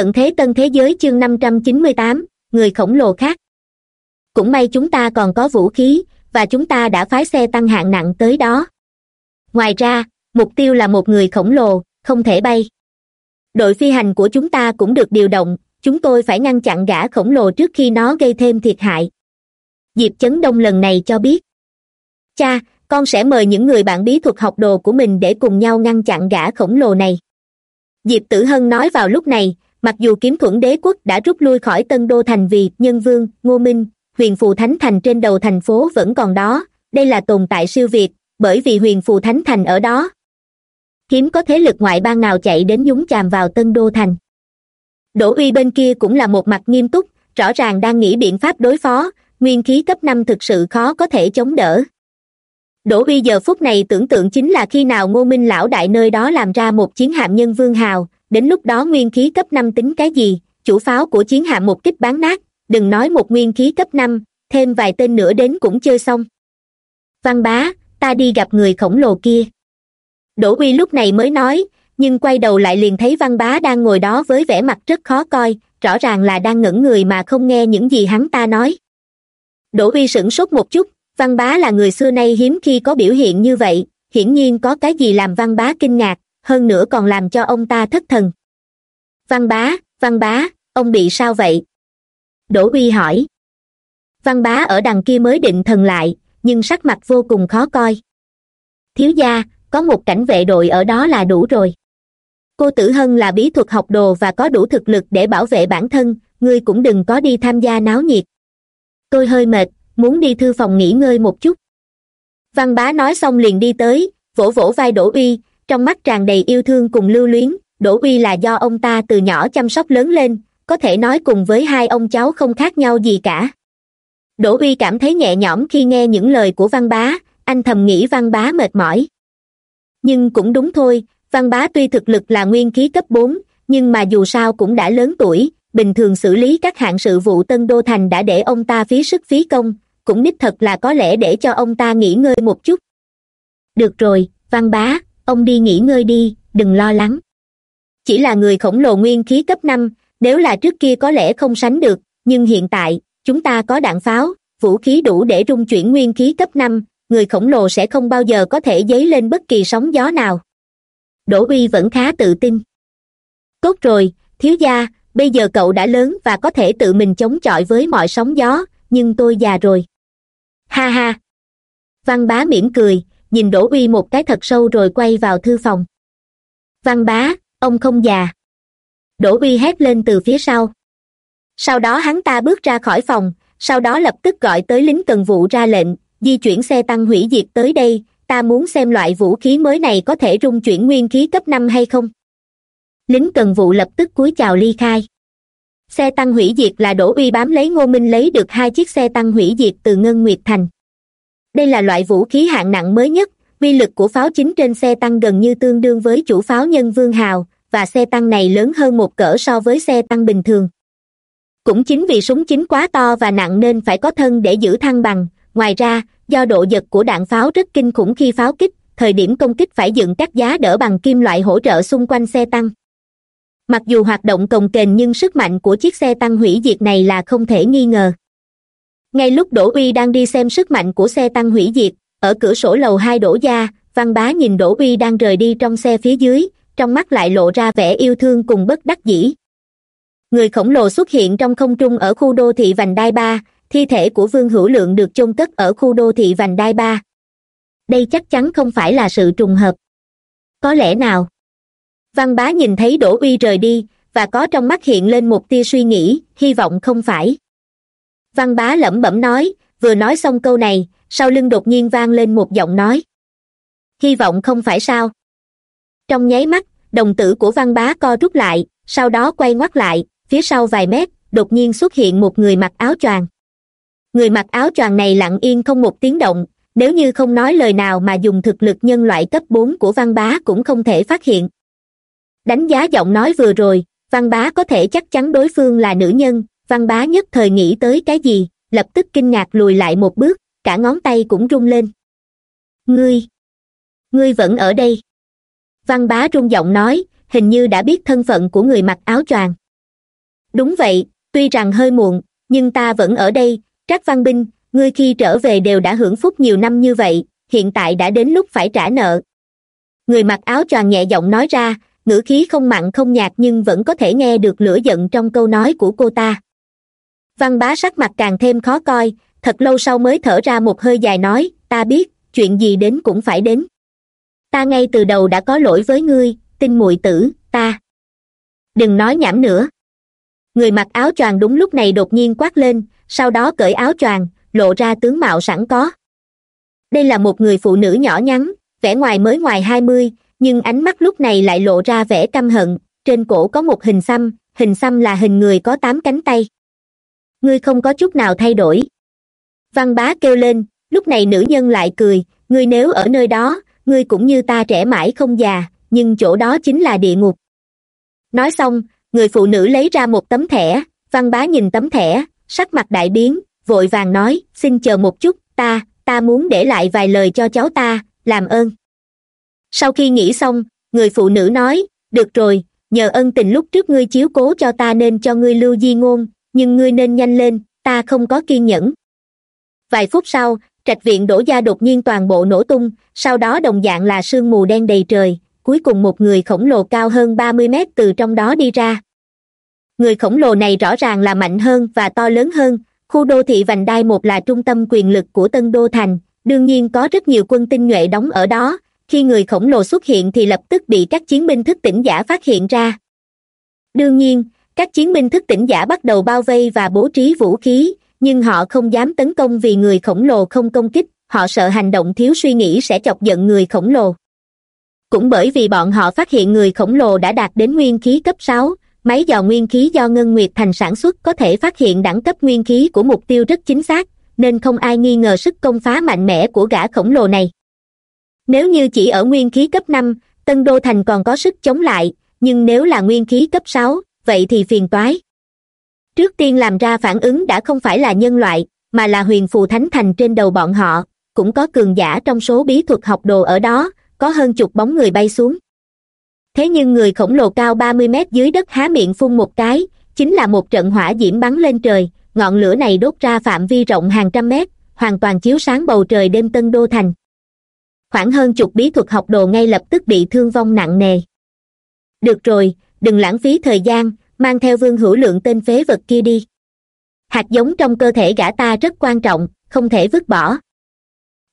tận thế tân thế giới chương năm trăm chín mươi tám, người khổng lồ khác. Cũng may chúng ta còn có vũ khí, và chúng ta đã phái xe tăng hạng nặng tới đó. Ngoài ra, mục tiêu là một người khổng lồ, không thể bay. Đội phi hành của chúng ta cũng được điều động, chúng tôi phải ngăn chặn gã khổng lồ trước khi nó gây thêm thiệt hại. Diệp chấn đông lần này cho biết. Cha, con sẽ mời những người bạn bí thuật học đồ của mình để cùng nhau ngăn chặn gã khổng lồ này. Diệp tử hân nói vào lúc này mặc dù kiếm thuẫn đế quốc đã rút lui khỏi tân đô thành vì nhân vương, ngô minh, huyền phù thánh thành trên đầu thành phố vẫn còn đó, đây là tồn tại siêu việt, bởi vì huyền phù thánh thành ở đó. Hiếm có thế lực ngoại bang nào chạy đến nhúng chàm vào tân đô thành? Đỗ uy bên kia cũng là một mặt nghiêm túc, rõ ràng đang nghĩ biện pháp đối phó, nguyên khí cấp năm thực sự khó có thể chống đỡ. Đỗ uy giờ phút này tưởng tượng chính là khi nào ngô minh lão đại nơi đó làm ra một chiến hạm nhân vương hào đến lúc đó nguyên khí cấp năm tính cái gì? Chủ pháo của chiến hạm một kích bán nát. Đừng nói một nguyên khí cấp năm, thêm vài tên nữa đến cũng chơi xong. Văn bá, ta đi gặp người khổng lồ kia. Đỗ uy lúc này mới nói, nhưng quay đầu lại liền thấy văn bá đang ngồi đó với vẻ mặt rất khó coi, rõ ràng là đang ngẩn người mà không nghe những gì hắn ta nói. Đỗ uy sửng sốt một chút, văn bá là người xưa nay hiếm khi có biểu hiện như vậy, hiển nhiên có cái gì làm văn bá kinh ngạc hơn nữa còn làm cho ông ta thất thần. Văn bá văn bá, ông bị sao vậy? Đỗ uy hỏi. Văn bá ở đằng kia mới định thần lại, nhưng sắc mặt vô cùng khó coi. Thiếu gia, có một cảnh vệ đội ở đó là đủ rồi. Cô tử hân là bí thuật học đồ và có đủ thực lực để bảo vệ bản thân, ngươi cũng đừng có đi tham gia náo nhiệt. Tôi hơi mệt, muốn đi thư phòng nghỉ ngơi một chút. Văn bá nói xong liền đi tới, vỗ vỗ vai đỗ uy trong mắt tràn đầy yêu thương cùng lưu luyến, đỗ uy là do ông ta từ nhỏ chăm sóc lớn lên, có thể nói cùng với hai ông cháu không khác nhau gì cả. Đỗ uy cảm thấy nhẹ nhõm khi nghe những lời của văn bá, anh thầm nghĩ văn bá mệt mỏi. Nhưng cũng đúng thôi, văn bá tuy thực lực là nguyên khí cấp bốn, nhưng mà dù sao cũng đã lớn tuổi, bình thường xử lý các hạng sự vụ tân đô thành đã để ông ta phí sức phí công, cũng đích thật là có lẽ để cho ông ta nghỉ ngơi một chút. Được rồi, văn bá ông đi nghỉ ngơi đi, đừng lo lắng. Chỉ là người khổng lồ nguyên khí cấp năm, nếu là trước kia có lẽ không sánh được, nhưng hiện tại, chúng ta có đạn pháo, vũ khí đủ để rung chuyển nguyên khí cấp năm, người khổng lồ sẽ không bao giờ có thể dấy lên bất kỳ sóng gió nào. Đỗ uy vẫn khá tự tin. Tốt rồi, thiếu gia, bây giờ cậu đã lớn và có thể tự mình chống chọi với mọi sóng gió, nhưng tôi già rồi. Ha ha. Văn bá mỉm cười nhìn đỗ uy một cái thật sâu rồi quay vào thư phòng. Văn bá, ông không già. Đỗ uy hét lên từ phía sau. Sau đó hắn ta bước ra khỏi phòng, sau đó lập tức gọi tới lính cần vụ ra lệnh, di chuyển xe tăng hủy diệt tới đây, ta muốn xem loại vũ khí mới này có thể rung chuyển nguyên khí cấp năm hay không. Lính cần vụ lập tức cúi chào ly khai. Xe tăng hủy diệt là đỗ uy bám lấy ngô minh lấy được hai chiếc xe tăng hủy diệt từ ngân nguyệt thành đây là loại vũ khí hạng nặng mới nhất, uy lực của pháo chính trên xe tăng gần như tương đương với chủ pháo nhân vương hào, và xe tăng này lớn hơn một cỡ so với xe tăng bình thường. Cũng chính vì súng chính quá to và nặng nên phải có thân để giữ thăng bằng. Ngoài ra, do độ giật của đạn pháo rất kinh khủng khi pháo kích, thời điểm công kích phải dựng các giá đỡ bằng kim loại hỗ trợ xung quanh xe tăng. Mặc dù hoạt động cồng kềnh nhưng sức mạnh của chiếc xe tăng hủy diệt này là không thể nghi ngờ ngay lúc đỗ uy đang đi xem sức mạnh của xe tăng hủy diệt, ở cửa sổ lầu hai Đổ gia văn bá nhìn đỗ uy đang rời đi trong xe phía dưới, trong mắt lại lộ ra vẻ yêu thương cùng bất đắc dĩ. Người khổng lồ xuất hiện trong không trung ở khu đô thị vành đai ba, thi thể của vương hữu lượng được chôn cất ở khu đô thị vành đai ba. Đây chắc chắn không phải là sự trùng hợp. Có lẽ nào? Văn bá nhìn thấy đỗ uy rời đi, và có trong mắt hiện lên một tia suy nghĩ, hy vọng không phải văn bá lẩm bẩm nói, vừa nói xong câu này, sau lưng đột nhiên vang lên một giọng nói. Hy vọng không phải sao? Trong nháy mắt, đồng tử của văn bá co rút lại, sau đó quay ngoắt lại, phía sau vài mét, đột nhiên xuất hiện một người mặc áo choàng. Người mặc áo choàng này lặng yên không một tiếng động, nếu như không nói lời nào mà dùng thực lực nhân loại cấp bốn của văn bá cũng không thể phát hiện. Đánh giá giọng nói vừa rồi, văn bá có thể chắc chắn đối phương là nữ nhân văn bá nhất thời nghĩ tới cái gì, lập tức kinh ngạc lùi lại một bước, cả ngón tay cũng rung lên. Ngươi ngươi vẫn ở đây. Văn bá rung giọng nói, hình như đã biết thân phận của người mặc áo choàng. Đúng vậy, tuy rằng hơi muộn, nhưng ta vẫn ở đây, trác văn binh, ngươi khi trở về đều đã hưởng phúc nhiều năm như vậy, hiện tại đã đến lúc phải trả nợ. Người mặc áo choàng nhẹ giọng nói ra, ngữ khí không mặn không nhạt nhưng vẫn có thể nghe được lửa giận trong câu nói của cô ta văn bá sắc mặt càng thêm khó coi, thật lâu sau mới thở ra một hơi dài nói, ta biết, chuyện gì đến cũng phải đến. Ta ngay từ đầu đã có lỗi với ngươi tinh muội tử, ta. Đừng nói nhảm nữa. Người mặc áo choàng đúng lúc này đột nhiên quát lên, sau đó cởi áo choàng, lộ ra tướng mạo sẵn có. Đây là một người phụ nữ nhỏ nhắn, vẻ ngoài mới ngoài hai mươi, nhưng ánh mắt lúc này lại lộ ra vẻ căm hận, trên cổ có một hình xăm hình xăm là hình người có tám cánh tay ngươi không có chút nào thay đổi. Văn bá kêu lên, lúc này nữ nhân lại cười, ngươi nếu ở nơi đó, ngươi cũng như ta trẻ mãi không già, nhưng chỗ đó chính là địa ngục. Nói xong, người phụ nữ lấy ra một tấm thẻ, văn bá nhìn tấm thẻ, sắc mặt đại biến, vội vàng nói, xin chờ một chút, ta ta muốn để lại vài lời cho cháu ta, làm ơn. Sau khi nghĩ xong, người phụ nữ nói, được rồi, nhờ ân tình lúc trước ngươi chiếu cố cho ta nên cho ngươi lưu di ngôn nhưng ngươi nên nhanh lên, ta không có kiên nhẫn. Vài phút sau, trạch viện đổ gia đột nhiên toàn bộ nổ tung, sau đó đồng dạng là sương mù đen đầy trời, cuối cùng một người khổng lồ cao hơn ba mươi mét từ trong đó đi ra. Người khổng lồ này rõ ràng là mạnh hơn và to lớn hơn, khu đô thị vành đai một là trung tâm quyền lực của tân đô thành, đương nhiên có rất nhiều quân tinh nhuệ đóng ở đó, khi người khổng lồ xuất hiện thì lập tức bị các chiến binh thức tỉnh giả phát hiện ra. Đương nhiên các chiến binh thức tỉnh giả bắt đầu bao vây và bố trí vũ khí, nhưng họ không dám tấn công vì người khổng lồ không công kích, họ sợ hành động thiếu suy nghĩ sẽ chọc giận người khổng lồ. Cũng bởi vì bọn họ phát hiện người khổng lồ đã đạt đến nguyên khí cấp sáu, máy dò nguyên khí do ngân nguyệt thành sản xuất có thể phát hiện đẳng cấp nguyên khí của mục tiêu rất chính xác, nên không ai nghi ngờ sức công phá mạnh mẽ của gã khổng lồ này. Nếu như chỉ ở nguyên khí cấp năm, tân đô thành còn có sức chống lại, nhưng nếu là nguyên khí cấp sáu vậy thì phiền toái. Trước tiên làm ra phản ứng đã không phải là nhân loại, mà là huyền phù thánh thành trên đầu bọn họ. Cũng có cường giả trong số bí thuật học đồ ở đó, có hơn chục bóng người bay xuống. Thế nhưng người khổng lồ cao ba mươi mét dưới đất há miệng phun một cái, chính là một trận hỏa diễm bắn lên trời. Ngọn lửa này đốt ra phạm vi rộng hàng trăm mét, hoàn toàn chiếu sáng bầu trời đêm tân đô thành. Khoảng hơn chục bí thuật học đồ ngay lập tức bị thương vong nặng nề. Được rồi, đừng lãng phí thời gian mang theo vương hữu lượng tên phế vật kia đi. Hạt giống trong cơ thể gã ta rất quan trọng, không thể vứt bỏ.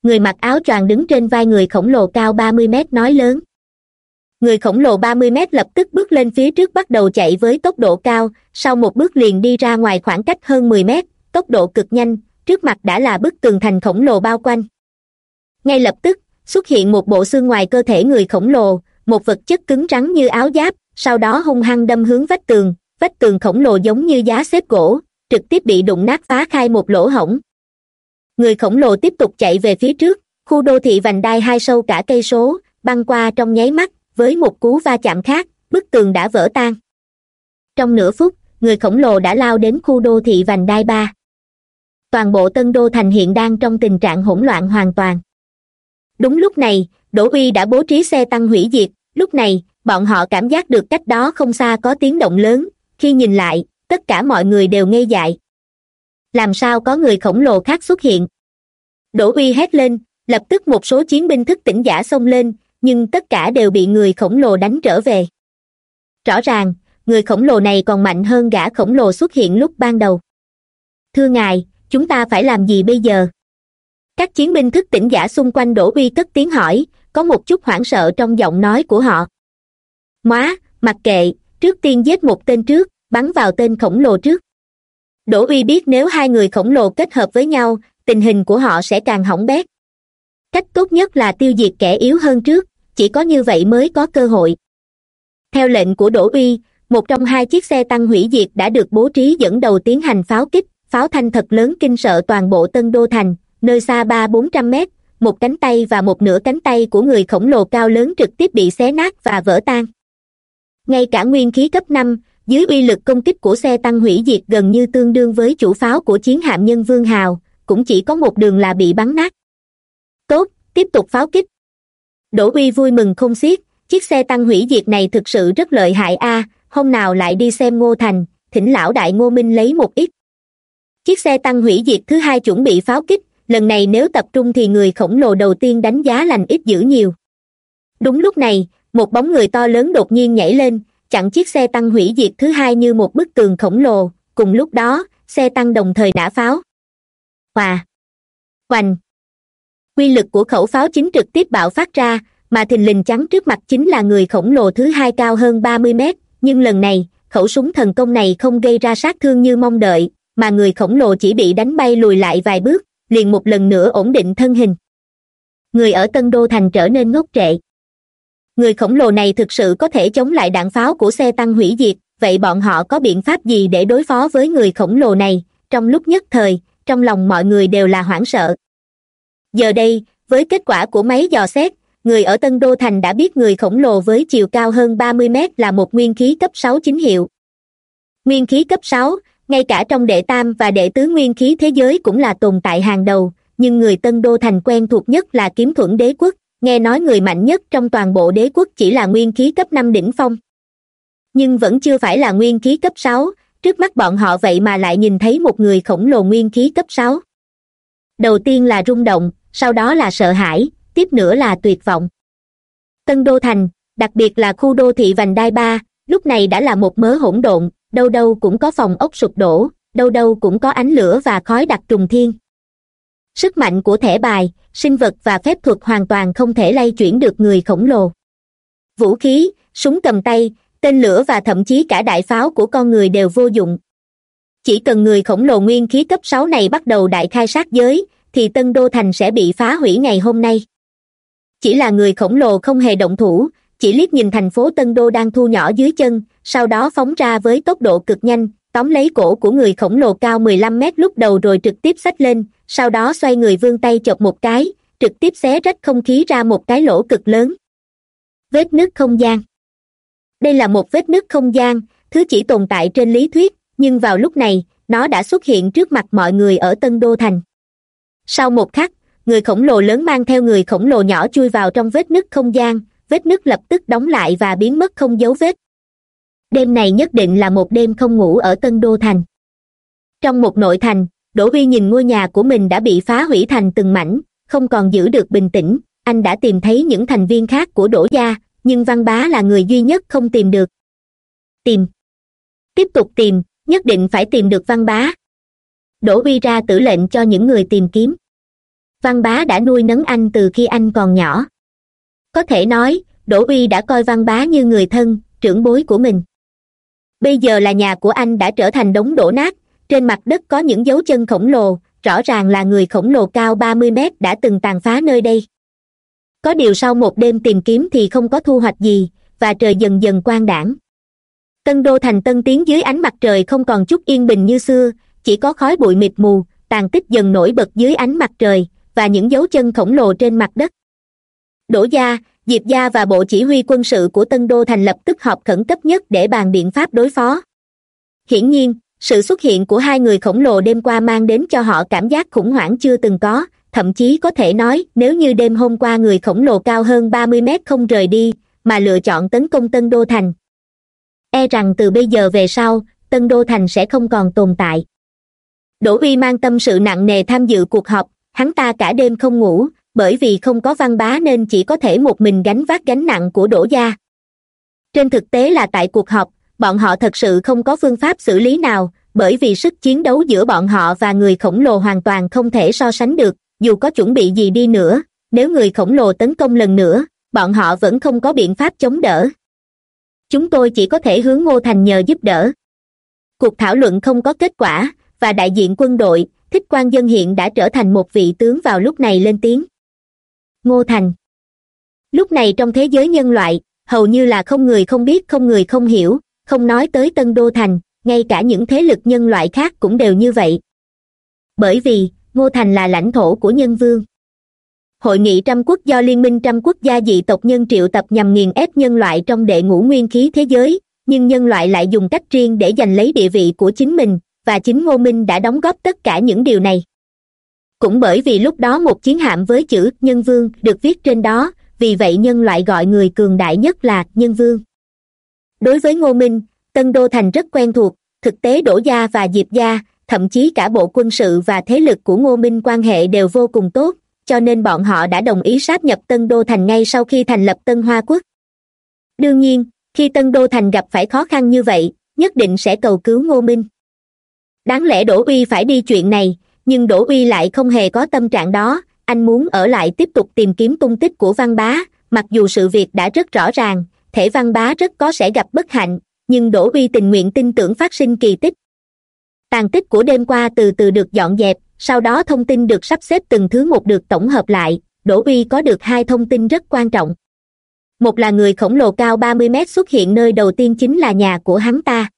Người mặc áo choàng đứng trên vai người khổng lồ cao ba mươi mét nói lớn. Người khổng lồ ba mươi mét lập tức bước lên phía trước bắt đầu chạy với tốc độ cao, sau một bước liền đi ra ngoài khoảng cách hơn mười mét, tốc độ cực nhanh, trước mặt đã là bức tường thành khổng lồ bao quanh. Ngay lập tức, xuất hiện một bộ xương ngoài cơ thể người khổng lồ, một vật chất cứng rắn như áo giáp sau đó hung hăng đâm hướng vách tường vách tường khổng lồ giống như giá xếp gỗ, trực tiếp bị đụng nát phá khai một lỗ hổng. Người khổng lồ tiếp tục chạy về phía trước, khu đô thị vành đai hai sâu cả cây số, băng qua trong nháy mắt, với một cú va chạm khác, bức tường đã vỡ tan. Trong nửa phút, người khổng lồ đã lao đến khu đô thị vành đai ba. Toàn bộ tân đô thành hiện đang trong tình trạng hỗn loạn hoàn toàn. Đúng lúc này, đỗ uy đã bố trí xe tăng hủy diệt, lúc này bọn họ cảm giác được cách đó không xa có tiếng động lớn. Khi nhìn lại, tất cả mọi người đều ngây dại. Làm sao có người khổng lồ khác xuất hiện? Đỗ uy hét lên, lập tức một số chiến binh thức tỉnh giả xông lên, nhưng tất cả đều bị người khổng lồ đánh trở về. Rõ ràng, người khổng lồ này còn mạnh hơn gã khổng lồ xuất hiện lúc ban đầu. Thưa ngài, chúng ta phải làm gì bây giờ? Các chiến binh thức tỉnh giả xung quanh đỗ uy cất tiếng hỏi, có một chút hoảng sợ trong giọng nói của họ móa mặc kệ, trước tiên giết một tên trước, bắn vào tên khổng lồ trước. Đỗ uy biết nếu hai người khổng lồ kết hợp với nhau, tình hình của họ sẽ càng hỏng bét. Cách tốt nhất là tiêu diệt kẻ yếu hơn trước, chỉ có như vậy mới có cơ hội. Theo lệnh của đỗ uy, một trong hai chiếc xe tăng hủy diệt đã được bố trí dẫn đầu tiến hành pháo kích, pháo thanh thật lớn kinh sợ toàn bộ tân đô thành, nơi xa ba bốn trăm mét, một cánh tay và một nửa cánh tay của người khổng lồ cao lớn trực tiếp bị xé nát và vỡ tan ngay cả nguyên khí cấp năm, dưới uy lực công kích của xe tăng hủy diệt gần như tương đương với chủ pháo của chiến hạm nhân vương hào, cũng chỉ có một đường là bị bắn nát. Tốt, tiếp tục pháo kích. Đỗ uy vui mừng không xiết, chiếc xe tăng hủy diệt này thực sự rất lợi hại a, hôm nào lại đi xem ngô thành, thỉnh lão đại ngô minh lấy một ít. Chiếc xe tăng hủy diệt thứ hai chuẩn bị pháo kích, lần này nếu tập trung thì người khổng lồ đầu tiên đánh giá lành ít dữ nhiều. Đúng lúc này một bóng người to lớn đột nhiên nhảy lên, chặn chiếc xe tăng hủy diệt thứ hai như một bức tường khổng lồ. Cùng lúc đó, xe tăng đồng thời nã pháo. Hòa. Hoành. Quy lực của khẩu pháo chính trực tiếp bạo phát ra, mà thình lình chắn trước mặt chính là người khổng lồ thứ hai cao hơn ba mươi mét. Nhưng lần này, khẩu súng thần công này không gây ra sát thương như mong đợi, mà người khổng lồ chỉ bị đánh bay lùi lại vài bước, liền một lần nữa ổn định thân hình. Người ở tân đô thành trở nên ngốc trệ người khổng lồ này thực sự có thể chống lại đạn pháo của xe tăng hủy diệt, vậy bọn họ có biện pháp gì để đối phó với người khổng lồ này? Trong lúc nhất thời, trong lòng mọi người đều là hoảng sợ. Giờ đây, với kết quả của máy dò xét, người ở tân đô thành đã biết người khổng lồ với chiều cao hơn ba mươi mét là một nguyên khí cấp sáu chính hiệu. Nguyên khí cấp sáu, ngay cả trong đệ tam và đệ tứ nguyên khí thế giới cũng là tồn tại hàng đầu, nhưng người tân đô thành quen thuộc nhất là kiếm thuẫn đế quốc nghe nói người mạnh nhất trong toàn bộ đế quốc chỉ là nguyên khí cấp năm đỉnh phong. Nhưng vẫn chưa phải là nguyên khí cấp sáu, trước mắt bọn họ vậy mà lại nhìn thấy một người khổng lồ nguyên khí cấp sáu. Đầu tiên là rung động, sau đó là sợ hãi, tiếp nữa là tuyệt vọng. Tân đô thành, đặc biệt là khu đô thị vành đai ba, lúc này đã là một mớ hỗn độn, đâu đâu cũng có phòng ốc sụp đổ, đâu đâu cũng có ánh lửa và khói đặc trùng thiên sức mạnh của thẻ bài, sinh vật và phép thuật hoàn toàn không thể lay chuyển được người khổng lồ. Vũ khí, súng cầm tay, tên lửa và thậm chí cả đại pháo của con người đều vô dụng. Chỉ cần người khổng lồ nguyên khí cấp sáu này bắt đầu đại khai sát giới, thì tân đô thành sẽ bị phá hủy ngày hôm nay. Chỉ là người khổng lồ không hề động thủ, chỉ liếc nhìn thành phố tân đô đang thu nhỏ dưới chân, sau đó phóng ra với tốc độ cực nhanh tóm lấy cổ của người khổng lồ cao mười lăm mét lúc đầu rồi trực tiếp xách lên, sau đó xoay người vươn tay chọc một cái, trực tiếp xé rách không khí ra một cái lỗ cực lớn. Vết nứt không gian. Đây là một vết nứt không gian, thứ chỉ tồn tại trên lý thuyết, nhưng vào lúc này, nó đã xuất hiện trước mặt mọi người ở tân đô thành. Sau một khắc, người khổng lồ lớn mang theo người khổng lồ nhỏ chui vào trong vết nứt không gian, vết nứt lập tức đóng lại và biến mất không dấu vết đêm này nhất định là một đêm không ngủ ở tân đô thành. Trong một nội thành, đỗ huy nhìn ngôi nhà của mình đã bị phá hủy thành từng mảnh, không còn giữ được bình tĩnh, anh đã tìm thấy những thành viên khác của đỗ gia, nhưng văn bá là người duy nhất không tìm được. Tìm. Tiếp tục tìm, nhất định phải tìm được văn bá. Đỗ huy ra tử lệnh cho những người tìm kiếm. Văn bá đã nuôi nấng anh từ khi anh còn nhỏ. Có thể nói, đỗ uy đã coi văn bá như người thân, trưởng bối của mình bây giờ là nhà của anh đã trở thành đống đổ nát. Trên mặt đất có những dấu chân khổng lồ, rõ ràng là người khổng lồ cao ba mươi mét đã từng tàn phá nơi đây. Có điều sau một đêm tìm kiếm thì không có thu hoạch gì, và trời dần dần quang đảng tân đô thành tân tiến dưới ánh mặt trời không còn chút yên bình như xưa, chỉ có khói bụi mịt mù, tàn tích dần nổi bật dưới ánh mặt trời, và những dấu chân khổng lồ trên mặt đất. Đổ gia diệp gia và bộ chỉ huy quân sự của tân đô thành lập tức họp khẩn cấp nhất để bàn biện pháp đối phó. Hiển nhiên, sự xuất hiện của hai người khổng lồ đêm qua mang đến cho họ cảm giác khủng hoảng chưa từng có, thậm chí có thể nói, nếu như đêm hôm qua người khổng lồ cao hơn ba mươi mét không rời đi, mà lựa chọn tấn công tân đô thành. E rằng từ bây giờ về sau, tân đô thành sẽ không còn tồn tại. Đỗ uy mang tâm sự nặng nề tham dự cuộc họp, hắn ta cả đêm không ngủ bởi vì không có văn bá nên chỉ có thể một mình gánh vác gánh nặng của đỗ gia. Trên thực tế là tại cuộc họp, bọn họ thật sự không có phương pháp xử lý nào, bởi vì sức chiến đấu giữa bọn họ và người khổng lồ hoàn toàn không thể so sánh được, dù có chuẩn bị gì đi nữa, nếu người khổng lồ tấn công lần nữa, bọn họ vẫn không có biện pháp chống đỡ. Chúng tôi chỉ có thể hướng ngô thành nhờ giúp đỡ. Cuộc thảo luận không có kết quả, và đại diện quân đội, thích quan dân hiện đã trở thành một vị tướng vào lúc này lên tiếng ngô thành. Lúc này trong thế giới nhân loại, hầu như là không người không biết, không người không hiểu, không nói tới tân đô thành, ngay cả những thế lực nhân loại khác cũng đều như vậy. Bởi vì, ngô thành là lãnh thổ của nhân vương. Hội nghị trăm quốc do liên minh trăm quốc gia dị tộc nhân triệu tập nhằm nghiền ép nhân loại trong đệ ngũ nguyên khí thế giới, nhưng nhân loại lại dùng cách riêng để giành lấy địa vị của chính mình, và chính ngô minh đã đóng góp tất cả những điều này cũng bởi vì lúc đó một chiến hạm với chữ nhân vương được viết trên đó, vì vậy nhân loại gọi người cường đại nhất là nhân vương. Đối với ngô minh, tân đô thành rất quen thuộc, thực tế đỗ gia và diệp gia, thậm chí cả bộ quân sự và thế lực của ngô minh quan hệ đều vô cùng tốt, cho nên bọn họ đã đồng ý sáp nhập tân đô thành ngay sau khi thành lập tân hoa quốc. Đương nhiên, khi tân đô thành gặp phải khó khăn như vậy, nhất định sẽ cầu cứu ngô minh. Đáng lẽ đỗ uy phải đi chuyện này nhưng đỗ uy lại không hề có tâm trạng đó, anh muốn ở lại tiếp tục tìm kiếm tung tích của văn bá. Mặc dù sự việc đã rất rõ ràng, thể văn bá rất có sẽ gặp bất hạnh, nhưng đỗ uy tình nguyện tin tưởng phát sinh kỳ tích. Tàn tích của đêm qua từ từ được dọn dẹp, sau đó thông tin được sắp xếp từng thứ một được tổng hợp lại, đỗ uy có được hai thông tin rất quan trọng. Một là người khổng lồ cao ba mươi mét xuất hiện nơi đầu tiên chính là nhà của hắn ta.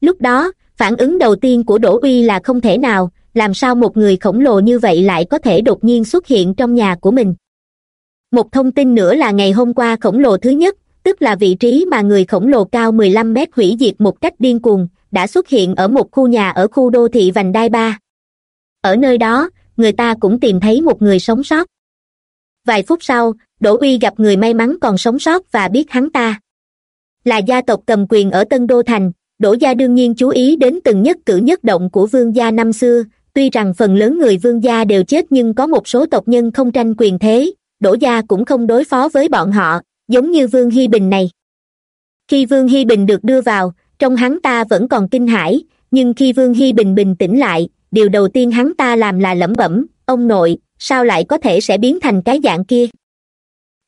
Lúc đó, phản ứng đầu tiên của đỗ uy là không thể nào làm sao một người khổng lồ như vậy lại có thể đột nhiên xuất hiện trong nhà của mình? Một thông tin nữa là ngày hôm qua khổng lồ thứ nhất, tức là vị trí mà người khổng lồ cao mười lăm mét hủy diệt một cách điên cuồng, đã xuất hiện ở một khu nhà ở khu đô thị vành đai ba. Ở nơi đó, người ta cũng tìm thấy một người sống sót. Vài phút sau, đỗ uy gặp người may mắn còn sống sót và biết hắn ta. Là gia tộc cầm quyền ở tân đô thành, đỗ gia đương nhiên chú ý đến từng nhất cử nhất động của vương gia năm xưa tuy rằng phần lớn người vương gia đều chết nhưng có một số tộc nhân không tranh quyền thế đỗ gia cũng không đối phó với bọn họ, giống như vương hy bình này. Khi vương hy bình được đưa vào, trong hắn ta vẫn còn kinh hãi, nhưng khi vương hy bình bình tĩnh lại, điều đầu tiên hắn ta làm là lẩm bẩm, ông nội, sao lại có thể sẽ biến thành cái dạng kia?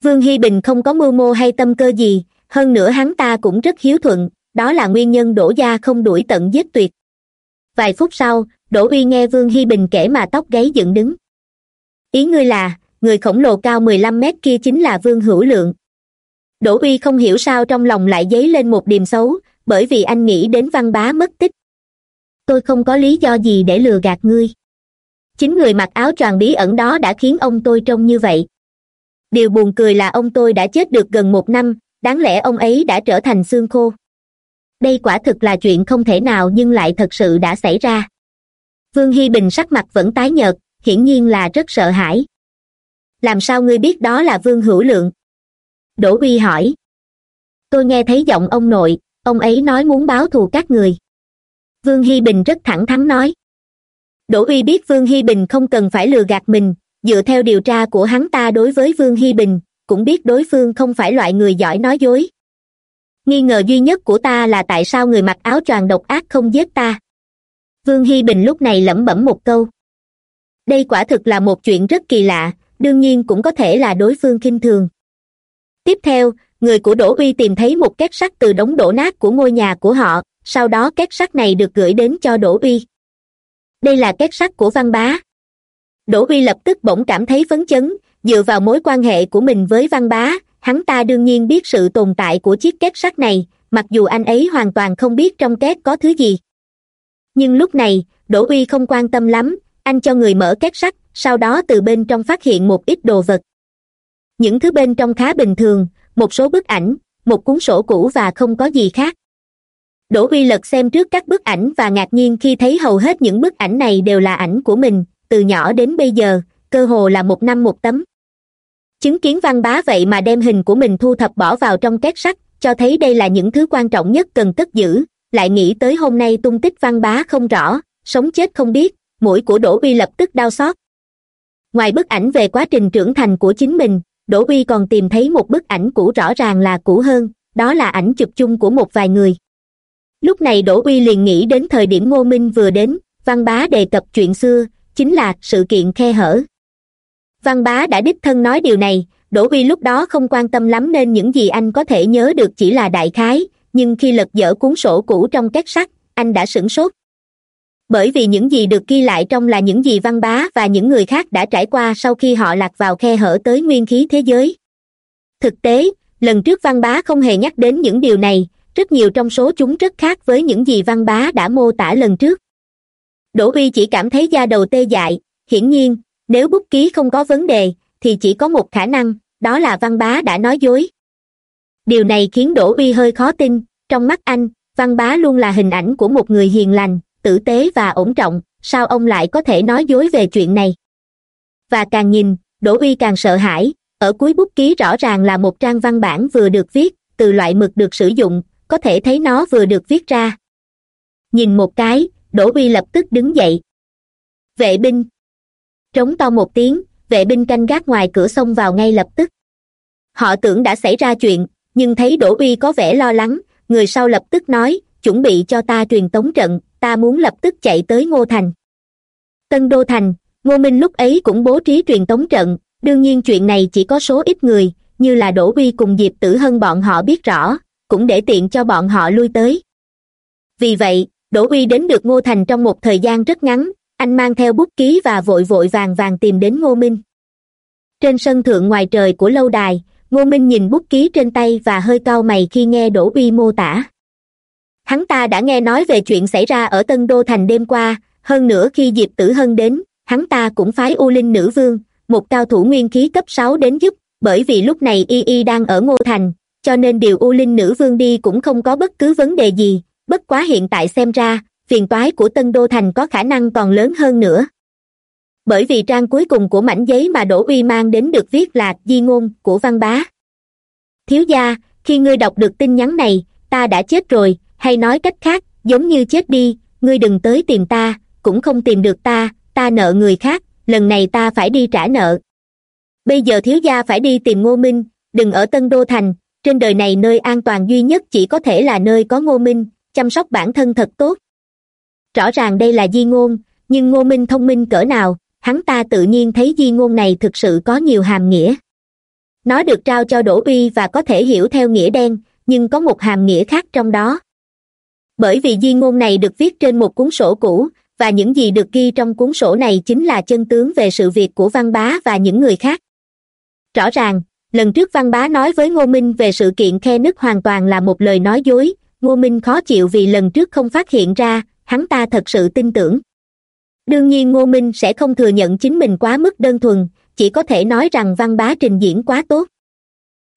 Vương hy bình không có mưu mô hay tâm cơ gì, hơn nữa hắn ta cũng rất hiếu thuận, đó là nguyên nhân đổ gia không đuổi tận giết tuyệt. Vài phút sau đỗ uy nghe vương hy bình kể mà tóc gáy dựng đứng. Ý ngươi là, người khổng lồ cao mười lăm mét kia chính là vương hữu lượng. Đỗ uy không hiểu sao trong lòng lại dấy lên một điềm xấu, bởi vì anh nghĩ đến văn bá mất tích. Tôi không có lý do gì để lừa gạt ngươi. Chính người mặc áo choàng bí ẩn đó đã khiến ông tôi trông như vậy. Điều buồn cười là ông tôi đã chết được gần một năm, đáng lẽ ông ấy đã trở thành xương khô. Đây quả thực là chuyện không thể nào nhưng lại thật sự đã xảy ra vương hy bình sắc mặt vẫn tái nhợt, hiển nhiên là rất sợ hãi. Làm sao ngươi biết đó là vương hữu lượng? Đỗ uy hỏi. Tôi nghe thấy giọng ông nội, ông ấy nói muốn báo thù các người. Vương hy bình rất thẳng thắn nói. Đỗ uy biết vương hy bình không cần phải lừa gạt mình, dựa theo điều tra của hắn ta đối với vương hy bình, cũng biết đối phương không phải loại người giỏi nói dối. Nghi ngờ duy nhất của ta là tại sao người mặc áo choàng độc ác không giết ta? Vương hy bình lúc này lẩm bẩm một câu. Đây quả thực là một chuyện rất kỳ lạ, đương nhiên cũng có thể là đối phương k i n h thường. Tiếp theo, người của đỗ uy tìm thấy một két sắt từ đống đổ nát của ngôi nhà của họ, sau đó két sắt này được gửi đến cho đỗ uy. Đây là két sắt của văn bá. Đỗ uy lập tức bỗng cảm thấy phấn chấn, dựa vào mối quan hệ của mình với văn bá, hắn ta đương nhiên biết sự tồn tại của chiếc két sắt này, mặc dù anh ấy hoàn toàn không biết trong két có thứ gì nhưng lúc này, đỗ uy không quan tâm lắm, anh cho người mở két sắt, sau đó từ bên trong phát hiện một ít đồ vật. Những thứ bên trong khá bình thường, một số bức ảnh, một cuốn sổ cũ và không có gì khác. Đỗ uy lật xem trước các bức ảnh và ngạc nhiên khi thấy hầu hết những bức ảnh này đều là ảnh của mình, từ nhỏ đến bây giờ, cơ hồ là một năm một tấm. Chứng kiến văn bá vậy mà đem hình của mình thu thập bỏ vào trong két sắt, cho thấy đây là những thứ quan trọng nhất cần cất giữ lại nghĩ tới hôm nay tung tích văn bá không rõ, sống chết không biết, mũi của đỗ uy lập tức đau xót. Ngoài bức ảnh về quá trình trưởng thành của chính mình, đỗ uy còn tìm thấy một bức ảnh cũ rõ ràng là cũ hơn, đó là ảnh chụp chung của một vài người. Lúc này đỗ uy liền nghĩ đến thời điểm ngô minh vừa đến, văn bá đề cập chuyện xưa, chính là sự kiện khe hở. Văn bá đã đích thân nói điều này, đỗ uy lúc đó không quan tâm lắm nên những gì anh có thể nhớ được chỉ là đại khái nhưng khi lật dở cuốn sổ cũ trong két sắt, anh đã sửng sốt. Bởi vì những gì được ghi lại trong là những gì văn bá và những người khác đã trải qua sau khi họ lạc vào khe hở tới nguyên khí thế giới. Thực tế, lần trước văn bá không hề nhắc đến những điều này, rất nhiều trong số chúng rất khác với những gì văn bá đã mô tả lần trước. Đỗ uy chỉ cảm thấy da đầu tê dại, hiển nhiên, nếu bút ký không có vấn đề, thì chỉ có một khả năng, đó là văn bá đã nói dối điều này khiến đỗ uy hơi khó tin, trong mắt anh, văn bá luôn là hình ảnh của một người hiền lành, tử tế và ổn trọng, sao ông lại có thể nói dối về chuyện này? Và càng nhìn, đỗ uy càng sợ hãi, ở cuối bút ký rõ ràng là một trang văn bản vừa được viết, từ loại mực được sử dụng, có thể thấy nó vừa được viết ra. Nhìn một cái, đỗ uy lập tức đứng dậy. Vệ binh. Trống to một tiếng, vệ binh canh gác ngoài cửa xông vào ngay lập tức. Họ tưởng đã xảy ra chuyện nhưng thấy đỗ uy có vẻ lo lắng, người sau lập tức nói, chuẩn bị cho ta truyền tống trận, ta muốn lập tức chạy tới ngô thành. Tân đô thành, ngô minh lúc ấy cũng bố trí truyền tống trận, đương nhiên chuyện này chỉ có số ít người, như là đỗ uy cùng diệp tử hân bọn họ biết rõ, cũng để tiện cho bọn họ lui tới. Vì vậy, đỗ uy đến được ngô thành trong một thời gian rất ngắn, anh mang theo bút ký và vội vội vàng vàng tìm đến ngô minh. Trên sân thượng ngoài trời của lâu đài ngô minh nhìn bút ký trên tay và hơi cau mày khi nghe đỗ uy mô tả. Hắn ta đã nghe nói về chuyện xảy ra ở tân đô thành đêm qua, hơn nữa khi diệp tử hân đến, hắn ta cũng phái u linh nữ vương, một cao thủ nguyên khí cấp sáu đến giúp, bởi vì lúc này y y đang ở ngô thành, cho nên điều u linh nữ vương đi cũng không có bất cứ vấn đề gì, bất quá hiện tại xem ra, phiền toái của tân đô thành có khả năng còn lớn hơn nữa bởi vì trang cuối cùng của mảnh giấy mà đỗ uy mang đến được viết là di ngôn của văn bá. Thiếu gia, khi ngươi đọc được tin nhắn này, ta đã chết rồi, hay nói cách khác, giống như chết đi, ngươi đừng tới tìm ta, cũng không tìm được ta ta nợ người khác, lần này ta phải đi trả nợ. Bây giờ thiếu gia phải đi tìm ngô minh, đừng ở tân đô thành, trên đời này nơi an toàn duy nhất chỉ có thể là nơi có ngô minh, chăm sóc bản thân thật tốt. Rõ ràng đây là di ngôn, nhưng ngô minh thông minh cỡ nào hắn ta tự nhiên thấy di ngôn này thực sự có nhiều hàm nghĩa. Nó được trao cho đỗ uy và có thể hiểu theo nghĩa đen, nhưng có một hàm nghĩa khác trong đó. Bởi vì di ngôn này được viết trên một cuốn sổ cũ, và những gì được ghi trong cuốn sổ này chính là chân tướng về sự việc của văn bá và những người khác. Rõ ràng, lần trước văn bá nói với ngô minh về sự kiện khe nứt hoàn toàn là một lời nói dối, ngô minh khó chịu vì lần trước không phát hiện ra, hắn ta thật sự tin tưởng đương nhiên ngô minh sẽ không thừa nhận chính mình quá mức đơn thuần, chỉ có thể nói rằng văn bá trình diễn quá tốt.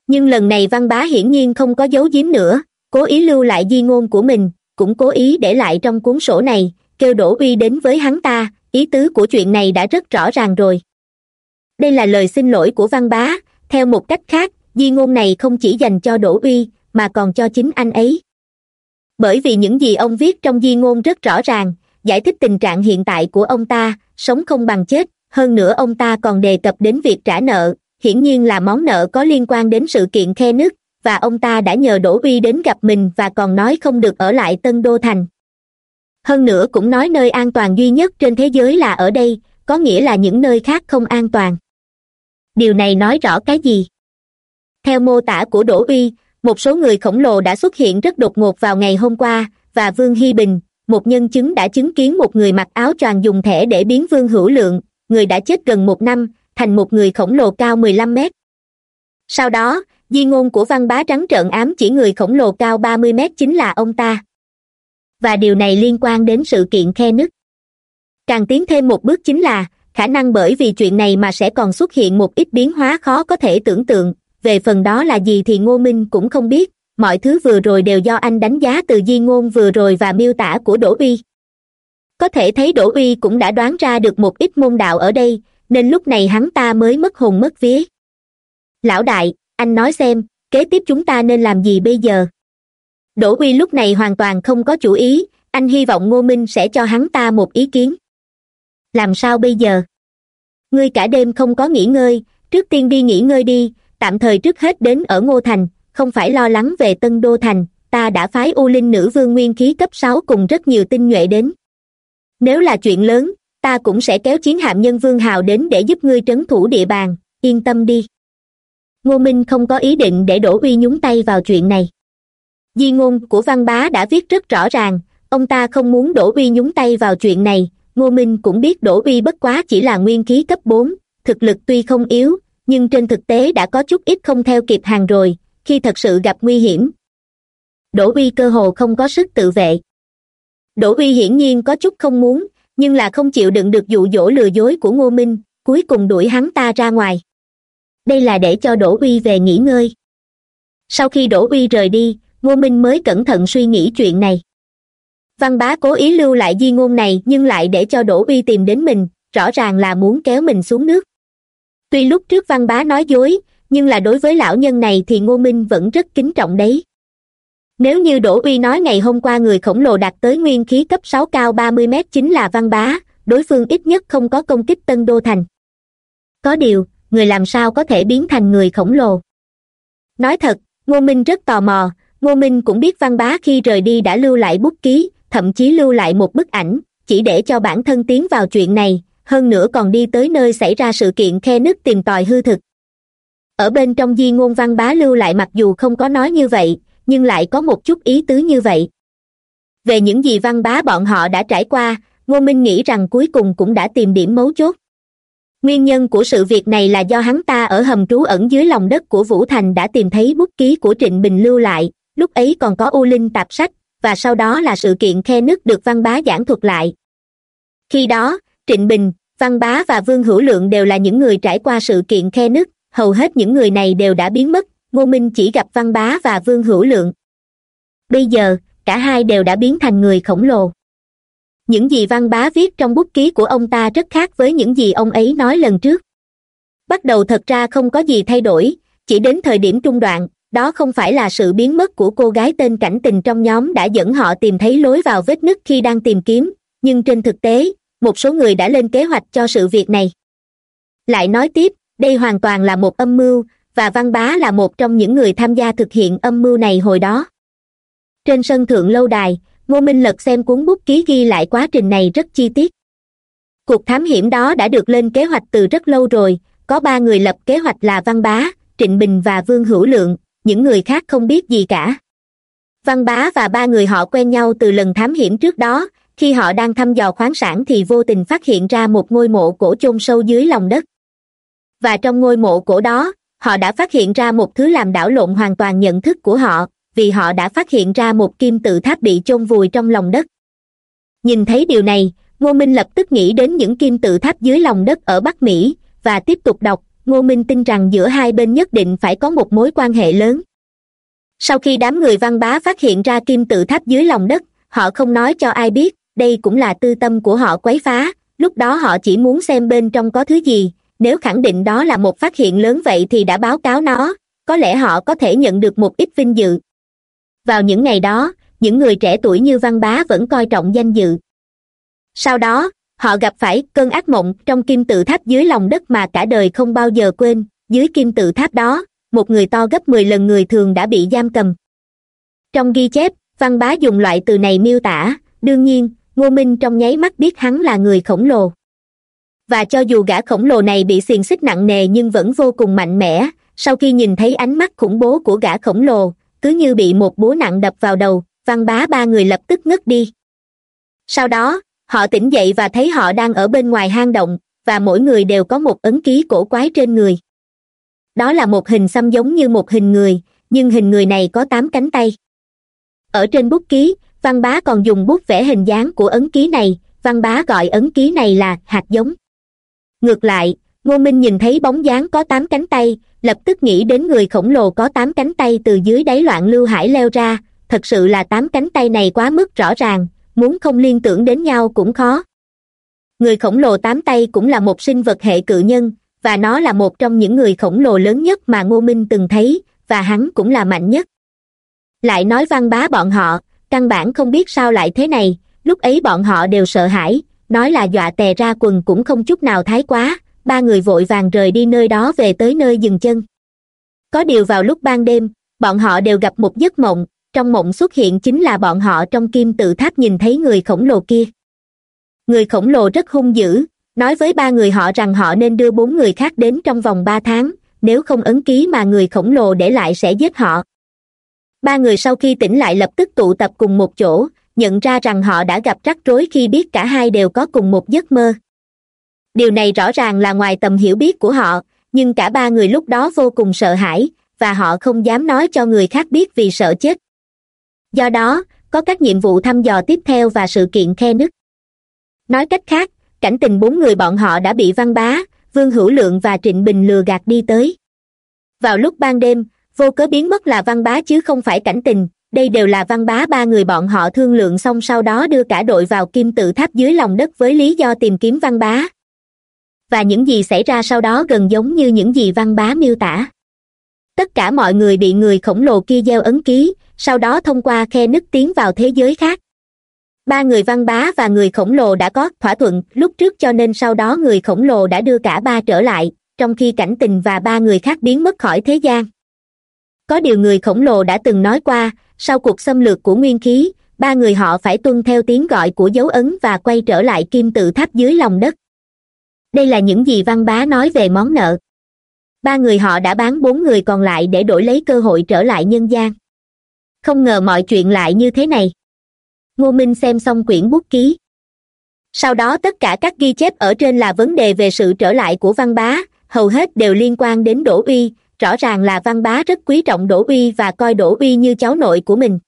Nhưng lần này văn bá hiển nhiên không có giấu giếm nữa, cố ý lưu lại di ngôn của mình, cũng cố ý để lại trong cuốn sổ này, kêu Đổ uy đến với hắn ta, ý tứ của chuyện này đã rất rõ ràng rồi. Đây là lời xin lỗi của văn bá, theo một cách khác, di ngôn này không chỉ dành cho đỗ uy, mà còn cho chính anh ấy. Bởi vì những gì ông viết trong di ngôn rất rõ ràng giải thích tình trạng hiện tại của ông ta, sống không bằng chết. Hơn nữa ông ta còn đề cập đến việc trả nợ, hiển nhiên là món nợ có liên quan đến sự kiện khe nứt, và ông ta đã nhờ đỗ uy đến gặp mình và còn nói không được ở lại tân đô thành. Hơn nữa cũng nói nơi an toàn duy nhất trên thế giới là ở đây, có nghĩa là những nơi khác không an toàn. Điều này nói rõ cái gì? Theo mô tả của đỗ uy, một số người khổng lồ đã xuất hiện rất đột ngột vào ngày hôm qua, và vương hy bình một nhân chứng đã chứng kiến một người mặc áo choàng dùng thẻ để biến vương hữu lượng, người đã chết gần một năm, thành một người khổng lồ cao mười lăm mét. Sau đó, di ngôn của văn bá trắng trợn ám chỉ người khổng lồ cao ba mươi mét chính là ông ta. Và điều này liên quan đến sự kiện khe nứt. Càng tiến thêm một bước chính là, khả năng bởi vì chuyện này mà sẽ còn xuất hiện một ít biến hóa khó có thể tưởng tượng, về phần đó là gì thì ngô minh cũng không biết mọi thứ vừa rồi đều do anh đánh giá từ di ngôn vừa rồi và miêu tả của đỗ uy. Có thể thấy đỗ uy cũng đã đoán ra được một ít môn đạo ở đây, nên lúc này hắn ta mới mất hồn mất vía. Lão đại, anh nói xem, kế tiếp chúng ta nên làm gì bây giờ? Đỗ uy lúc này hoàn toàn không có chủ ý, anh hy vọng ngô minh sẽ cho hắn ta một ý kiến. Làm sao bây giờ? Ngươi cả đêm không có nghỉ ngơi, trước tiên đi nghỉ ngơi đi, tạm thời trước hết đến ở ngô thành không phải lo lắng về tân đô thành, ta đã phái u linh nữ vương nguyên khí cấp sáu cùng rất nhiều tinh nhuệ đến. Nếu là chuyện lớn, ta cũng sẽ kéo chiến hạm nhân vương hào đến để giúp ngươi trấn thủ địa bàn, yên tâm đi. Ngô minh không có ý định để đỗ uy nhúng tay vào chuyện này. Di ngôn của văn bá đã viết rất rõ ràng, ông ta không muốn đỗ uy nhúng tay vào chuyện này. Ngô minh cũng biết đỗ uy bất quá chỉ là nguyên khí cấp bốn, thực lực tuy không yếu, nhưng trên thực tế đã có chút ít không theo kịp hàng rồi khi thật sự gặp nguy hiểm. Đỗ uy cơ hồ không có sức tự vệ. Đỗ uy hiển nhiên có chút không muốn, nhưng là không chịu đựng được dụ dỗ lừa dối của ngô minh, cuối cùng đuổi hắn ta ra ngoài. Đây là để cho đỗ uy về nghỉ ngơi. Sau khi đỗ uy rời đi, ngô minh mới cẩn thận suy nghĩ chuyện này. Văn bá cố ý lưu lại di ngôn này nhưng lại để cho đỗ uy tìm đến mình, rõ ràng là muốn kéo mình xuống nước. Tuy lúc trước văn bá nói dối nhưng là đối với lão nhân này thì ngô minh vẫn rất kính trọng đấy. Nếu như đỗ uy nói ngày hôm qua người khổng lồ đạt tới nguyên khí cấp sáu cao ba mươi mét chính là văn bá, đối phương ít nhất không có công kích tân đô thành. Có điều, người làm sao có thể biến thành người khổng lồ? Nói thật, ngô minh rất tò mò, ngô minh cũng biết văn bá khi rời đi đã lưu lại bút ký, thậm chí lưu lại một bức ảnh, chỉ để cho bản thân tiến vào chuyện này, hơn nữa còn đi tới nơi xảy ra sự kiện khe nứt tìm tòi hư thực ở bên trong di ngôn văn bá lưu lại mặc dù không có nói như vậy, nhưng lại có một chút ý tứ như vậy. Về những gì văn bá bọn họ đã trải qua, ngô minh nghĩ rằng cuối cùng cũng đã tìm điểm mấu chốt. Nguyên nhân của sự việc này là do hắn ta ở hầm trú ẩn dưới lòng đất của vũ thành đã tìm thấy bút ký của trịnh bình lưu lại, lúc ấy còn có u linh tạp sách, và sau đó là sự kiện khe nứt được văn bá giảng thuật lại. Khi đó, trịnh bình, văn bá và vương hữu lượng đều là những người trải qua sự kiện khe nứt hầu hết những người này đều đã biến mất, ngô minh chỉ gặp văn bá và vương hữu lượng. Bây giờ, cả hai đều đã biến thành người khổng lồ. Những gì văn bá viết trong bút ký của ông ta rất khác với những gì ông ấy nói lần trước. Bắt đầu thật ra không có gì thay đổi, chỉ đến thời điểm trung đoạn, đó không phải là sự biến mất của cô gái tên cảnh tình trong nhóm đã dẫn họ tìm thấy lối vào vết nứt khi đang tìm kiếm, nhưng trên thực tế, một số người đã lên kế hoạch cho sự việc này. Lại nói tiếp đây hoàn toàn là một âm mưu, và văn bá là một trong những người tham gia thực hiện âm mưu này hồi đó. Trên sân thượng lâu đài, ngô minh lật xem cuốn bút ký ghi lại quá trình này rất chi tiết. Cuộc thám hiểm đó đã được lên kế hoạch từ rất lâu rồi, có ba người lập kế hoạch là văn bá, trịnh bình và vương hữu lượng, những người khác không biết gì cả. Văn bá và ba người họ quen nhau từ lần thám hiểm trước đó, khi họ đang thăm dò khoáng sản thì vô tình phát hiện ra một ngôi mộ cổ chôn sâu dưới lòng đất và trong ngôi mộ cổ đó, họ đã phát hiện ra một thứ làm đảo lộn hoàn toàn nhận thức của họ, vì họ đã phát hiện ra một kim tự tháp bị chôn vùi trong lòng đất. Nhìn thấy điều này, ngô minh lập tức nghĩ đến những kim tự tháp dưới lòng đất ở bắc mỹ, và tiếp tục đọc. Ngô minh tin rằng giữa hai bên nhất định phải có một mối quan hệ lớn. Sau khi đám người văn bá phát hiện ra kim tự tháp dưới lòng đất, họ không nói cho ai biết, đây cũng là tư tâm của họ quấy phá, lúc đó họ chỉ muốn xem bên trong có thứ gì nếu khẳng định đó là một phát hiện lớn vậy thì đã báo cáo nó, có lẽ họ có thể nhận được một ít vinh dự. Vào những ngày đó, những người trẻ tuổi như văn bá vẫn coi trọng danh dự. Sau đó, họ gặp phải cơn ác mộng trong kim tự tháp dưới lòng đất mà cả đời không bao giờ quên. Dưới kim tự tháp đó, một người to gấp mười lần người thường đã bị giam cầm. Trong ghi chép, văn bá dùng loại từ này miêu tả, đương nhiên, ngô minh trong nháy mắt biết hắn là người khổng lồ và cho dù gã khổng lồ này bị xiềng xích nặng nề nhưng vẫn vô cùng mạnh mẽ. Sau khi nhìn thấy ánh mắt khủng bố của gã khổng lồ, cứ như bị một búa nặng đập vào đầu, văn bá ba người lập tức ngất đi. Sau đó, họ tỉnh dậy và thấy họ đang ở bên ngoài hang động, và mỗi người đều có một ấn ký cổ quái trên người. Đó là một hình xăm giống như một hình người, nhưng hình người này có tám cánh tay. Ở trên bút ký, văn bá còn dùng bút vẽ hình dáng của ấn ký này, văn bá gọi ấn ký này là hạt giống ngược lại, ngô minh nhìn thấy bóng dáng có tám cánh tay, lập tức nghĩ đến người khổng lồ có tám cánh tay từ dưới đáy loạn lưu hải leo ra. Thật sự là tám cánh tay này quá mức rõ ràng, muốn không liên tưởng đến nhau cũng khó. Người khổng lồ tám tay cũng là một sinh vật hệ cự nhân, và nó là một trong những người khổng lồ lớn nhất mà ngô minh từng thấy, và hắn cũng là mạnh nhất. Lại nói văn bá bọn họ, căn bản không biết sao lại thế này, lúc ấy bọn họ đều sợ hãi nói là dọa tè ra quần cũng không chút nào thái quá, ba người vội vàng rời đi nơi đó về tới nơi dừng chân. Có điều vào lúc ban đêm, bọn họ đều gặp một giấc mộng, trong mộng xuất hiện chính là bọn họ trong kim tự tháp nhìn thấy người khổng lồ kia. Người khổng lồ rất hung dữ, nói với ba người họ rằng họ nên đưa bốn người khác đến trong vòng ba tháng, nếu không ấn ký mà người khổng lồ để lại sẽ giết họ. Ba người sau khi tỉnh lại lập tức tụ tập cùng một chỗ nhận ra rằng họ đã gặp rắc rối khi biết cả hai đều có cùng một giấc mơ. Điều này rõ ràng là ngoài tầm hiểu biết của họ, nhưng cả ba người lúc đó vô cùng sợ hãi, và họ không dám nói cho người khác biết vì sợ chết. Do đó, có các nhiệm vụ thăm dò tiếp theo và sự kiện khe nứt. Nói cách khác, cảnh tình bốn người bọn họ đã bị văn bá, vương hữu lượng và trịnh bình lừa gạt đi tới. Vào lúc ban đêm, vô cớ biến mất là văn bá chứ không phải cảnh tình đây đều là văn bá ba người bọn họ thương lượng xong sau đó đưa cả đội vào kim tự tháp dưới lòng đất với lý do tìm kiếm văn bá. Và những gì xảy ra sau đó gần giống như những gì văn bá miêu tả. Tất cả mọi người bị người khổng lồ kia gieo ấn ký, sau đó thông qua khe nứt tiến vào thế giới khác. Ba người văn bá và người khổng lồ đã có thỏa thuận, lúc trước cho nên sau đó người khổng lồ đã đưa cả ba trở lại, trong khi cảnh tình và ba người khác biến mất khỏi thế gian có điều người khổng lồ đã từng nói qua, sau cuộc xâm lược của nguyên khí, ba người họ phải tuân theo tiếng gọi của dấu ấn và quay trở lại kim tự tháp dưới lòng đất. Đây là những gì văn bá nói về món nợ. Ba người họ đã bán bốn người còn lại để đổi lấy cơ hội trở lại nhân gian. Không ngờ mọi chuyện lại như thế này. Ngô minh xem xong quyển bút ký. Sau đó tất cả các ghi chép ở trên là vấn đề về sự trở lại của văn bá, hầu hết đều liên quan đến đỗ uy rõ ràng là văn bá rất quý trọng đỗ uy và coi đỗ uy như cháu nội của mình.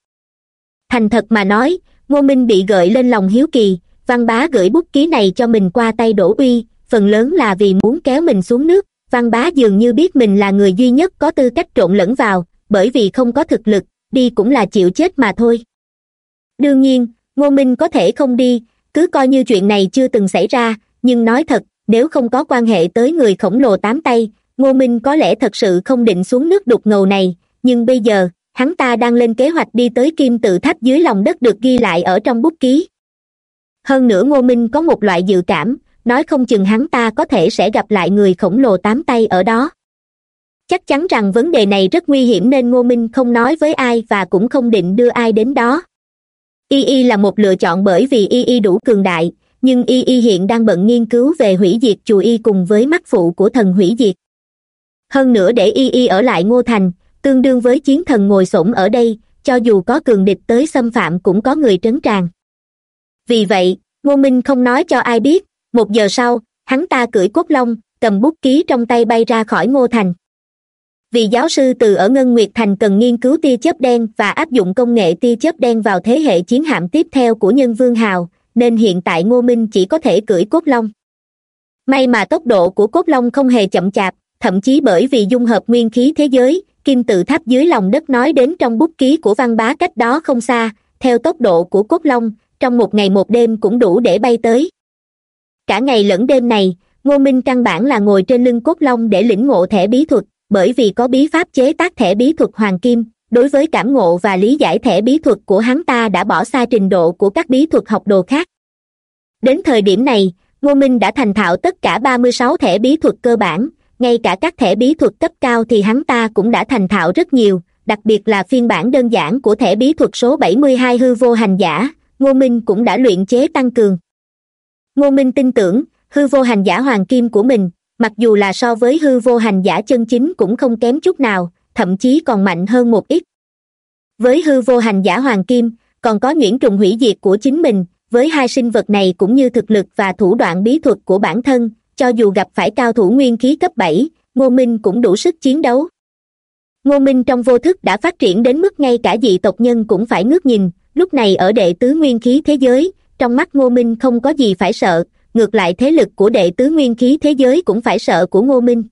Thành thật mà nói, ngô minh bị gợi lên lòng hiếu kỳ, văn bá gửi bút ký này cho mình qua tay đỗ uy, phần lớn là vì muốn kéo mình xuống nước. Văn bá dường như biết mình là người duy nhất có tư cách trộn lẫn vào, bởi vì không có thực lực, đi cũng là chịu chết mà thôi. Đương nhiên, ngô minh có thể không đi, cứ coi như chuyện này chưa từng xảy ra, nhưng nói thật, nếu không có quan hệ tới người khổng lồ tám tay ngô minh có lẽ thật sự không định xuống nước đục ngầu này, nhưng bây giờ, hắn ta đang lên kế hoạch đi tới kim tự tháp dưới lòng đất được ghi lại ở trong bút ký. Hơn nữa ngô minh có một loại dự cảm, nói không chừng hắn ta có thể sẽ gặp lại người khổng lồ tám tay ở đó. Chắc chắn rằng vấn đề này rất nguy hiểm nên ngô minh không nói với ai và cũng không định đưa ai đến đó. Y y là một lựa chọn bởi vì y y đủ cường đại, nhưng y y hiện đang bận nghiên cứu về hủy diệt chùa y cùng với mắt phụ của thần hủy diệt hơn nữa để y y ở lại ngô thành, tương đương với chiến thần ngồi s ở đây, cho dù có cường địch tới xâm phạm cũng có người trấn tràng. Vì vậy, ngô minh không nói cho ai biết, một giờ sau, hắn ta cưỡi cốt long, cầm bút ký trong tay bay ra khỏi ngô thành. Vì giáo sư từ ở ngân nguyệt thành cần nghiên cứu tia chớp đen và áp dụng công nghệ tia chớp đen vào thế hệ chiến hạm tiếp theo của nhân vương hào, nên hiện tại ngô minh chỉ có thể cưỡi cốt long. May mà tốc độ của cốt long không hề chậm chạp thậm chí bởi vì dung hợp nguyên khí thế giới, kim tự tháp dưới lòng đất nói đến trong bút ký của văn bá cách đó không xa, theo tốc độ của cốt long, trong một ngày một đêm cũng đủ để bay tới. Cả ngày lẫn đêm này, ngô minh căn bản là ngồi trên lưng cốt long để lĩnh ngộ thẻ bí thuật, bởi vì có bí pháp chế tác thẻ bí thuật hoàng kim, đối với cảm ngộ và lý giải thẻ bí thuật của hắn ta đã bỏ xa trình độ của các bí thuật học đồ khác. Đến thời điểm này, ngô minh đã thành thạo tất cả ba mươi sáu thẻ bí thuật cơ bản ngay cả các thẻ bí thuật cấp cao thì hắn ta cũng đã thành thạo rất nhiều, đặc biệt là phiên bản đơn giản của thẻ bí thuật số bảy mươi hai hư vô hành giả, ngô minh cũng đã luyện chế tăng cường. Ngô minh tin tưởng, hư vô hành giả hoàng kim của mình, mặc dù là so với hư vô hành giả chân chính cũng không kém chút nào, thậm chí còn mạnh hơn một ít. Với hư vô hành giả hoàng kim, còn có nhuyễn trùng hủy diệt của chính mình, với hai sinh vật này cũng như thực lực và thủ đoạn bí thuật của bản thân cho dù gặp phải cao thủ nguyên khí cấp bảy, ngô minh cũng đủ sức chiến đấu. Ngô minh trong vô thức đã phát triển đến mức ngay cả dị tộc nhân cũng phải ngước nhìn, lúc này ở đệ tứ nguyên khí thế giới, trong mắt ngô minh không có gì phải sợ, ngược lại thế lực của đệ tứ nguyên khí thế giới cũng phải sợ của ngô minh.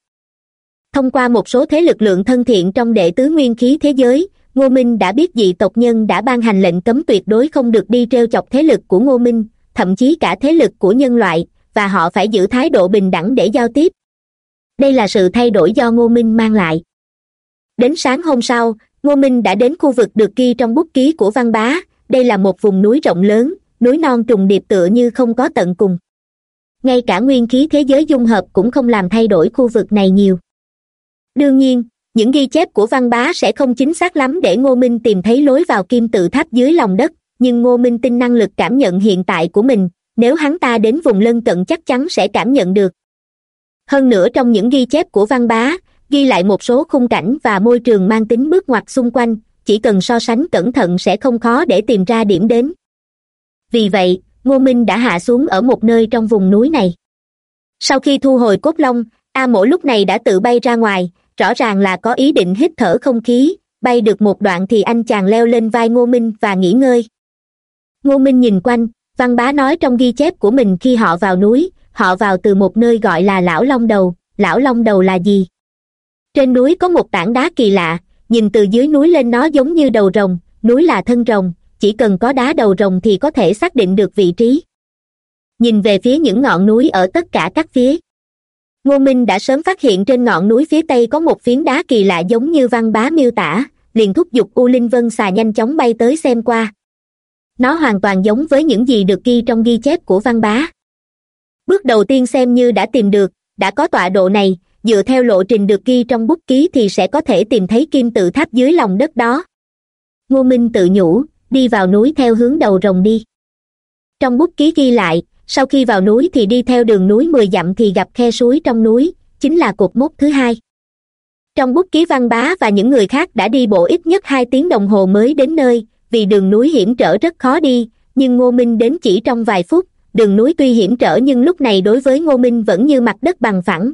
Thông qua một số thế lực lượng thân thiện trong đệ tứ nguyên khí thế giới, ngô minh đã biết dị tộc nhân đã ban hành lệnh cấm tuyệt đối không được đi t chọc thế lực của ngô minh, thậm chí cả thế lực của nhân loại và họ phải giữ thái độ bình đẳng để giao tiếp. Đây là sự thay đổi do ngô minh mang lại. Đến sáng hôm sau, ngô minh đã đến khu vực được ghi trong bút ký của văn bá. Đây là một vùng núi rộng lớn, núi non trùng điệp tựa như không có tận cùng. Ngay cả nguyên khí thế giới dung hợp cũng không làm thay đổi khu vực này nhiều. Đương nhiên, những ghi chép của văn bá sẽ không chính xác lắm để ngô minh tìm thấy lối vào kim tự tháp dưới lòng đất, nhưng ngô minh tin năng lực cảm nhận hiện tại của mình nếu hắn ta đến vùng lân cận chắc chắn sẽ cảm nhận được. Hơn nữa trong những ghi chép của văn bá, ghi lại một số khung cảnh và môi trường mang tính bước ngoặt xung quanh, chỉ cần so sánh cẩn thận sẽ không khó để tìm ra điểm đến. Vì vậy, ngô minh đã hạ xuống ở một nơi trong vùng núi này. Sau khi thu hồi cốt long, a mổ lúc này đã tự bay ra ngoài, rõ ràng là có ý định hít thở không khí, bay được một đoạn thì anh chàng leo lên vai ngô minh và nghỉ ngơi. Ngô minh nhìn quanh văn bá nói trong ghi chép của mình khi họ vào núi, họ vào từ một nơi gọi là lão long đầu. Lão long đầu là gì? Trên núi có một tảng đá kỳ lạ, nhìn từ dưới núi lên nó giống như đầu rồng, núi là thân rồng, chỉ cần có đá đầu rồng thì có thể xác định được vị trí. Nhìn về phía những ngọn núi ở tất cả các phía. Ngô minh đã sớm phát hiện trên ngọn núi phía tây có một phiến đá kỳ lạ giống như văn bá miêu tả, liền thúc giục u linh vân xà nhanh chóng bay tới xem qua nó hoàn toàn giống với những gì được ghi trong ghi chép của văn bá. Bước đầu tiên xem như đã tìm được, đã có tọa độ này, dựa theo lộ trình được ghi trong bút ký thì sẽ có thể tìm thấy kim tự tháp dưới lòng đất đó. Ngô minh tự nhủ, đi vào núi theo hướng đầu rồng đi. Trong bút ký ghi lại, sau khi vào núi thì đi theo đường núi mười dặm thì gặp khe suối trong núi, chính là cột mốc thứ hai. Trong bút ký văn bá và những người khác đã đi bộ ít nhất hai tiếng đồng hồ mới đến nơi vì đường núi hiểm trở rất khó đi, nhưng ngô minh đến chỉ trong vài phút, đường núi tuy hiểm trở nhưng lúc này đối với ngô minh vẫn như mặt đất bằng phẳng.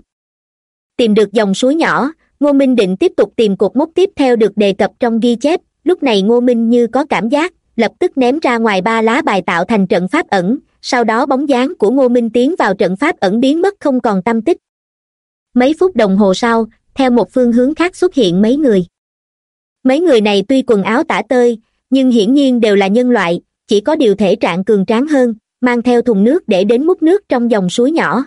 Tìm được dòng suối nhỏ, ngô minh định tiếp tục tìm cột mốc tiếp theo được đề cập trong ghi chép, lúc này ngô minh như có cảm giác, lập tức ném ra ngoài ba lá bài tạo thành trận pháp ẩn, sau đó bóng dáng của ngô minh tiến vào trận pháp ẩn biến mất không còn tâm tích. Mấy phút đồng hồ sau, theo một phương hướng khác xuất hiện mấy người. Mấy người này tuy quần áo tả tơi nhưng hiển nhiên đều là nhân loại, chỉ có điều thể trạng cường tráng hơn, mang theo thùng nước để đến múc nước trong dòng suối nhỏ.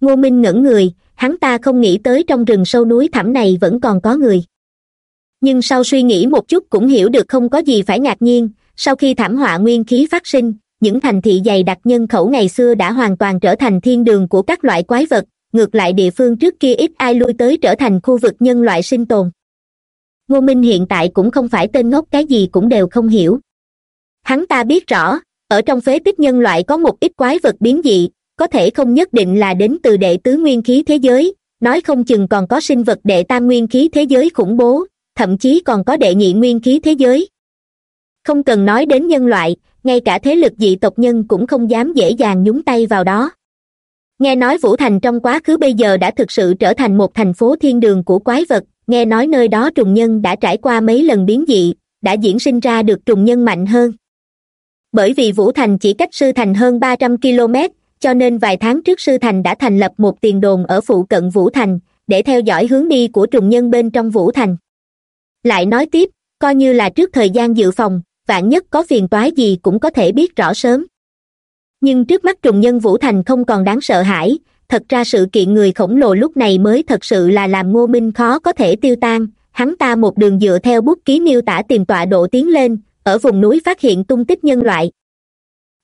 Ngô minh ngẩn người, hắn ta không nghĩ tới trong rừng sâu núi thẳm này vẫn còn có người. Nhưng sau suy nghĩ một chút cũng hiểu được không có gì phải ngạc nhiên, sau khi thảm họa nguyên khí phát sinh, những thành thị dày đặc nhân khẩu ngày xưa đã hoàn toàn trở thành thiên đường của các loại quái vật, ngược lại địa phương trước kia ít ai lui tới trở thành khu vực nhân loại sinh tồn ngô minh hiện tại cũng không phải tên ngốc, cái gì cũng đều không hiểu. Hắn ta biết rõ, ở trong phế tích nhân loại có một ít quái vật biến dị, có thể không nhất định là đến từ đệ tứ nguyên khí thế giới, nói không chừng còn có sinh vật đệ tam nguyên khí thế giới khủng bố, thậm chí còn có đệ nhị nguyên khí thế giới. Không cần nói đến nhân loại, ngay cả thế lực dị tộc nhân cũng không dám dễ dàng nhúng tay vào đó. Nghe nói vũ thành trong quá khứ bây giờ đã thực sự trở thành một thành phố thiên đường của quái vật nghe nói nơi đó trùng nhân đã trải qua mấy lần biến dị, đã diễn sinh ra được trùng nhân mạnh hơn. Bởi vì vũ thành chỉ cách sư thành hơn ba trăm km, cho nên vài tháng trước sư thành đã thành lập một tiền đồn ở phụ cận vũ thành, để theo dõi hướng đi của trùng nhân bên trong vũ thành. Lại nói tiếp, coi như là trước thời gian dự phòng, vạn nhất có phiền toái gì cũng có thể biết rõ sớm. Nhưng trước mắt trùng nhân vũ thành không còn đáng sợ hãi thật ra sự kiện người khổng lồ lúc này mới thật sự là làm ngô minh khó có thể tiêu tan. Hắn ta một đường dựa theo bút ký miêu tả tìm tọa độ tiến lên, ở vùng núi phát hiện tung tích nhân loại.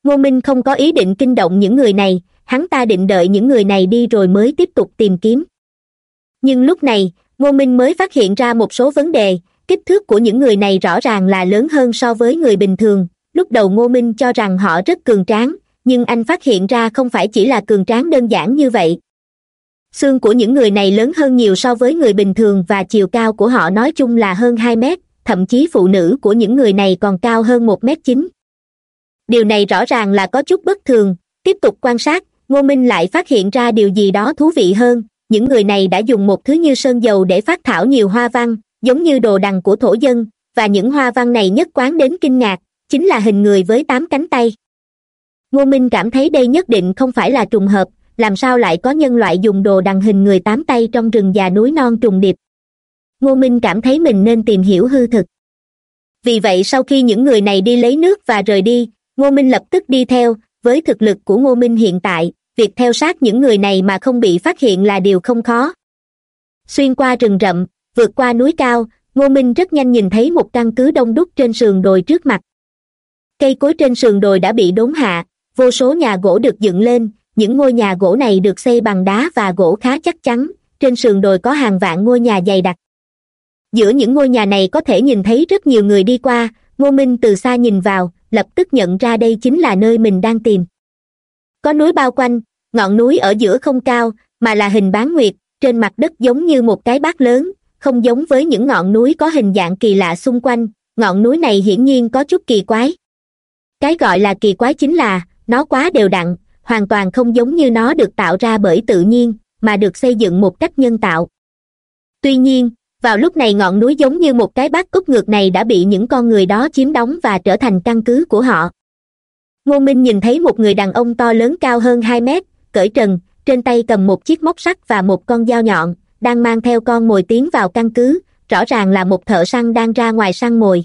Ngô minh không có ý định kinh động những người này, hắn ta định đợi những người này đi rồi mới tiếp tục tìm kiếm. Nhưng lúc này, ngô minh mới phát hiện ra một số vấn đề, kích thước của những người này rõ ràng là lớn hơn so với người bình thường. Lúc đầu ngô minh cho rằng họ rất cường tráng nhưng anh phát hiện ra không phải chỉ là cường tráng đơn giản như vậy. Xương của những người này lớn hơn nhiều so với người bình thường và chiều cao của họ nói chung là hơn hai mét, thậm chí phụ nữ của những người này còn cao hơn một mét chín. Điều này rõ ràng là có chút bất thường. Tiếp tục quan sát, ngô minh lại phát hiện ra điều gì đó thú vị hơn. Những người này đã dùng một thứ như sơn dầu để phát thảo nhiều hoa văn, giống như đồ đằng của thổ dân, và những hoa văn này nhất quán đến kinh ngạc, chính là hình người với tám cánh tay ngô minh cảm thấy đây nhất định không phải là trùng hợp, làm sao lại có nhân loại dùng đồ đằng hình người tám tay trong rừng già núi non trùng điệp. Ngô minh cảm thấy mình nên tìm hiểu hư thực. Vì vậy sau khi những người này đi lấy nước và rời đi, ngô minh lập tức đi theo, với thực lực của ngô minh hiện tại, việc theo sát những người này mà không bị phát hiện là điều không khó. Xuyên qua rừng rậm, vượt qua núi cao, ngô minh rất nhanh nhìn thấy một căn cứ đông đúc trên sườn đồi trước mặt. Cây cối trên sườn đồi đã bị đốn hạ vô số nhà gỗ được dựng lên, những ngôi nhà gỗ này được xây bằng đá và gỗ khá chắc chắn, trên sườn đồi có hàng vạn ngôi nhà dày đặc. Giữa những ngôi nhà này có thể nhìn thấy rất nhiều người đi qua, ngô minh từ xa nhìn vào, lập tức nhận ra đây chính là nơi mình đang tìm. Có núi bao quanh, ngọn núi ở giữa không cao, mà là hình bán nguyệt, trên mặt đất giống như một cái bát lớn, không giống với những ngọn núi có hình dạng kỳ lạ xung quanh, ngọn núi này hiển nhiên có chút kỳ quái. Cái gọi là kỳ quái chính là nó quá đều đặn, hoàn toàn không giống như nó được tạo ra bởi tự nhiên, mà được xây dựng một cách nhân tạo. Tuy nhiên, vào lúc này ngọn núi giống như một cái bát cúc ngược này đã bị những con người đó chiếm đóng và trở thành căn cứ của họ. Ngô minh nhìn thấy một người đàn ông to lớn cao hơn hai mét, cởi trần, trên tay cầm một chiếc móc sắt và một con dao nhọn, đang mang theo con mồi tiến vào căn cứ, rõ ràng là một thợ săn đang ra ngoài săn mồi.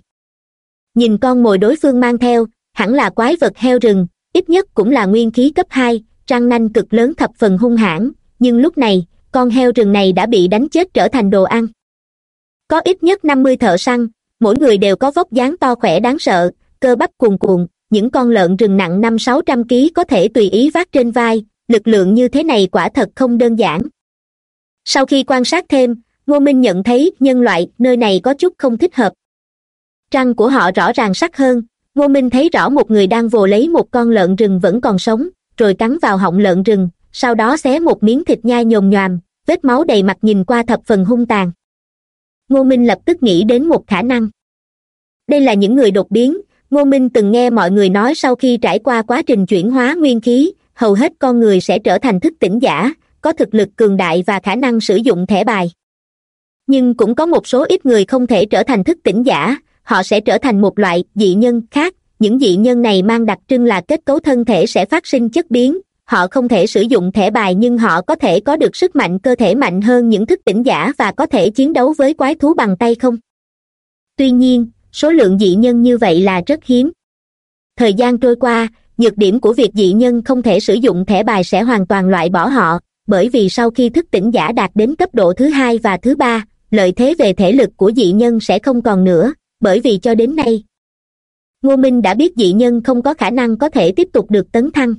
Nhìn con mồi đối phương mang theo, hẳn là quái vật heo rừng ít nhất cũng là nguyên khí cấp hai răng nanh cực lớn thập phần hung hãn, nhưng lúc này, con heo rừng này đã bị đánh chết trở thành đồ ăn. Có ít nhất năm mươi thợ săn, mỗi người đều có vóc dáng to khỏe đáng sợ, cơ bắp cuồn cuộn, những con lợn rừng nặng năm sáu trăm ký có thể tùy ý vác trên vai, lực lượng như thế này quả thật không đơn giản. Sau khi quan sát thêm, ngô minh nhận thấy nhân loại nơi này có chút không thích hợp. Răng của họ rõ ràng sắc hơn ngô minh thấy rõ một người đang vồ lấy một con lợn rừng vẫn còn sống, rồi cắn vào họng lợn rừng, sau đó xé một miếng thịt nhai nhồm nhoàm, vết máu đầy mặt nhìn qua thập phần hung tàn. Ngô minh lập tức nghĩ đến một khả năng. Đây là những người đột biến, ngô minh từng nghe mọi người nói sau khi trải qua quá trình chuyển hóa nguyên khí, hầu hết con người sẽ trở thành thức tỉnh giả, có thực lực cường đại và khả năng sử dụng thẻ bài. Nhưng cũng có một số ít người không thể trở thành thức tỉnh giả họ sẽ trở thành một loại dị nhân khác. Những dị nhân này mang đặc trưng là kết cấu thân thể sẽ phát sinh chất biến. Họ không thể sử dụng thẻ bài nhưng họ có thể có được sức mạnh cơ thể mạnh hơn những thức tỉnh giả và có thể chiến đấu với quái thú bằng tay không? Tuy nhiên, số lượng dị nhân như vậy là rất hiếm. Thời gian trôi qua, nhược điểm của việc dị nhân không thể sử dụng thẻ bài sẽ hoàn toàn loại bỏ họ, bởi vì sau khi thức tỉnh giả đạt đến cấp độ thứ hai và thứ ba, lợi thế về thể lực của dị nhân sẽ không còn nữa bởi vì cho đến nay, ngô minh đã biết dị nhân không có khả năng có thể tiếp tục được tấn thăng.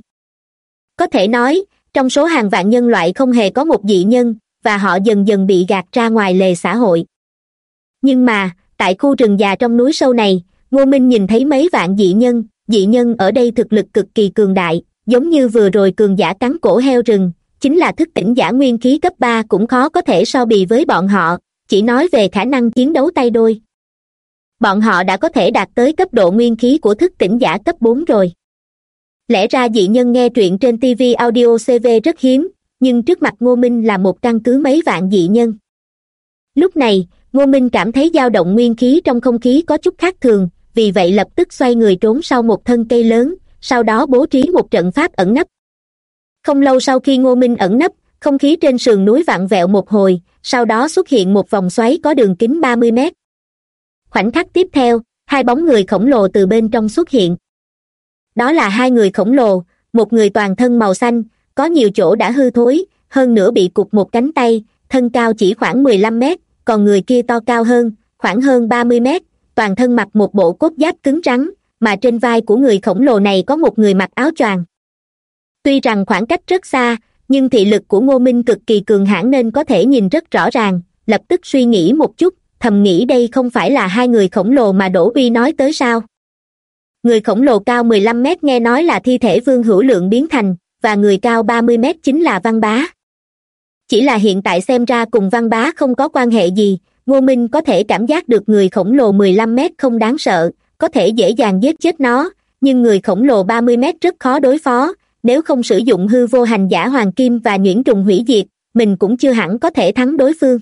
Có thể nói, trong số hàng vạn nhân loại không hề có một dị nhân, và họ dần dần bị gạt ra ngoài lề xã hội. Nhưng mà, tại khu rừng già trong núi sâu này, ngô minh nhìn thấy mấy vạn dị nhân dị nhân ở đây thực lực cực kỳ cường đại, giống như vừa rồi cường giả cắn cổ heo rừng, chính là thức tỉnh giả nguyên khí cấp ba cũng khó có thể so bì với bọn họ, chỉ nói về khả năng chiến đấu tay đôi bọn họ đã có thể đạt tới cấp độ nguyên khí của thức tỉnh giả cấp bốn rồi. Lẽ ra dị nhân nghe truyện trên tv audio cv rất hiếm, nhưng trước mặt ngô minh là một căn cứ mấy vạn dị nhân. Lúc này, ngô minh cảm thấy dao động nguyên khí trong không khí có chút khác thường, vì vậy lập tức xoay người trốn sau một thân cây lớn, sau đó bố trí một trận pháp ẩn nấp. Không lâu sau khi ngô minh ẩn nấp, không khí trên sườn núi vặn vẹo một hồi, sau đó xuất hiện một vòng xoáy có đường kính ba mươi mét khoảnh khắc tiếp theo, hai bóng người khổng lồ từ bên trong xuất hiện. Đó là hai người khổng lồ, một người toàn thân màu xanh, có nhiều chỗ đã hư thối, hơn nữa bị cụt một cánh tay, thân cao chỉ khoảng mười lăm mét, còn người kia to cao hơn, khoảng hơn ba mươi mét, toàn thân mặc một bộ cốt giáp cứng rắn, mà trên vai của người khổng lồ này có một người mặc áo choàng. Tuy rằng khoảng cách rất xa, nhưng thị lực của ngô minh cực kỳ cường hãn nên có thể nhìn rất rõ ràng, lập tức suy nghĩ một chút thầm nghĩ đây không phải là hai người khổng lồ mà đỗ uy nói tới sao? Người khổng lồ cao mười lăm mét nghe nói là thi thể vương hữu lượng biến thành, và người cao ba mươi mét chính là văn bá. Chỉ là hiện tại xem ra cùng văn bá không có quan hệ gì, ngô minh có thể cảm giác được người khổng lồ mười lăm mét không đáng sợ, có thể dễ dàng giết chết nó, nhưng người khổng lồ ba mươi mét rất khó đối phó, nếu không sử dụng hư vô hành giả hoàng kim và nhuyễn trùng hủy diệt, mình cũng chưa hẳn có thể thắng đối phương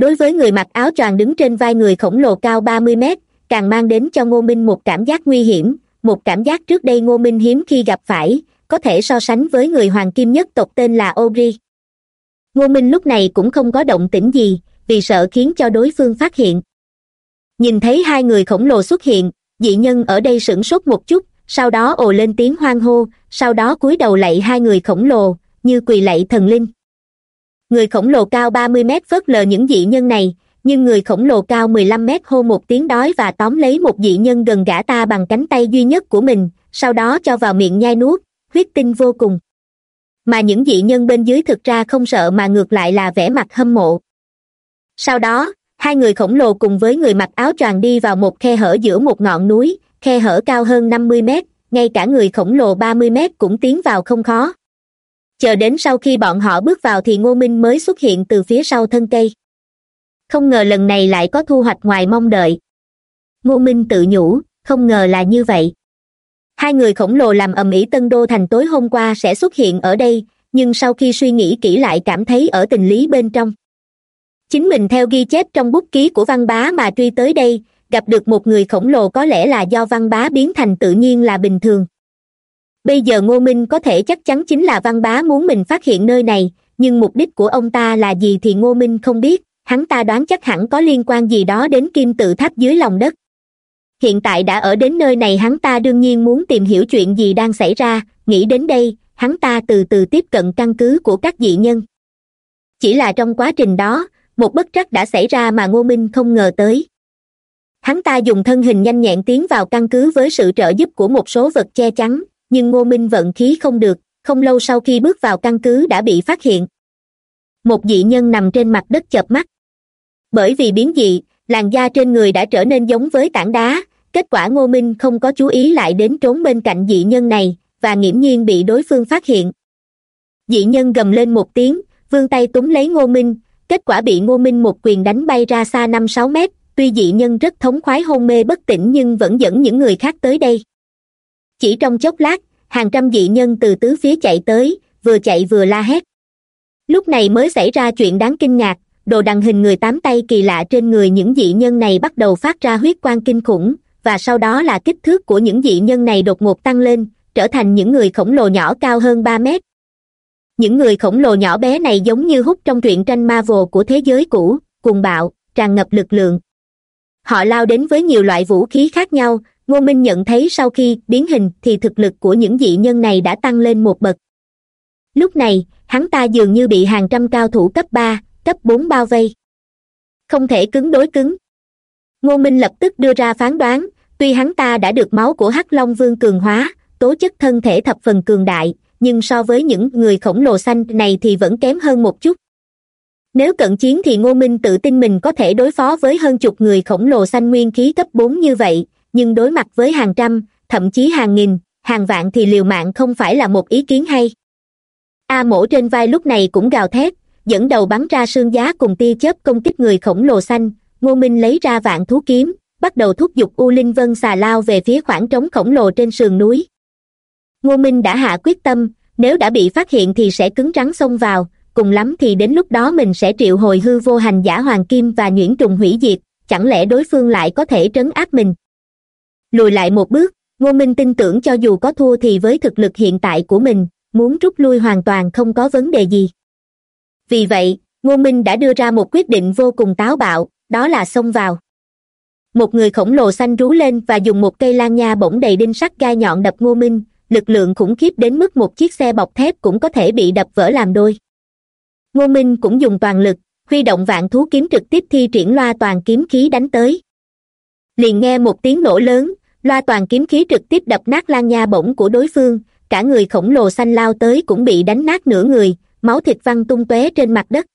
đối với người mặc áo choàng đứng trên vai người khổng lồ cao ba mươi mét, càng mang đến cho ngô minh một cảm giác nguy hiểm, một cảm giác trước đây ngô minh hiếm khi gặp phải, có thể so sánh với người hoàng kim nhất tộc tên là ori ngô minh lúc này cũng không có động tĩnh gì, vì sợ khiến cho đối phương phát hiện. Nhìn thấy hai người khổng lồ xuất hiện, dị nhân ở đây sửng sốt một chút, sau đó ồ lên tiếng hoang hô, sau đó cúi đầu lạy hai người khổng lồ, như quỳ lạy thần linh người khổng lồ cao ba mươi mét phớt lờ những dị nhân này, nhưng người khổng lồ cao mười lăm mét hô một tiếng đói và tóm lấy một dị nhân gần gã ta bằng cánh tay duy nhất của mình, sau đó cho vào miệng nhai nuốt, huyết tinh vô cùng. Mà những dị nhân bên dưới thực ra không sợ mà ngược lại là vẻ mặt hâm mộ. Sau đó, hai người khổng lồ cùng với người mặc áo choàng đi vào một khe hở giữa một ngọn núi, khe hở cao hơn năm mươi mét, ngay cả người khổng lồ ba mươi mét cũng tiến vào không khó chờ đến sau khi bọn họ bước vào thì ngô minh mới xuất hiện từ phía sau thân cây. Không ngờ lần này lại có thu hoạch ngoài mong đợi. Ngô minh tự nhủ, không ngờ là như vậy. Hai người khổng lồ làm ầm ĩ tân đô thành tối hôm qua sẽ xuất hiện ở đây, nhưng sau khi suy nghĩ kỹ lại cảm thấy ở tình lý bên trong. Chính mình theo ghi chép trong bút ký của văn bá mà truy tới đây, gặp được một người khổng lồ có lẽ là do văn bá biến thành tự nhiên là bình thường bây giờ ngô minh có thể chắc chắn chính là văn bá muốn mình phát hiện nơi này, nhưng mục đích của ông ta là gì thì ngô minh không biết, hắn ta đoán chắc hẳn có liên quan gì đó đến kim tự tháp dưới lòng đất. Hiện tại đã ở đến nơi này hắn ta đương nhiên muốn tìm hiểu chuyện gì đang xảy ra, nghĩ đến đây, hắn ta từ từ tiếp cận căn cứ của các dị nhân. Chỉ là trong quá trình đó, một bất trắc đã xảy ra mà ngô minh không ngờ tới. Hắn ta dùng thân hình nhanh nhẹn tiến vào căn cứ với sự trợ giúp của một số vật che chắn nhưng ngô minh vận khí không được, không lâu sau khi bước vào căn cứ đã bị phát hiện. Một dị nhân nằm trên mặt đất chợp mắt. Bởi vì biến dị, làn da trên người đã trở nên giống với tảng đá, kết quả ngô minh không có chú ý lại đến trốn bên cạnh dị nhân này, và nghiễm nhiên bị đối phương phát hiện. Dị nhân gầm lên một tiếng, vươn tay túm lấy ngô minh, kết quả bị ngô minh một quyền đánh bay ra xa năm sáu mét, tuy dị nhân rất thống khoái hôn mê bất tỉnh nhưng vẫn dẫn những người khác tới đây chỉ trong chốc lát, hàng trăm dị nhân từ tứ phía chạy tới, vừa chạy vừa la hét. Lúc này mới xảy ra chuyện đáng kinh ngạc, đồ đằng hình người tám tay kỳ lạ trên người những dị nhân này bắt đầu phát ra huyết quang kinh khủng, và sau đó là kích thước của những dị nhân này đột ngột tăng lên, trở thành những người khổng lồ nhỏ cao hơn ba mét. Những người khổng lồ nhỏ bé này giống như hút trong truyện tranh marvel của thế giới cũ, cuồng bạo, tràn ngập lực lượng. Họ lao đến với nhiều loại vũ khí khác nhau ngô minh nhận thấy sau khi biến hình thì thực lực của những dị nhân này đã tăng lên một bậc. Lúc này, hắn ta dường như bị hàng trăm cao thủ cấp ba, cấp bốn bao vây. Không thể cứng đối cứng. Ngô minh lập tức đưa ra phán đoán, tuy hắn ta đã được máu của hắc long vương cường hóa, tố chất thân thể thập phần cường đại, nhưng so với những người khổng lồ xanh này thì vẫn kém hơn một chút. Nếu cận chiến thì ngô minh tự tin mình có thể đối phó với hơn chục người khổng lồ xanh nguyên khí cấp bốn như vậy nhưng đối mặt với hàng trăm, thậm chí hàng nghìn, hàng vạn thì liều mạng không phải là một ý kiến hay. A mổ trên vai lúc này cũng gào thét, dẫn đầu bắn ra sương giá cùng tia chớp công kích người khổng lồ xanh. Ngô minh lấy ra vạn thú kiếm, bắt đầu thúc giục u linh vân xà lao về phía khoảng trống khổng lồ trên sườn núi. Ngô minh đã hạ quyết tâm, nếu đã bị phát hiện thì sẽ cứng rắn xông vào, cùng lắm thì đến lúc đó mình sẽ triệu hồi hư vô hành giả hoàng kim và nhuyễn trùng hủy diệt, chẳng lẽ đối phương lại có thể trấn áp mình? Lùi lại một bước. Ngô minh tin tưởng cho dù có thua thì với thực lực hiện tại của mình, muốn rút lui hoàn toàn không có vấn đề gì. Vì vậy, ngô minh đã đưa ra một quyết định vô cùng táo bạo, đó là xông vào. Một người khổng lồ xanh rú lên và dùng một cây lan nha bỗng đầy đinh sắt gai nhọn đập ngô minh, lực lượng khủng khiếp đến mức một chiếc xe bọc thép cũng có thể bị đập vỡ làm đôi. Ngô minh cũng dùng toàn lực, huy động vạn thú kiếm trực tiếp thi triển loa toàn kiếm khí đánh tới. Liền nghe một tiếng nổ lớn loa toàn kiếm khí trực tiếp đập nát lan nha bổng của đối phương, cả người khổng lồ xanh lao tới cũng bị đánh nát nửa người, máu thịt văng tung tóe trên mặt đất.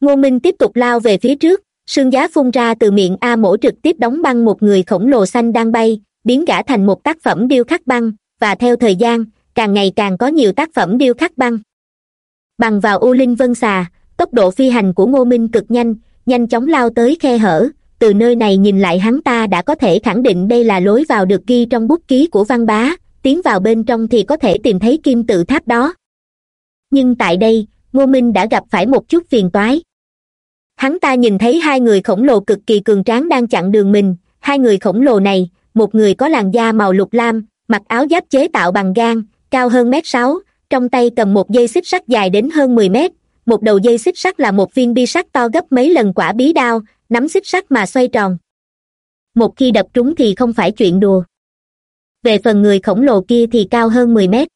Ngô minh tiếp tục lao về phía trước, sương giá phun ra từ miệng a mổ trực tiếp đóng băng một người khổng lồ xanh đang bay, biến gã thành một tác phẩm điêu khắc băng, và theo thời gian, càng ngày càng có nhiều tác phẩm điêu khắc băng. Bằng vào u linh vân xà, tốc độ phi hành của ngô minh cực nhanh nhanh chóng lao tới khe hở từ nơi này nhìn lại hắn ta đã có thể khẳng định đây là lối vào được ghi trong bút ký của văn bá, tiến vào bên trong thì có thể tìm thấy kim tự tháp đó. Nhưng tại đây, ngô minh đã gặp phải một chút phiền toái. Hắn ta nhìn thấy hai người khổng lồ cực kỳ cường tráng đang chặn đường mình, hai người khổng lồ này, một người có làn da màu lục lam, mặc áo giáp chế tạo bằng gan cao hơn mét sáu, trong tay cầm một dây xích sắt dài đến hơn mười mét một đầu dây xích sắt là một viên bi sắt to gấp mấy lần quả bí đao, nắm xích sắt mà xoay tròn. Một khi đập trúng thì không phải chuyện đùa. Về phần người khổng lồ kia thì cao hơn mười mét.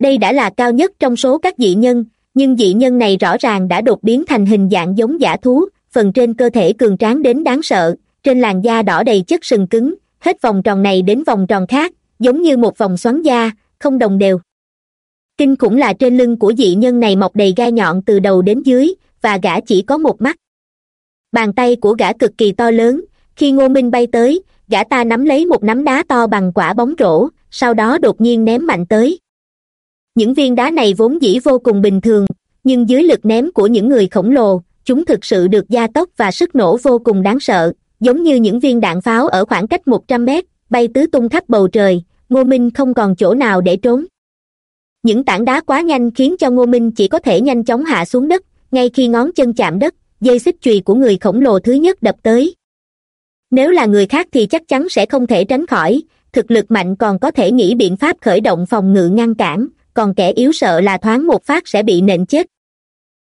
Đây đã là cao nhất trong số các dị nhân, nhưng dị nhân này rõ ràng đã đột biến thành hình dạng giống giả thú, phần trên cơ thể cường tráng đến đáng sợ, trên làn da đỏ đầy chất sừng cứng, hết vòng tròn này đến vòng tròn khác, giống như một vòng xoắn da, không đồng đều kinh khủng là trên lưng của dị nhân này mọc đầy gai nhọn từ đầu đến dưới, và gã chỉ có một mắt. Bàn tay của gã cực kỳ to lớn, khi ngô minh bay tới, gã ta nắm lấy một nắm đá to bằng quả bóng rổ, sau đó đột nhiên ném mạnh tới. Những viên đá này vốn dĩ vô cùng bình thường, nhưng dưới lực ném của những người khổng lồ, chúng thực sự được gia tốc và sức nổ vô cùng đáng sợ, giống như những viên đạn pháo ở khoảng cách một trăm mét, bay tứ tung khắp bầu trời, ngô minh không còn chỗ nào để trốn những tảng đá quá nhanh khiến cho ngô minh chỉ có thể nhanh chóng hạ xuống đất, ngay khi ngón chân chạm đất, dây xích chùy của người khổng lồ thứ nhất đập tới. Nếu là người khác thì chắc chắn sẽ không thể tránh khỏi, thực lực mạnh còn có thể nghĩ biện pháp khởi động phòng ngự ngăn cản, còn kẻ yếu sợ là thoáng một phát sẽ bị nện chết.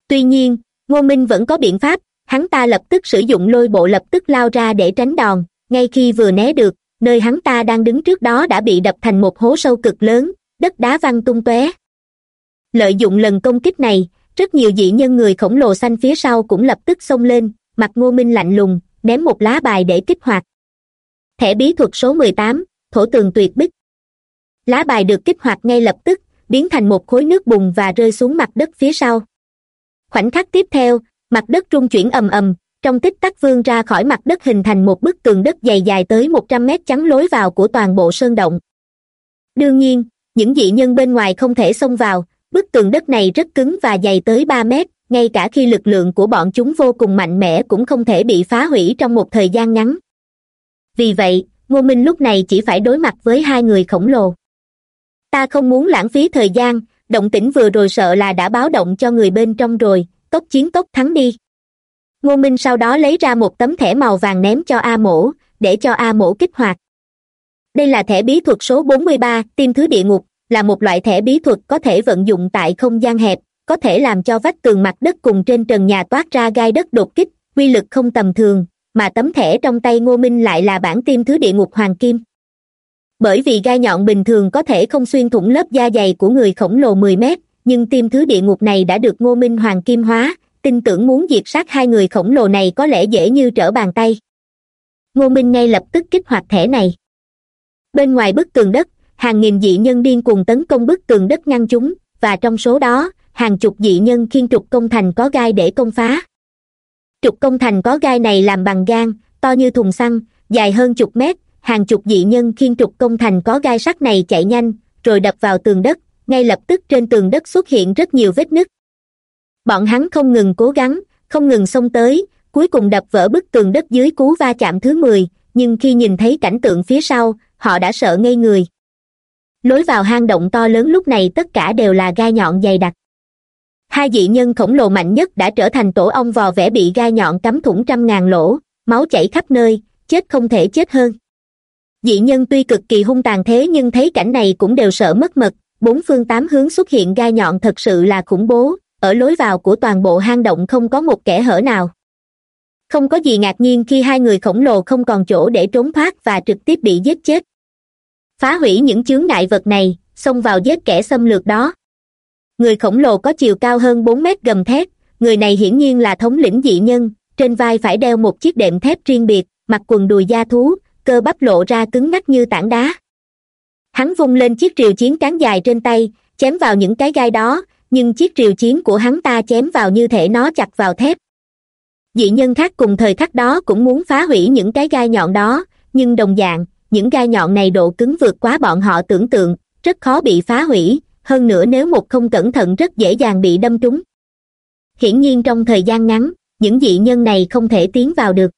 Tuy nhiên, ngô minh vẫn có biện pháp, hắn ta lập tức sử dụng lôi bộ lập tức lao ra để tránh đòn, ngay khi vừa né được, nơi hắn ta đang đứng trước đó đã bị đập thành một hố sâu cực lớn đất đá văng tung tóe. Lợi dụng lần công kích này, rất nhiều dị nhân người khổng lồ xanh phía sau cũng lập tức xông lên, mặt ngô minh lạnh lùng, ném một lá bài để kích hoạt. Thẻ bí thuật số mười tám, thổ tường tuyệt bích. Lá bài được kích hoạt ngay lập tức, biến thành một khối nước bùn và rơi xuống mặt đất phía sau. Khoảnh khắc tiếp theo, mặt đất rung chuyển ầm ầm, trong tích tắc vương ra khỏi mặt đất hình thành một bức tường đất dày dài tới một trăm mét chắn lối vào của toàn bộ sơn động. Đương nhiên những dị nhân bên ngoài không thể xông vào. Bức tường đất này rất cứng và dày tới ba mét, ngay cả khi lực lượng của bọn chúng vô cùng mạnh mẽ cũng không thể bị phá hủy trong một thời gian ngắn. Vì vậy, ngô minh lúc này chỉ phải đối mặt với hai người khổng lồ. Ta không muốn lãng phí thời gian, động tĩnh vừa rồi sợ là đã báo động cho người bên trong rồi, tốc chiến tốc thắng đi. Ngô minh sau đó lấy ra một tấm thẻ màu vàng ném cho a mổ, để cho a mổ kích hoạt. Đây là thẻ bí thuật số bốn mươi ba tim thứ địa ngục là một loại thẻ bí thuật có thể vận dụng tại không gian hẹp, có thể làm cho vách tường mặt đất cùng trên trần nhà toát ra gai đất đột kích, quy lực không tầm thường, mà tấm thẻ trong tay ngô minh lại là bản tim thứ địa ngục hoàng kim. Bởi vì gai nhọn bình thường có thể không xuyên thủng lớp da dày của người khổng lồ mười mét, nhưng tim thứ địa ngục này đã được ngô minh hoàng kim hóa, tin tưởng muốn diệt sát hai người khổng lồ này có lẽ dễ như trở bàn tay. Ngô minh ngay lập tức kích hoạt thẻ này. Bên ngoài bức tường đất hàng nghìn dị nhân điên cuồng tấn công bức tường đất ngăn chúng, và trong số đó, hàng chục dị nhân khiên trục công thành có gai để công phá. Trục công thành có gai này làm bằng gan, to như thùng xăng, dài hơn chục mét, hàng chục dị nhân khiên trục công thành có gai sắt này chạy nhanh, rồi đập vào tường đất, ngay lập tức trên tường đất xuất hiện rất nhiều vết nứt. Bọn hắn không ngừng cố gắng, không ngừng xông tới, cuối cùng đập vỡ bức tường đất dưới cú va chạm thứ mười, nhưng khi nhìn thấy cảnh tượng phía sau, họ đã sợ ngây người lối vào hang động to lớn lúc này tất cả đều là gai nhọn dày đặc. Hai dị nhân khổng lồ mạnh nhất đã trở thành tổ ong vò vẽ bị gai nhọn cắm thủng trăm ngàn lỗ, máu chảy khắp nơi, chết không thể chết hơn. Dị nhân tuy cực kỳ hung tàn thế nhưng thấy cảnh này cũng đều sợ mất mật, bốn phương tám hướng xuất hiện gai nhọn thật sự là khủng bố, ở lối vào của toàn bộ hang động không có một kẻ hở nào. Không có gì ngạc nhiên khi hai người khổng lồ không còn chỗ để trốn thoát và trực tiếp bị giết chết phá hủy những chướng ngại vật này, xông vào giết kẻ xâm lược đó. Người khổng lồ có chiều cao hơn bốn mét gầm thét người này hiển nhiên là thống lĩnh dị nhân, trên vai phải đeo một chiếc đệm thép riêng biệt, mặc quần đùi da thú, cơ bắp lộ ra cứng ngắc như tảng đá. Hắn vung lên chiếc rìu chiến cán dài trên tay, chém vào những cái gai đó, nhưng chiếc rìu chiến của hắn ta chém vào như thể nó chặt vào thép. Dị nhân khác cùng thời khắc đó cũng muốn phá hủy những cái gai nhọn đó, nhưng đồng dạng những gai nhọn này độ cứng vượt quá bọn họ tưởng tượng, rất khó bị phá hủy, hơn nữa nếu một không cẩn thận rất dễ dàng bị đâm trúng. Hiển nhiên trong thời gian ngắn, những dị nhân này không thể tiến vào được.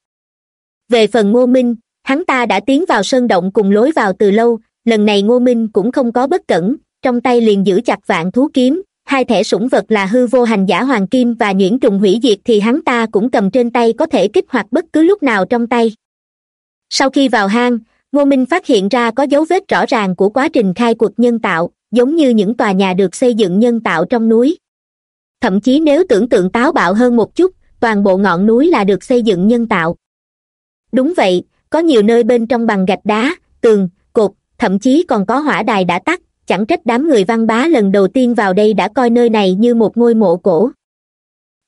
Về phần ngô minh, hắn ta đã tiến vào sơn động cùng lối vào từ lâu, lần này ngô minh cũng không có bất cẩn, trong tay liền giữ chặt vạn thú kiếm, hai thẻ sủng vật là hư vô hành giả hoàng kim và nhuyễn trùng hủy diệt thì hắn ta cũng cầm trên tay có thể kích hoạt bất cứ lúc nào trong tay. Sau khi vào hang ngô minh phát hiện ra có dấu vết rõ ràng của quá trình khai cuộc nhân tạo, giống như những tòa nhà được xây dựng nhân tạo trong núi. Thậm chí nếu tưởng tượng táo bạo hơn một chút, toàn bộ ngọn núi là được xây dựng nhân tạo. Đúng vậy, có nhiều nơi bên trong bằng gạch đá, tường, cột, thậm chí còn có hỏa đài đã tắt, chẳng trách đám người văn bá lần đầu tiên vào đây đã coi nơi này như một ngôi mộ cổ.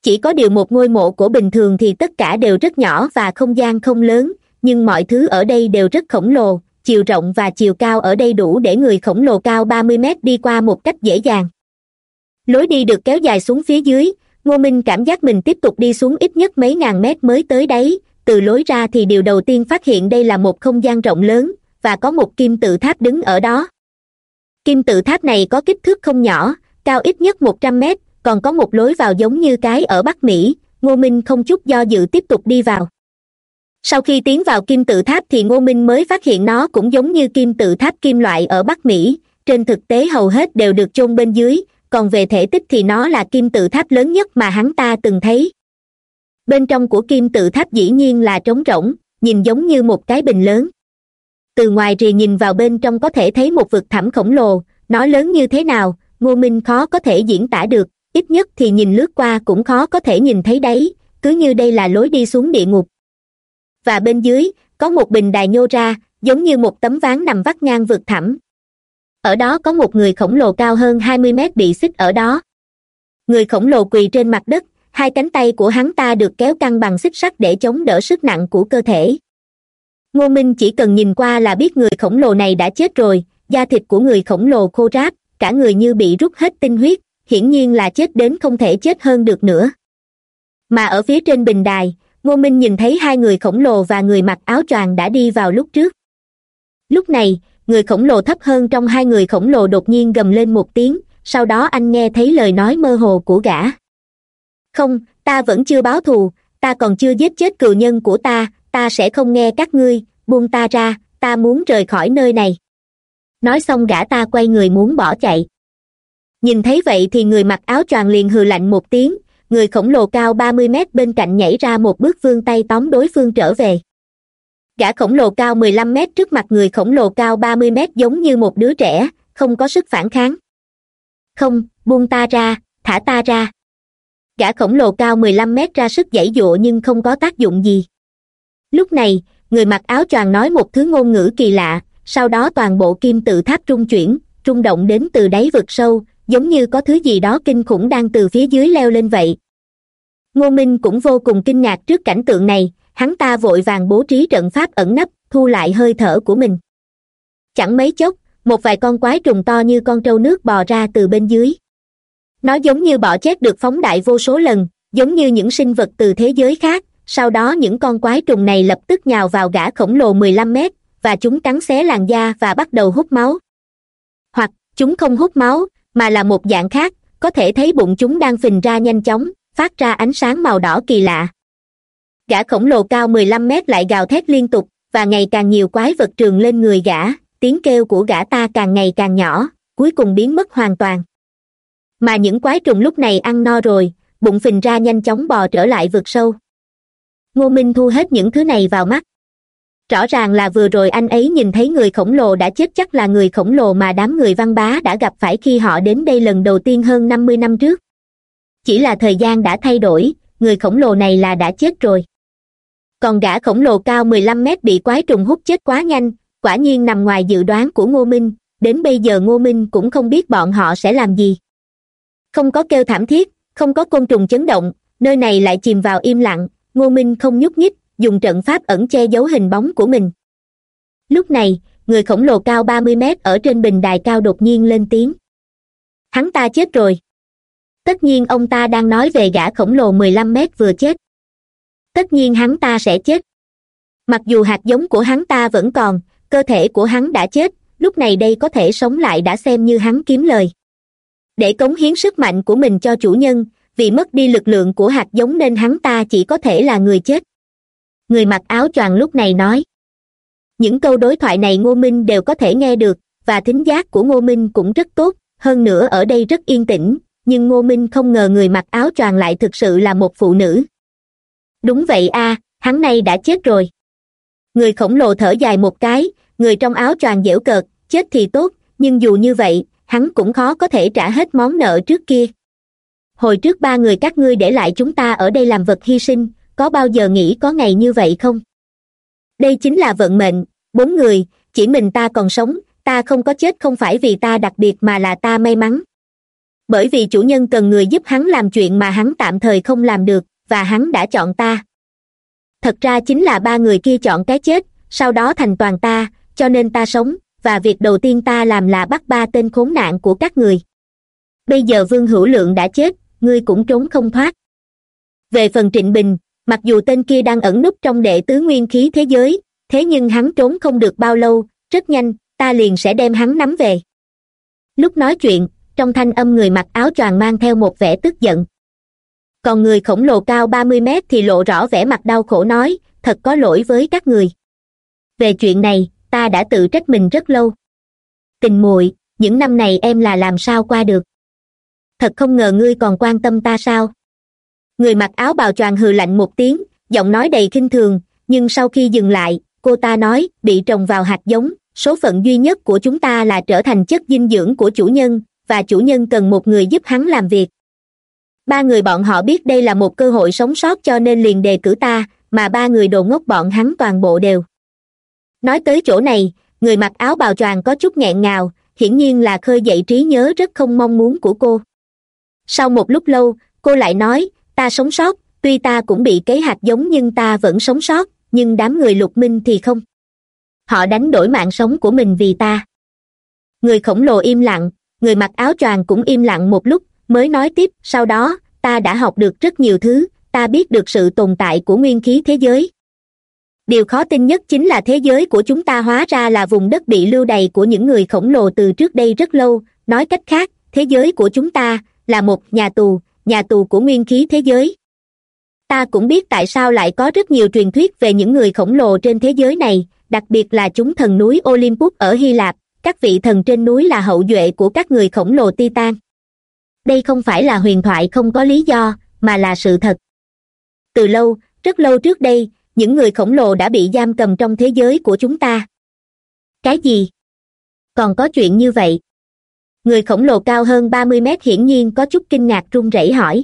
Chỉ có điều một ngôi mộ cổ bình thường thì tất cả đều rất nhỏ và không gian không lớn nhưng mọi thứ ở đây đều rất khổng lồ, chiều rộng và chiều cao ở đây đủ để người khổng lồ cao ba mươi mét đi qua một cách dễ dàng. Lối đi được kéo dài xuống phía dưới, ngô minh cảm giác mình tiếp tục đi xuống ít nhất mấy ngàn mét mới tới đấy từ lối ra thì điều đầu tiên phát hiện đây là một không gian rộng lớn, và có một kim tự tháp đứng ở đó. Kim tự tháp này có kích thước không nhỏ, cao ít nhất một trăm mét, còn có một lối vào giống như cái ở bắc mỹ. Ngô minh không chút do dự tiếp tục đi vào sau khi tiến vào kim tự tháp thì ngô minh mới phát hiện nó cũng giống như kim tự tháp kim loại ở bắc mỹ. Trên thực tế hầu hết đều được chôn bên dưới, còn về thể tích thì nó là kim tự tháp lớn nhất mà hắn ta từng thấy. Bên trong của kim tự tháp dĩ nhiên là trống rỗng, nhìn giống như một cái bình lớn. Từ ngoài rìa nhìn vào bên trong có thể thấy một vực thẳm khổng lồ, nó lớn như thế nào, ngô minh khó có thể diễn tả được, ít nhất thì nhìn lướt qua cũng khó có thể nhìn thấy đấy, cứ như đây là lối đi xuống địa ngục và bên dưới có một bình đài nhô ra, giống như một tấm ván nằm vắt ngang vượt thẳm. Ở đó có một người khổng lồ cao hơn hai mươi mét bị xích ở đó. Người khổng lồ quỳ trên mặt đất, hai cánh tay của hắn ta được kéo căng bằng xích sắt để chống đỡ sức nặng của cơ thể. Ngô minh chỉ cần nhìn qua là biết người khổng lồ này đã chết rồi, da thịt của người khổng lồ khô ráp, cả người như bị rút hết tinh huyết, hiển nhiên là chết đến không thể chết hơn được nữa. Mà ở phía trên bình đài ngô minh nhìn thấy hai người khổng lồ và người mặc áo choàng đã đi vào lúc trước. Lúc này, người khổng lồ thấp hơn trong hai người khổng lồ đột nhiên gầm lên một tiếng, sau đó anh nghe thấy lời nói mơ hồ của gã. Không, ta vẫn chưa báo thù, ta còn chưa giết chết cựu nhân của ta ta sẽ không nghe các ngươi, buông ta ra, ta muốn rời khỏi nơi này. Nói xong gã ta quay người muốn bỏ chạy. Nhìn thấy vậy thì người mặc áo choàng liền hừ lạnh một tiếng người khổng lồ cao ba mươi mét bên cạnh nhảy ra một bước vươn tay tóm đối phương trở về. Gã khổng lồ cao mười lăm mét trước mặt người khổng lồ cao ba mươi mét giống như một đứa trẻ, không có sức phản kháng. Không, buông ta ra, thả ta ra. Gã khổng lồ cao mười lăm mét ra sức giãy dụa nhưng không có tác dụng gì. Lúc này, người mặc áo choàng nói một thứ ngôn ngữ kỳ lạ, sau đó toàn bộ kim tự tháp trung chuyển rung động đến từ đáy vực sâu giống như có thứ gì đó kinh khủng đang từ phía dưới leo lên vậy. Ngô minh cũng vô cùng kinh ngạc trước cảnh tượng này, hắn ta vội vàng bố trí trận pháp ẩn nấp, thu lại hơi thở của mình. Chẳng mấy chốc, một vài con quái trùng to như con trâu nước bò ra từ bên dưới. Nó giống như bọ chét được phóng đại vô số lần, giống như những sinh vật từ thế giới khác, sau đó những con quái trùng này lập tức nhào vào gã khổng lồ mười lăm mét, và chúng cắn xé làn da và bắt đầu hút máu. Hoặc, chúng không hút máu mà là một dạng khác, có thể thấy bụng chúng đang phình ra nhanh chóng, phát ra ánh sáng màu đỏ kỳ lạ. Gã khổng lồ cao mười lăm mét lại gào thét liên tục, và ngày càng nhiều quái vật trường lên người gã, tiếng kêu của gã ta càng ngày càng nhỏ, cuối cùng biến mất hoàn toàn. Mà những quái trùng lúc này ăn no rồi, bụng phình ra nhanh chóng bò trở lại vực sâu. Ngô minh thu hết những thứ này vào mắt rõ ràng là vừa rồi anh ấy nhìn thấy người khổng lồ đã chết chắc là người khổng lồ mà đám người văn bá đã gặp phải khi họ đến đây lần đầu tiên hơn năm mươi năm trước. Chỉ là thời gian đã thay đổi, người khổng lồ này là đã chết rồi. Còn gã khổng lồ cao mười lăm mét bị quái trùng hút chết quá nhanh, quả nhiên nằm ngoài dự đoán của ngô minh, đến bây giờ ngô minh cũng không biết bọn họ sẽ làm gì. Không có kêu thảm thiết, không có côn trùng chấn động, nơi này lại chìm vào im lặng, ngô minh không nhúc nhích dùng trận pháp ẩn che giấu hình bóng của mình. Lúc này, người khổng lồ cao ba mươi mét ở trên bình đài cao đột nhiên lên tiếng. Hắn ta chết rồi. Tất nhiên ông ta đang nói về gã khổng lồ mười lăm mét vừa chết. Tất nhiên hắn ta sẽ chết. Mặc dù hạt giống của hắn ta vẫn còn, cơ thể của hắn đã chết, lúc này đây có thể sống lại đã xem như hắn kiếm lời. Để cống hiến sức mạnh của mình cho chủ nhân, vì mất đi lực lượng của hạt giống nên hắn ta chỉ có thể là người chết người mặc áo choàng lúc này nói. Những câu đối thoại này ngô minh đều có thể nghe được, và thính giác của ngô minh cũng rất tốt, hơn nữa ở đây rất yên tĩnh, nhưng ngô minh không ngờ người mặc áo choàng lại thực sự là một phụ nữ. Đúng vậy a, hắn nay đã chết rồi. Người khổng lồ thở dài một cái, người trong áo choàng dễu cợt, chết thì tốt, nhưng dù như vậy, hắn cũng khó có thể trả hết món nợ trước kia. Hồi trước ba người các ngươi để lại chúng ta ở đây làm vật hy sinh có bao giờ nghĩ có ngày như vậy không? Đây chính là vận mệnh. Bốn người, chỉ mình ta còn sống, ta không có chết không phải vì ta đặc biệt mà là ta may mắn. Bởi vì chủ nhân cần người giúp hắn làm chuyện mà hắn tạm thời không làm được, và hắn đã chọn ta. Thật ra chính là ba người kia chọn cái chết, sau đó thành toàn ta, cho nên ta sống, và việc đầu tiên ta làm là bắt ba tên khốn nạn của các người. Bây giờ vương hữu lượng đã chết, ngươi cũng trốn không thoát. Về phần trịnh bình mặc dù tên kia đang ẩn núp trong đệ tứ nguyên khí thế giới, thế nhưng hắn trốn không được bao lâu, rất nhanh, ta liền sẽ đem hắn nắm về. Lúc nói chuyện, trong thanh âm người mặc áo choàng mang theo một vẻ tức giận. Còn người khổng lồ cao ba mươi mét thì lộ rõ vẻ mặt đau khổ nói, thật có lỗi với các người. Về chuyện này, ta đã tự trách mình rất lâu. Tình muội, những năm này em là làm sao qua được? Thật không ngờ ngươi còn quan tâm ta sao? Người mặc áo bào choàng hừ lạnh một tiếng, giọng nói đầy khinh thường, nhưng sau khi dừng lại, cô ta nói, bị trồng vào hạt giống, số phận duy nhất của chúng ta là trở thành chất dinh dưỡng của chủ nhân, và chủ nhân cần một người giúp hắn làm việc. Ba người bọn họ biết đây là một cơ hội sống sót cho nên liền đề cử ta, mà ba người đồ ngốc bọn hắn toàn bộ đều. Nói tới chỗ này, người mặc áo bào choàng có chút nghẹn ngào, hiển nhiên là khơi dậy trí nhớ rất không mong muốn của cô. Sau một lúc lâu, cô lại nói ta sống sót, tuy ta cũng bị kế hạt giống nhưng ta vẫn sống sót, nhưng đám người lục minh thì không. Họ đánh đổi mạng sống của mình vì ta. Người khổng lồ im lặng, người mặc áo choàng cũng im lặng một lúc, mới nói tiếp, sau đó, ta đã học được rất nhiều thứ, ta biết được sự tồn tại của nguyên khí thế giới. Điều khó tin nhất chính là thế giới của chúng ta hóa ra là vùng đất bị lưu đày của những người khổng lồ từ trước đây rất lâu, nói cách khác, thế giới của chúng ta là một nhà tù nhà tù của nguyên khí thế giới. Ta cũng biết tại sao lại có rất nhiều truyền thuyết về những người khổng lồ trên thế giới này, đặc biệt là chúng thần núi olympus ở hy lạp. Các vị thần trên núi là hậu duệ của các người khổng lồ titan. Đây không phải là huyền thoại không có lý do, mà là sự thật. Từ lâu, rất lâu trước đây, những người khổng lồ đã bị giam cầm trong thế giới của chúng ta. Cái gì? Còn có chuyện như vậy người khổng lồ cao hơn ba mươi mét hiển nhiên có chút kinh ngạc run rẩy hỏi.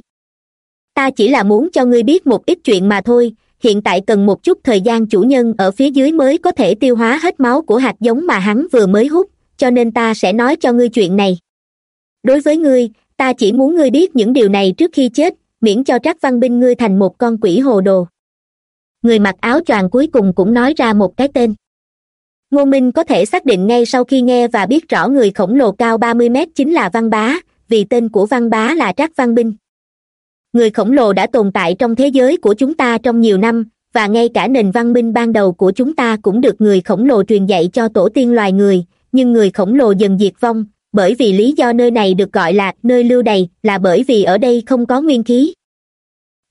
Ta chỉ là muốn cho ngươi biết một ít chuyện mà thôi, hiện tại cần một chút thời gian chủ nhân ở phía dưới mới có thể tiêu hóa hết máu của hạt giống mà hắn vừa mới hút, cho nên ta sẽ nói cho ngươi chuyện này. Đối với ngươi, ta chỉ muốn ngươi biết những điều này trước khi chết, miễn cho trác văn binh ngươi thành một con quỷ hồ đồ. Người mặc áo choàng cuối cùng cũng nói ra một cái tên ngô minh có thể xác định ngay sau khi nghe và biết rõ người khổng lồ cao ba mươi mét chính là văn bá, vì tên của văn bá là trác văn binh. Người khổng lồ đã tồn tại trong thế giới của chúng ta trong nhiều năm, và ngay cả nền văn minh ban đầu của chúng ta cũng được người khổng lồ truyền dạy cho tổ tiên loài người, nhưng người khổng lồ dần diệt vong, bởi vì lý do nơi này được gọi là nơi lưu đày, là bởi vì ở đây không có nguyên khí.